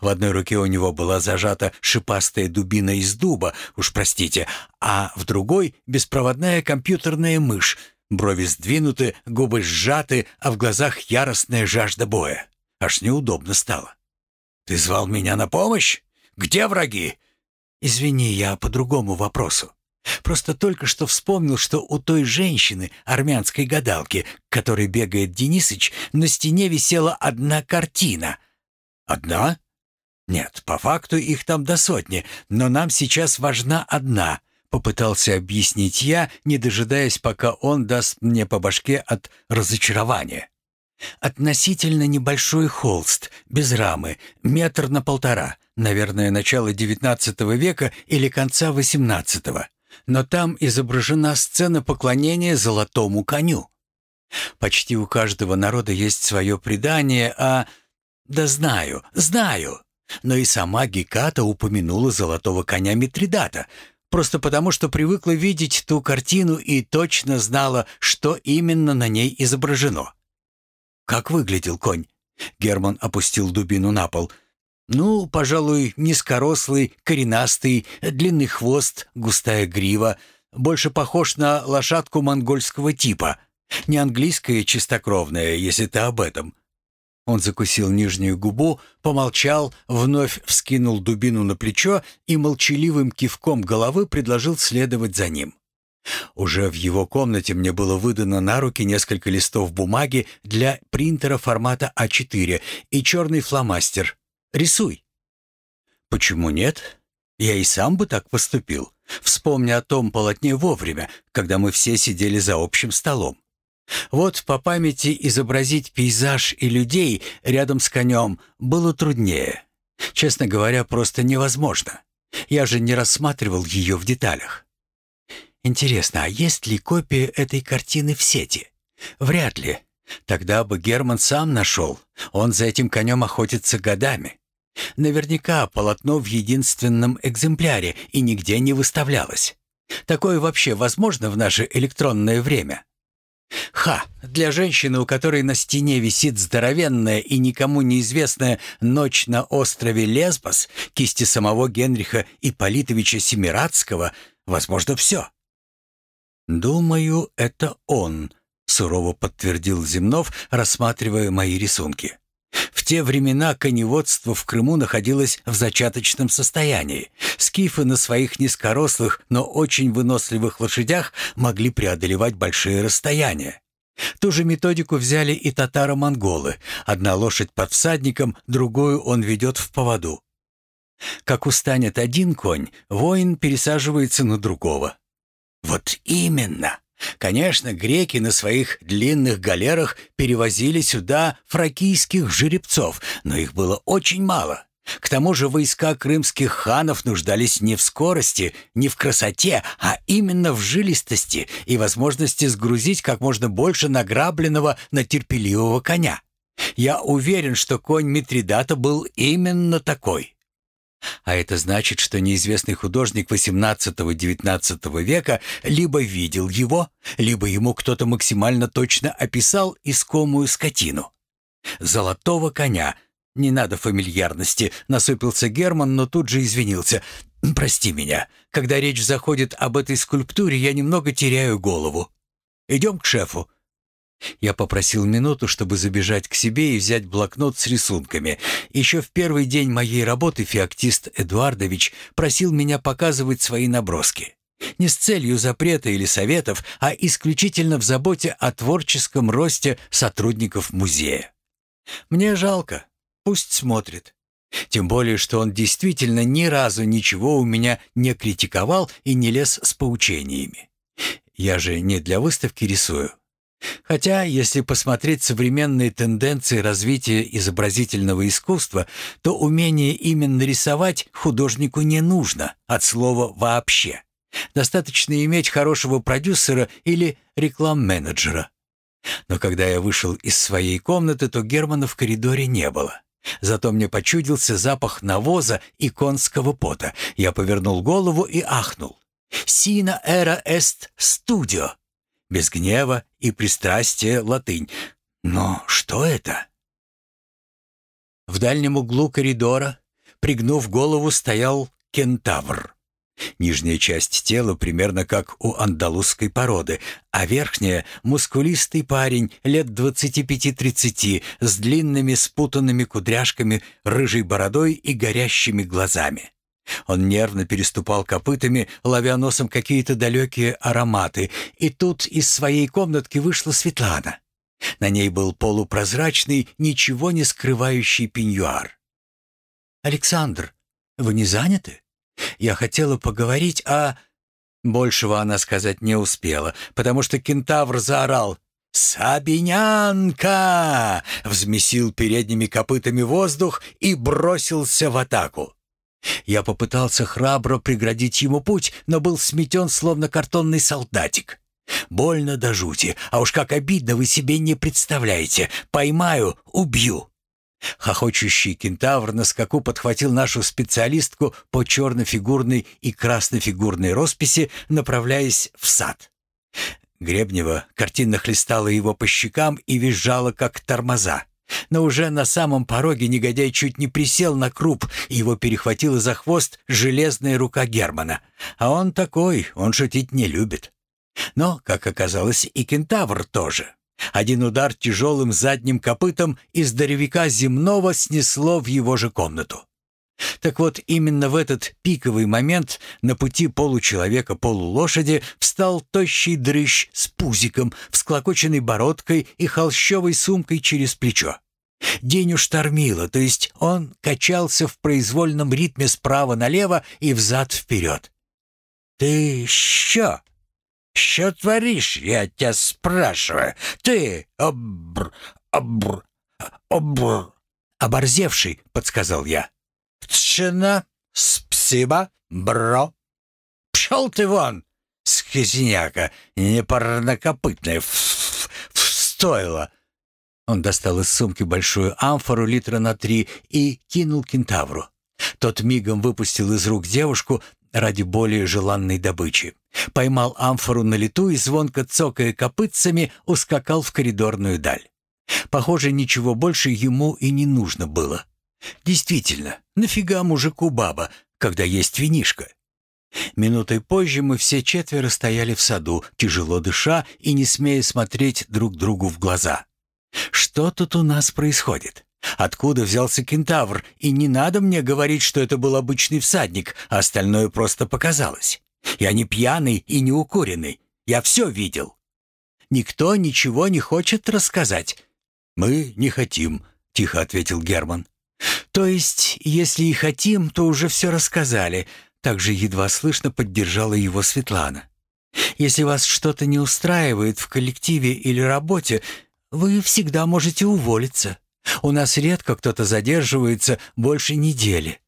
В одной руке у него была зажата шипастая дубина из дуба, уж простите, а в другой — беспроводная компьютерная мышь, брови сдвинуты, губы сжаты, а в глазах яростная жажда боя. Аж неудобно стало. «Ты звал меня на помощь? Где враги?» «Извини, я по другому вопросу. Просто только что вспомнил, что у той женщины, армянской гадалки, которой бегает Денисыч, на стене висела одна картина. Одна? Нет, по факту их там до сотни, но нам сейчас важна одна. Попытался объяснить я, не дожидаясь, пока он даст мне по башке от разочарования. Относительно небольшой холст, без рамы, метр на полтора, наверное, начало XIX века или конца XVIII. Но там изображена сцена поклонения золотому коню. Почти у каждого народа есть свое предание, а... Да знаю, знаю. Но и сама Геката упомянула золотого коня Митридата, просто потому что привыкла видеть ту картину и точно знала, что именно на ней изображено. «Как выглядел конь?» Герман опустил дубину на пол. «Ну, пожалуй, низкорослый, коренастый, длинный хвост, густая грива, больше похож на лошадку монгольского типа. Не английская чистокровная, если ты об этом». Он закусил нижнюю губу, помолчал, вновь вскинул дубину на плечо и молчаливым кивком головы предложил следовать за ним. Уже в его комнате мне было выдано на руки несколько листов бумаги для принтера формата А4 и черный фломастер. Рисуй. Почему нет? Я и сам бы так поступил. Вспомни о том полотне вовремя, когда мы все сидели за общим столом. Вот по памяти изобразить пейзаж и людей рядом с конем было труднее. Честно говоря, просто невозможно. Я же не рассматривал ее в деталях. Интересно, а есть ли копия этой картины в сети? Вряд ли. Тогда бы Герман сам нашел. Он за этим конем охотится годами. Наверняка полотно в единственном экземпляре и нигде не выставлялось. Такое вообще возможно в наше электронное время? Ха! Для женщины, у которой на стене висит здоровенная и никому неизвестная «Ночь на острове Лесбос» кисти самого Генриха Ипполитовича Семирадского, возможно, все. «Думаю, это он», — сурово подтвердил Земнов, рассматривая мои рисунки. В те времена коневодство в Крыму находилось в зачаточном состоянии. Скифы на своих низкорослых, но очень выносливых лошадях могли преодолевать большие расстояния. Ту же методику взяли и татаро-монголы. Одна лошадь под всадником, другую он ведет в поводу. Как устанет один конь, воин пересаживается на другого. Вот именно. Конечно, греки на своих длинных галерах перевозили сюда фракийских жеребцов, но их было очень мало. К тому же войска крымских ханов нуждались не в скорости, не в красоте, а именно в жилистости и возможности сгрузить как можно больше награбленного на терпеливого коня. Я уверен, что конь Митридата был именно такой. А это значит, что неизвестный художник XVIII-XIX века либо видел его, либо ему кто-то максимально точно описал искомую скотину. Золотого коня. Не надо фамильярности, насупился Герман, но тут же извинился. Прости меня. Когда речь заходит об этой скульптуре, я немного теряю голову. Идем к шефу. Я попросил минуту, чтобы забежать к себе и взять блокнот с рисунками. Еще в первый день моей работы феоктист Эдуардович просил меня показывать свои наброски. Не с целью запрета или советов, а исключительно в заботе о творческом росте сотрудников музея. Мне жалко, пусть смотрит. Тем более, что он действительно ни разу ничего у меня не критиковал и не лез с поучениями. Я же не для выставки рисую. Хотя, если посмотреть современные тенденции развития изобразительного искусства, то умение именно рисовать художнику не нужно, от слова «вообще». Достаточно иметь хорошего продюсера или реклам-менеджера. Но когда я вышел из своей комнаты, то Германа в коридоре не было. Зато мне почудился запах навоза и конского пота. Я повернул голову и ахнул. «Сина эра эст студио!» Без гнева и пристрастия латынь. Но что это? В дальнем углу коридора, пригнув голову, стоял кентавр. Нижняя часть тела примерно как у андалузской породы, а верхняя — мускулистый парень лет 25-30 с длинными спутанными кудряшками, рыжей бородой и горящими глазами. Он нервно переступал копытами, ловя носом какие-то далекие ароматы, и тут из своей комнатки вышла Светлана. На ней был полупрозрачный, ничего не скрывающий пеньюар. «Александр, вы не заняты? Я хотела поговорить о...» Большего она сказать не успела, потому что кентавр заорал «Сабинянка!» взмесил передними копытами воздух и бросился в атаку. Я попытался храбро преградить ему путь, но был сметен, словно картонный солдатик. Больно до жути, а уж как обидно вы себе не представляете. Поймаю — убью. Хохочущий кентавр на скаку подхватил нашу специалистку по чернофигурной и краснофигурной росписи, направляясь в сад. Гребнева картинно хлестала его по щекам и визжала, как тормоза. Но уже на самом пороге негодяй чуть не присел на круп, и его перехватила за хвост железная рука Германа. А он такой, он шутить не любит. Но, как оказалось, и кентавр тоже. Один удар тяжелым задним копытом из здоровяка земного снесло в его же комнату. Так вот, именно в этот пиковый момент на пути получеловека-полулошади встал тощий дрыщ с пузиком, всклокоченной бородкой и холщовой сумкой через плечо. День уж тормило, то есть он качался в произвольном ритме справа налево и взад-вперед. «Ты что? Что творишь, я тебя спрашиваю? Ты, обр, обр, обр...» «Оборзевший», — подсказал я. «Тщина, спасибо, бро. Пшел ты вон, скизняка, непарнокопытная, стоило!» Он достал из сумки большую амфору литра на три и кинул кентавру. Тот мигом выпустил из рук девушку, ради более желанной добычи. Поймал амфору на лету и, звонко цокая копытцами, ускакал в коридорную даль. Похоже, ничего больше ему и не нужно было. Действительно, нафига мужику баба, когда есть винишка? Минутой позже мы все четверо стояли в саду, тяжело дыша и не смея смотреть друг другу в глаза. Что тут у нас происходит? Откуда взялся кентавр? И не надо мне говорить, что это был обычный всадник, а остальное просто показалось. Я не пьяный и не укуренный. Я все видел. Никто ничего не хочет рассказать. Мы не хотим, тихо ответил Герман. То есть, если и хотим, то уже все рассказали. Также едва слышно поддержала его Светлана. Если вас что-то не устраивает в коллективе или работе, вы всегда можете уволиться. У нас редко кто-то задерживается больше недели.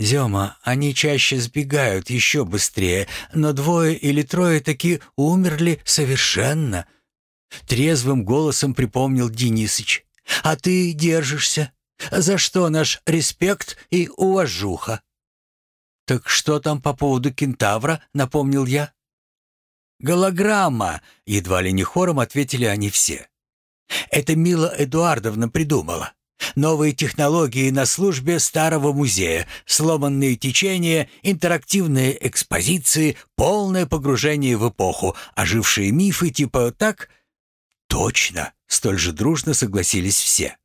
Зёма, они чаще сбегают еще быстрее, но двое или трое таки умерли совершенно. Трезвым голосом припомнил Денисыч. А ты держишься. За что наш респект и уважуха? Так что там по поводу кентавра, напомнил я. Голограмма, едва ли не хором ответили они все. Это Мила Эдуардовна придумала. Новые технологии на службе старого музея, сломанные течения, интерактивные экспозиции, полное погружение в эпоху, ожившие мифы типа «так»? Точно, столь же дружно согласились все.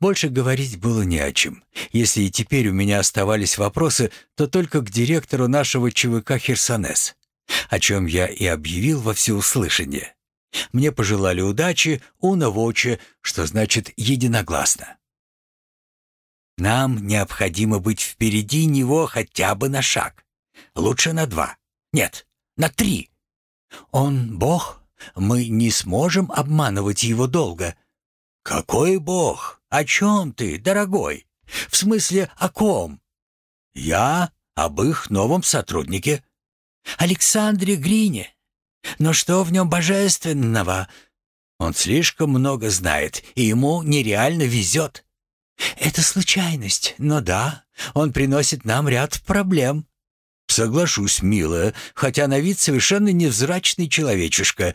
Больше говорить было не о чем. Если и теперь у меня оставались вопросы, то только к директору нашего ЧВК «Херсонес», о чем я и объявил во всеуслышание. Мне пожелали удачи, уна воче, что значит единогласно. Нам необходимо быть впереди него хотя бы на шаг. Лучше на два. Нет, на три. Он бог. Мы не сможем обманывать его долго. Какой бог? О чем ты, дорогой? В смысле, о ком? Я об их новом сотруднике. Александре Грине. Но что в нем божественного? Он слишком много знает, и ему нереально везет. Это случайность, но да, он приносит нам ряд проблем. Соглашусь, милая, хотя на вид совершенно невзрачный человечишка.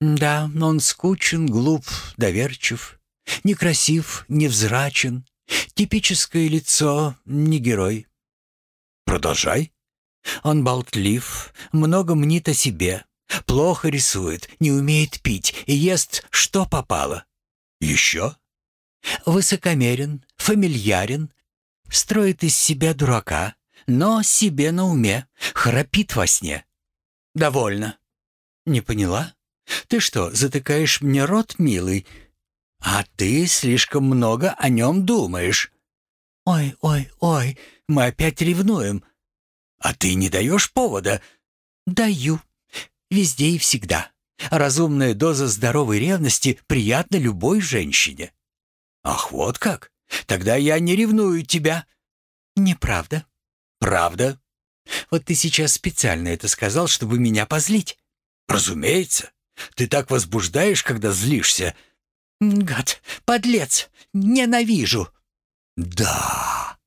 Да, он скучен, глуп, доверчив, некрасив, невзрачен. Типическое лицо, не герой. Продолжай. Он болтлив, много мнит о себе, Плохо рисует, не умеет пить и ест, что попало. Еще? Высокомерен, фамильярен, строит из себя дурака, но себе на уме, храпит во сне. Довольно. Не поняла? Ты что, затыкаешь мне рот, милый? А ты слишком много о нем думаешь. Ой, ой, ой, мы опять ревнуем. А ты не даешь повода? Даю. Везде и всегда. Разумная доза здоровой ревности приятна любой женщине. Ах, вот как? Тогда я не ревную тебя. Неправда. Правда? Вот ты сейчас специально это сказал, чтобы меня позлить. Разумеется. Ты так возбуждаешь, когда злишься. Гад, подлец, ненавижу. Да.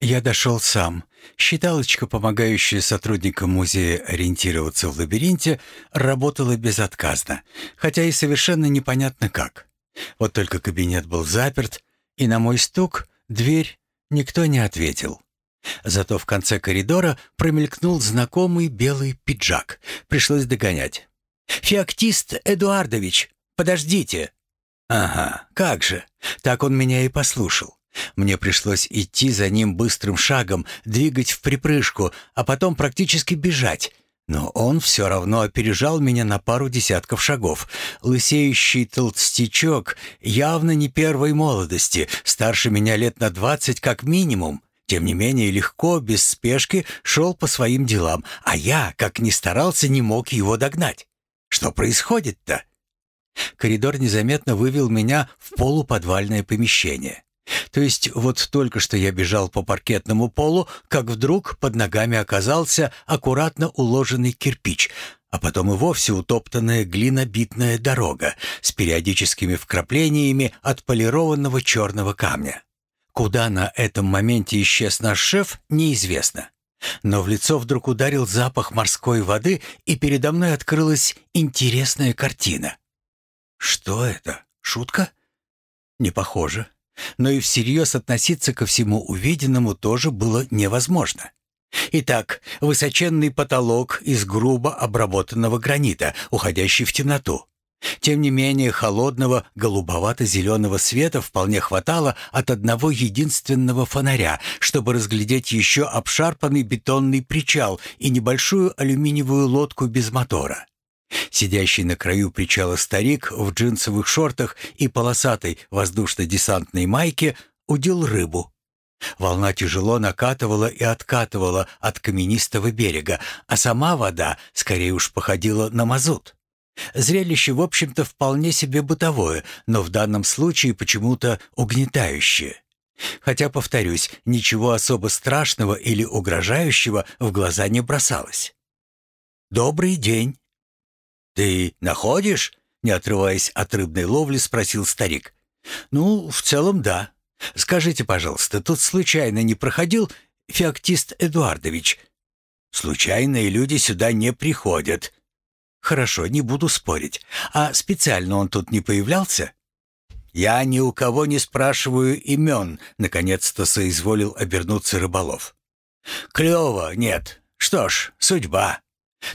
Я дошел сам. Считалочка, помогающая сотрудникам музея ориентироваться в лабиринте, работала безотказно, хотя и совершенно непонятно как. Вот только кабинет был заперт, и на мой стук дверь никто не ответил. Зато в конце коридора промелькнул знакомый белый пиджак. Пришлось догонять. «Феоктист Эдуардович, подождите!» «Ага, как же!» Так он меня и послушал. Мне пришлось идти за ним быстрым шагом, двигать в припрыжку, а потом практически бежать. Но он все равно опережал меня на пару десятков шагов. Лысеющий толстячок, явно не первой молодости, старше меня лет на двадцать как минимум. Тем не менее, легко, без спешки, шел по своим делам, а я, как ни старался, не мог его догнать. Что происходит-то? Коридор незаметно вывел меня в полуподвальное помещение. То есть вот только что я бежал по паркетному полу, как вдруг под ногами оказался аккуратно уложенный кирпич, а потом и вовсе утоптанная глинобитная дорога с периодическими вкраплениями отполированного черного камня. Куда на этом моменте исчез наш шеф, неизвестно. Но в лицо вдруг ударил запах морской воды, и передо мной открылась интересная картина. Что это? Шутка? Не похоже. Но и всерьез относиться ко всему увиденному тоже было невозможно. Итак, высоченный потолок из грубо обработанного гранита, уходящий в темноту. Тем не менее, холодного голубовато-зеленого света вполне хватало от одного единственного фонаря, чтобы разглядеть еще обшарпанный бетонный причал и небольшую алюминиевую лодку без мотора. Сидящий на краю причала старик в джинсовых шортах и полосатой воздушно-десантной майке удил рыбу. Волна тяжело накатывала и откатывала от каменистого берега, а сама вода скорее уж походила на мазут. Зрелище, в общем-то, вполне себе бытовое, но в данном случае почему-то угнетающее. Хотя, повторюсь, ничего особо страшного или угрожающего в глаза не бросалось. «Добрый день!» «Ты находишь?» — не отрываясь от рыбной ловли, спросил старик. «Ну, в целом, да. Скажите, пожалуйста, тут случайно не проходил Феоктист Эдуардович?» «Случайные люди сюда не приходят». «Хорошо, не буду спорить. А специально он тут не появлялся?» «Я ни у кого не спрашиваю имен», — наконец-то соизволил обернуться рыболов. «Клево, нет. Что ж, судьба.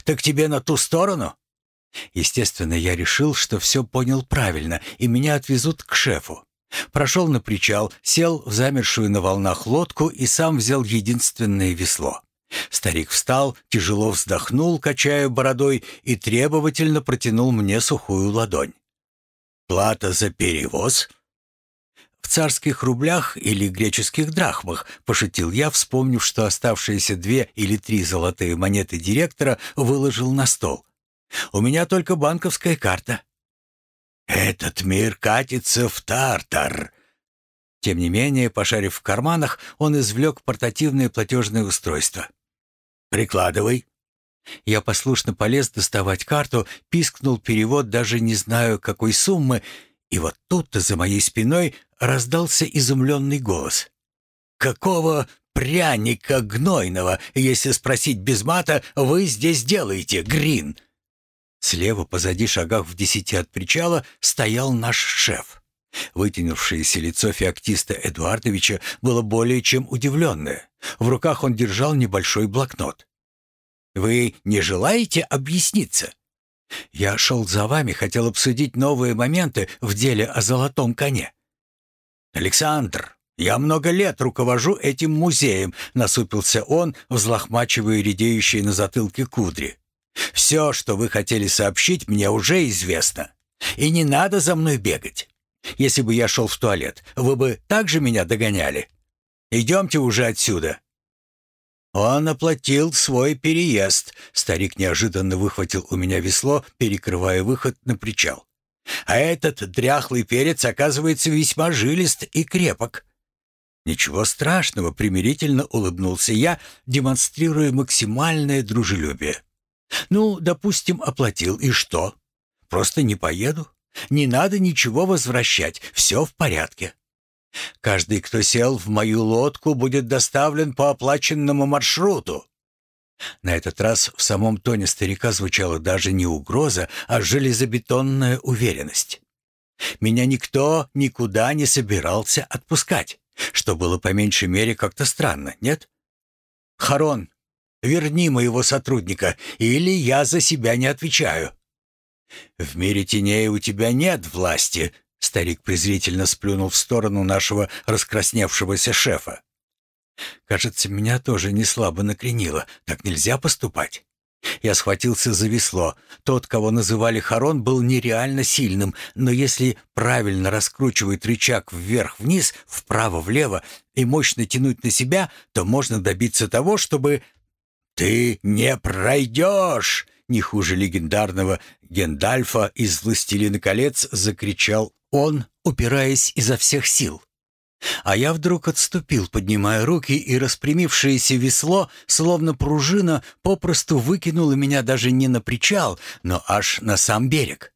Так тебе на ту сторону?» Естественно, я решил, что все понял правильно, и меня отвезут к шефу. Прошел на причал, сел в замершую на волнах лодку и сам взял единственное весло. Старик встал, тяжело вздохнул, качая бородой, и требовательно протянул мне сухую ладонь. «Плата за перевоз?» «В царских рублях или греческих драхмах», — пошутил я, вспомнив, что оставшиеся две или три золотые монеты директора выложил на стол. У меня только банковская карта». «Этот мир катится в тартар». Тем не менее, пошарив в карманах, он извлек портативное платежное устройство. «Прикладывай». Я послушно полез доставать карту, пискнул перевод, даже не знаю, какой суммы, и вот тут-то за моей спиной раздался изумленный голос. «Какого пряника гнойного, если спросить без мата, вы здесь делаете, Грин?» Слева, позади шагах в десяти от причала, стоял наш шеф. Вытянувшееся лицо феоктиста Эдуардовича было более чем удивленное. В руках он держал небольшой блокнот. «Вы не желаете объясниться?» «Я шел за вами, хотел обсудить новые моменты в деле о золотом коне». «Александр, я много лет руковожу этим музеем», — насупился он, взлохмачивая редеющие на затылке кудри. Все, что вы хотели сообщить, мне уже известно. И не надо за мной бегать. Если бы я шел в туалет, вы бы также меня догоняли. Идемте уже отсюда». «Он оплатил свой переезд», — старик неожиданно выхватил у меня весло, перекрывая выход на причал. «А этот дряхлый перец оказывается весьма жилист и крепок». «Ничего страшного», — примирительно улыбнулся я, демонстрируя максимальное дружелюбие. Ну, допустим, оплатил, и что? Просто не поеду. Не надо ничего возвращать, все в порядке. Каждый, кто сел в мою лодку, будет доставлен по оплаченному маршруту. На этот раз в самом тоне старика звучала даже не угроза, а железобетонная уверенность. Меня никто никуда не собирался отпускать, что было по меньшей мере как-то странно, нет? Харон, Верни моего сотрудника, или я за себя не отвечаю». «В мире теней у тебя нет власти», — старик презрительно сплюнул в сторону нашего раскрасневшегося шефа. «Кажется, меня тоже не слабо накренило. Так нельзя поступать». Я схватился за весло. Тот, кого называли Харон, был нереально сильным, но если правильно раскручивать рычаг вверх-вниз, вправо-влево и мощно тянуть на себя, то можно добиться того, чтобы «Ты не пройдешь!» — не хуже легендарного Гендальфа из «Властелина колец» закричал он, упираясь изо всех сил. А я вдруг отступил, поднимая руки, и распрямившееся весло, словно пружина, попросту выкинуло меня даже не на причал, но аж на сам берег.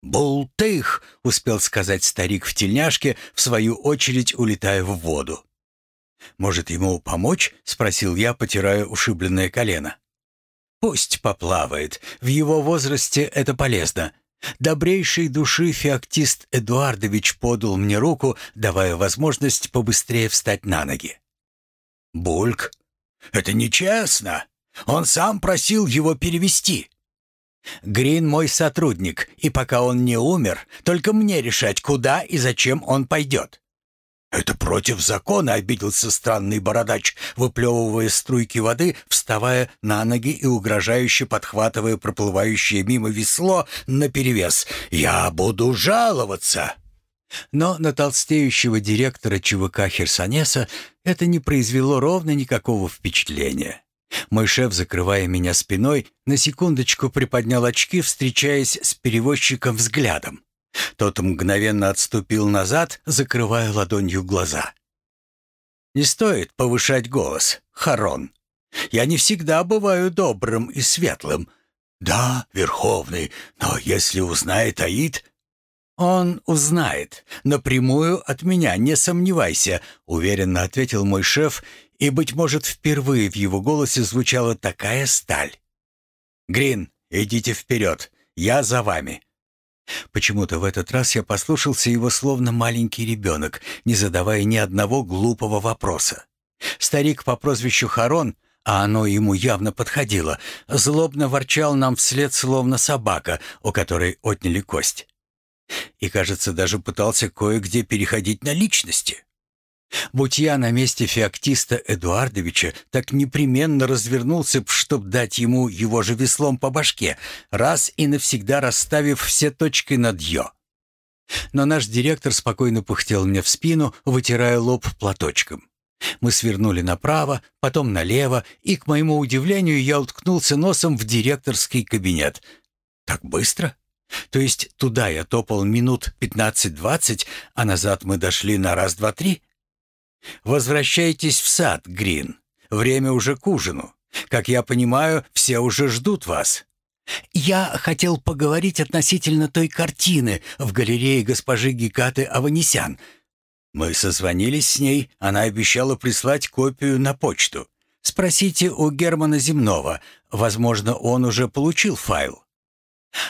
«Бултых!» — успел сказать старик в тельняшке, в свою очередь улетая в воду. «Может, ему помочь?» — спросил я, потирая ушибленное колено. «Пусть поплавает. В его возрасте это полезно. Добрейшей души феоктист Эдуардович подал мне руку, давая возможность побыстрее встать на ноги. «Бульк, это нечестно. Он сам просил его перевести. Грин мой сотрудник, и пока он не умер, только мне решать, куда и зачем он пойдет. «Это против закона», — обиделся странный бородач, выплевывая струйки воды, вставая на ноги и угрожающе подхватывая проплывающее мимо весло наперевес. «Я буду жаловаться!» Но на толстеющего директора ЧВК Херсонеса это не произвело ровно никакого впечатления. Мой шеф, закрывая меня спиной, на секундочку приподнял очки, встречаясь с перевозчиком взглядом. Тот мгновенно отступил назад, закрывая ладонью глаза. «Не стоит повышать голос, Харон. Я не всегда бываю добрым и светлым. Да, Верховный, но если узнает Аид...» «Он узнает. Напрямую от меня, не сомневайся», — уверенно ответил мой шеф, и, быть может, впервые в его голосе звучала такая сталь. «Грин, идите вперед, я за вами». Почему-то в этот раз я послушался его словно маленький ребенок, не задавая ни одного глупого вопроса. Старик по прозвищу Харон, а оно ему явно подходило, злобно ворчал нам вслед словно собака, у которой отняли кость. И, кажется, даже пытался кое-где переходить на личности. Будь я на месте феоктиста Эдуардовича, так непременно развернулся б, чтоб дать ему его же веслом по башке, раз и навсегда расставив все точки над «ё». Но наш директор спокойно пыхтел мне в спину, вытирая лоб платочком. Мы свернули направо, потом налево, и, к моему удивлению, я уткнулся носом в директорский кабинет. Так быстро? То есть туда я топал минут пятнадцать-двадцать, а назад мы дошли на раз-два-три? «Возвращайтесь в сад, Грин. Время уже к ужину. Как я понимаю, все уже ждут вас». «Я хотел поговорить относительно той картины в галерее госпожи Гекаты Аванесян. Мы созвонились с ней, она обещала прислать копию на почту. Спросите у Германа Земного, возможно, он уже получил файл».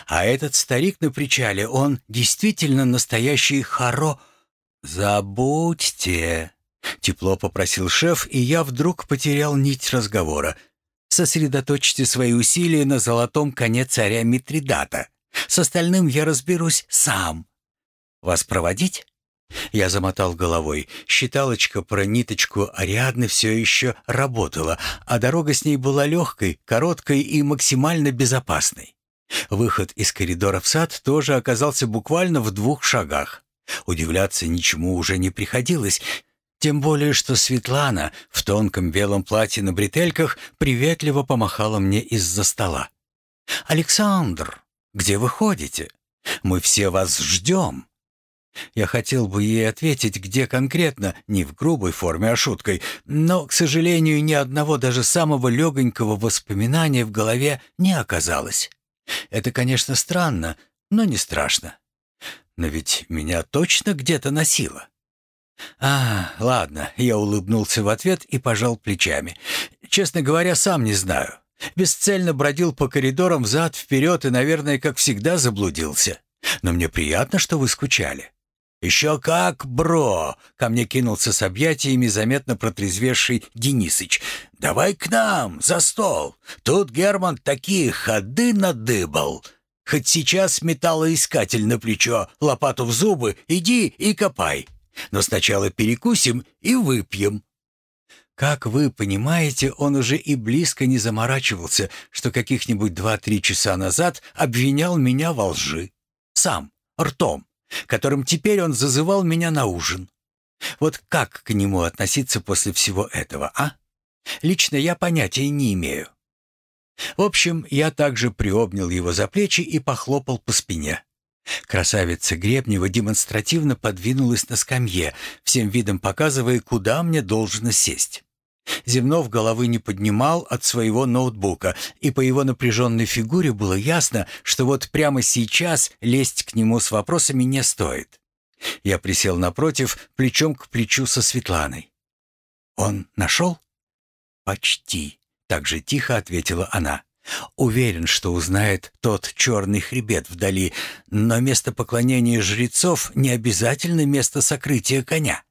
«А этот старик на причале, он действительно настоящий хоро...» «Забудьте», Тепло попросил шеф, и я вдруг потерял нить разговора. Сосредоточьте свои усилия на золотом коне царя Митридата. С остальным я разберусь сам. Вас проводить? Я замотал головой. Считалочка про ниточку Ариадны все еще работала, а дорога с ней была легкой, короткой и максимально безопасной. Выход из коридора в сад тоже оказался буквально в двух шагах. Удивляться ничему уже не приходилось. Тем более, что Светлана в тонком белом платье на бретельках приветливо помахала мне из-за стола. «Александр, где вы ходите? Мы все вас ждем». Я хотел бы ей ответить, где конкретно, не в грубой форме, а шуткой, но, к сожалению, ни одного даже самого легонького воспоминания в голове не оказалось. Это, конечно, странно, но не страшно. Но ведь меня точно где-то носило. «А, ладно», — я улыбнулся в ответ и пожал плечами. «Честно говоря, сам не знаю. Бесцельно бродил по коридорам взад-вперед и, наверное, как всегда, заблудился. Но мне приятно, что вы скучали». «Еще как, бро!» — ко мне кинулся с объятиями заметно протрезвевший Денисыч. «Давай к нам, за стол. Тут Герман такие ходы надыбал. Хоть сейчас металлоискатель на плечо, лопату в зубы, иди и копай». Но сначала перекусим и выпьем». Как вы понимаете, он уже и близко не заморачивался, что каких-нибудь два-три часа назад обвинял меня во лжи. Сам, ртом, которым теперь он зазывал меня на ужин. Вот как к нему относиться после всего этого, а? Лично я понятия не имею. В общем, я также приобнял его за плечи и похлопал по спине. Красавица Гребнева демонстративно подвинулась на скамье, всем видом показывая, куда мне должно сесть. Земнов головы не поднимал от своего ноутбука, и по его напряженной фигуре было ясно, что вот прямо сейчас лезть к нему с вопросами не стоит. Я присел напротив, плечом к плечу со Светланой. «Он нашел?» «Почти», — так же тихо ответила она. «Уверен, что узнает тот черный хребет вдали, но место поклонения жрецов не обязательно место сокрытия коня».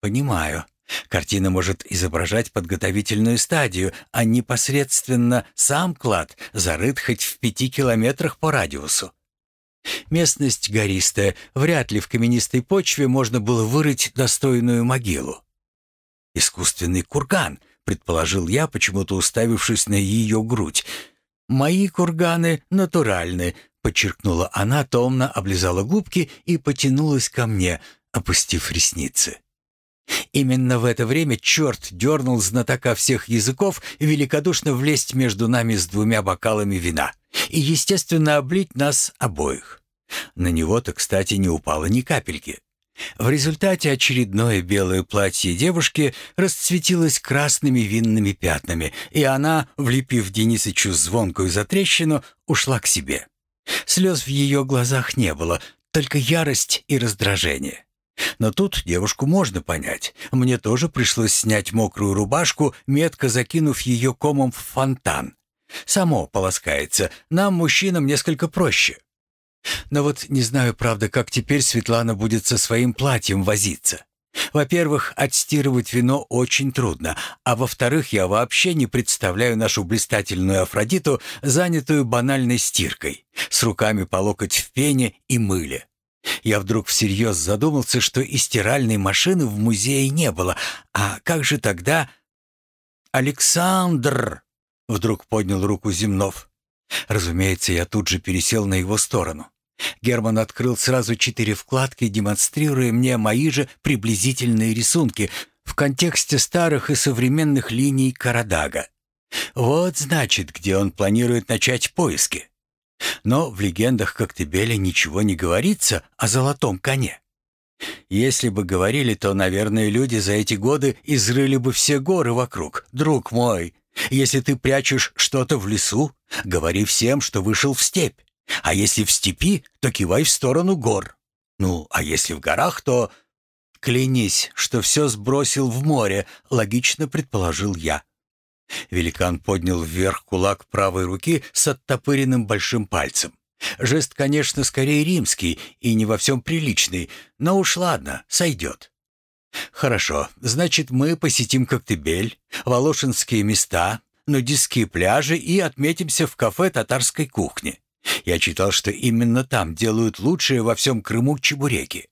«Понимаю», Картина может изображать подготовительную стадию, а непосредственно сам клад зарыт хоть в пяти километрах по радиусу. Местность гористая, вряд ли в каменистой почве можно было вырыть достойную могилу. «Искусственный курган», — предположил я, почему-то уставившись на ее грудь. «Мои курганы натуральны», — подчеркнула она, томно облизала губки и потянулась ко мне, опустив ресницы. Именно в это время черт дернул знатока всех языков великодушно влезть между нами с двумя бокалами вина и, естественно, облить нас обоих. На него-то, кстати, не упало ни капельки. В результате очередное белое платье девушки расцветилось красными винными пятнами, и она, влепив Денисычу звонкую затрещину, ушла к себе. Слез в ее глазах не было, только ярость и раздражение. Но тут девушку можно понять. Мне тоже пришлось снять мокрую рубашку, метко закинув ее комом в фонтан. Само полоскается, нам, мужчинам, несколько проще. Но вот не знаю, правда, как теперь Светлана будет со своим платьем возиться. Во-первых, отстирывать вино очень трудно, а во-вторых, я вообще не представляю нашу блистательную Афродиту, занятую банальной стиркой, с руками по локоть в пене и мыле. Я вдруг всерьез задумался, что и стиральной машины в музее не было. А как же тогда... «Александр!» — вдруг поднял руку Земнов. Разумеется, я тут же пересел на его сторону. Герман открыл сразу четыре вкладки, демонстрируя мне мои же приблизительные рисунки в контексте старых и современных линий Карадага. Вот значит, где он планирует начать поиски. Но в легендах Коктебеля ничего не говорится о золотом коне. Если бы говорили, то, наверное, люди за эти годы изрыли бы все горы вокруг. Друг мой, если ты прячешь что-то в лесу, говори всем, что вышел в степь. А если в степи, то кивай в сторону гор. Ну, а если в горах, то... Клянись, что все сбросил в море, логично предположил я. Великан поднял вверх кулак правой руки с оттопыренным большим пальцем. Жест, конечно, скорее римский и не во всем приличный, но уж ладно, сойдет. Хорошо, значит, мы посетим Коктебель, Волошинские места, нудистские пляжи и отметимся в кафе татарской кухни. Я читал, что именно там делают лучшие во всем Крыму чебуреки.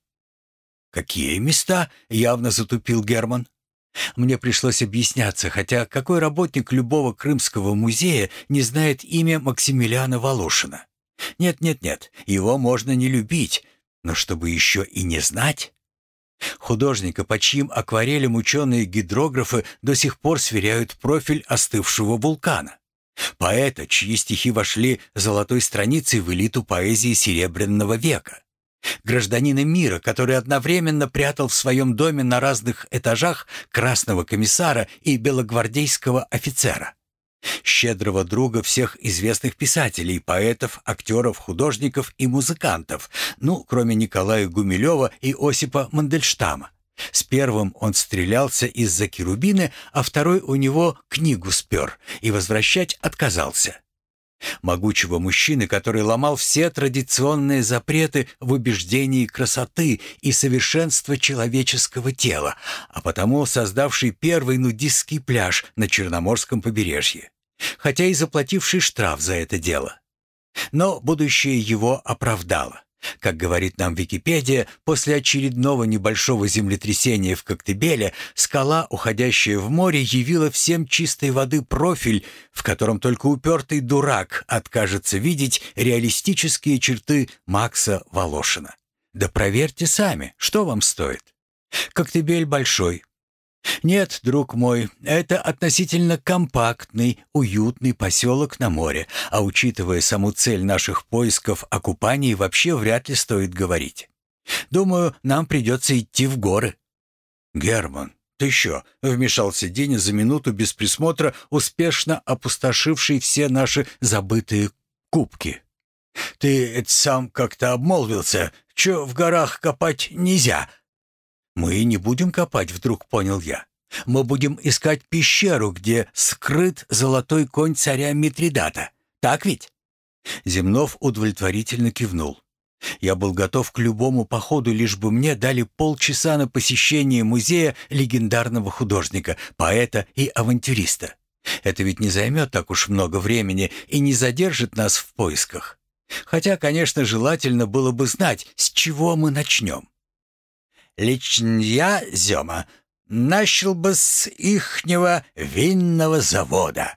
«Какие места?» — явно затупил Герман. Мне пришлось объясняться, хотя какой работник любого крымского музея не знает имя Максимилиана Волошина? Нет-нет-нет, его можно не любить, но чтобы еще и не знать? Художника, по чьим акварелям ученые-гидрографы до сих пор сверяют профиль остывшего вулкана. Поэта, чьи стихи вошли золотой страницей в элиту поэзии Серебряного века. Гражданина мира, который одновременно прятал в своем доме на разных этажах красного комиссара и белогвардейского офицера. Щедрого друга всех известных писателей, поэтов, актеров, художников и музыкантов, ну, кроме Николая Гумилева и Осипа Мандельштама. С первым он стрелялся из-за Керубины, а второй у него книгу спер и возвращать отказался. Могучего мужчины, который ломал все традиционные запреты в убеждении красоты и совершенства человеческого тела, а потому создавший первый нудистский пляж на Черноморском побережье, хотя и заплативший штраф за это дело. Но будущее его оправдало. Как говорит нам Википедия, после очередного небольшого землетрясения в Коктебеле скала, уходящая в море, явила всем чистой воды профиль, в котором только упертый дурак откажется видеть реалистические черты Макса Волошина. Да проверьте сами, что вам стоит. Коктебель большой, нет, друг мой, это относительно компактный, уютный поселок на море, а учитывая саму цель наших поисков о купании, вообще вряд ли стоит говорить. Думаю, нам придется идти в горы. Герман, ты еще?» — вмешался Деня за минуту без присмотра, успешно опустошивший все наши забытые кубки. «Ты это сам как-то обмолвился, что в горах копать нельзя». «Мы не будем копать», — вдруг понял я. «Мы будем искать пещеру, где скрыт золотой конь царя Митридата. Так ведь?» Земнов удовлетворительно кивнул. Я был готов к любому походу, лишь бы мне дали полчаса на посещение музея легендарного художника, поэта и авантюриста. Это ведь не займет так уж много времени и не задержит нас в поисках. Хотя, конечно, желательно было бы знать, с чего мы начнем. Лично я, Зема, начал бы с ихнего винного завода.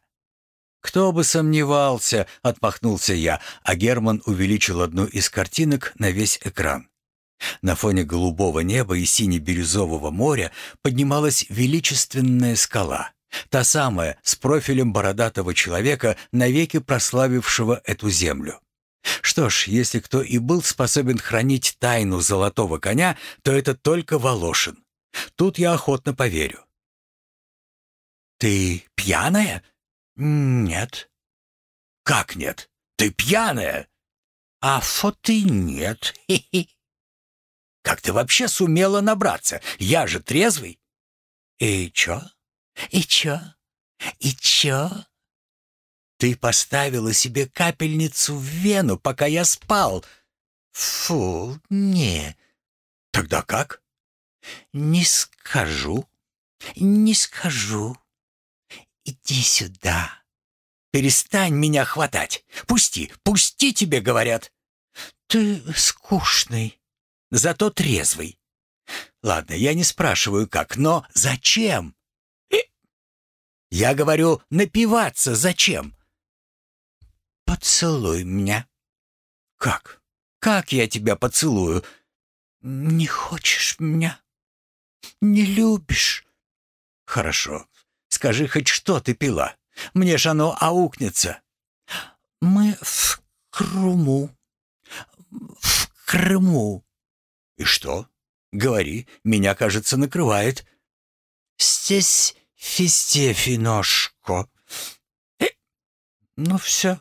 «Кто бы сомневался!» — отмахнулся я, а Герман увеличил одну из картинок на весь экран. На фоне голубого неба и сине-бирюзового моря поднималась величественная скала. Та самая, с профилем бородатого человека, навеки прославившего эту землю. Что ж, если кто и был способен хранить тайну золотого коня, то это только Волошин. Тут я охотно поверю. «Ты пьяная?» «Нет». «Как нет? Ты пьяная?» «А вот и нет. Хи -хи. Как ты вообще сумела набраться? Я же трезвый». «И чё? И чё? И чё?» «Ты поставила себе капельницу в вену, пока я спал». «Фу, не». «Тогда как?» «Не скажу, не скажу». «Иди сюда! Перестань меня хватать! Пусти! Пусти, тебе говорят!» «Ты скучный, зато трезвый. Ладно, я не спрашиваю как, но зачем?» «Я говорю, напиваться зачем?» «Поцелуй меня». «Как? Как я тебя поцелую?» «Не хочешь меня? Не любишь?» «Хорошо, Скажи хоть что ты пила. Мне ж оно аукнется». «Мы в Крыму. В Крыму». «И что? Говори, меня, кажется, накрывает». «Здесь фистефиношко». Э, «Ну все,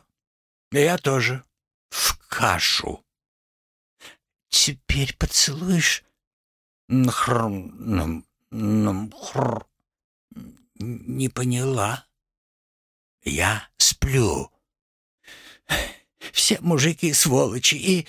я тоже в кашу». «Теперь поцелуешь?» «Хрм, хр, «Не поняла». «Я сплю. Все мужики сволочи и...»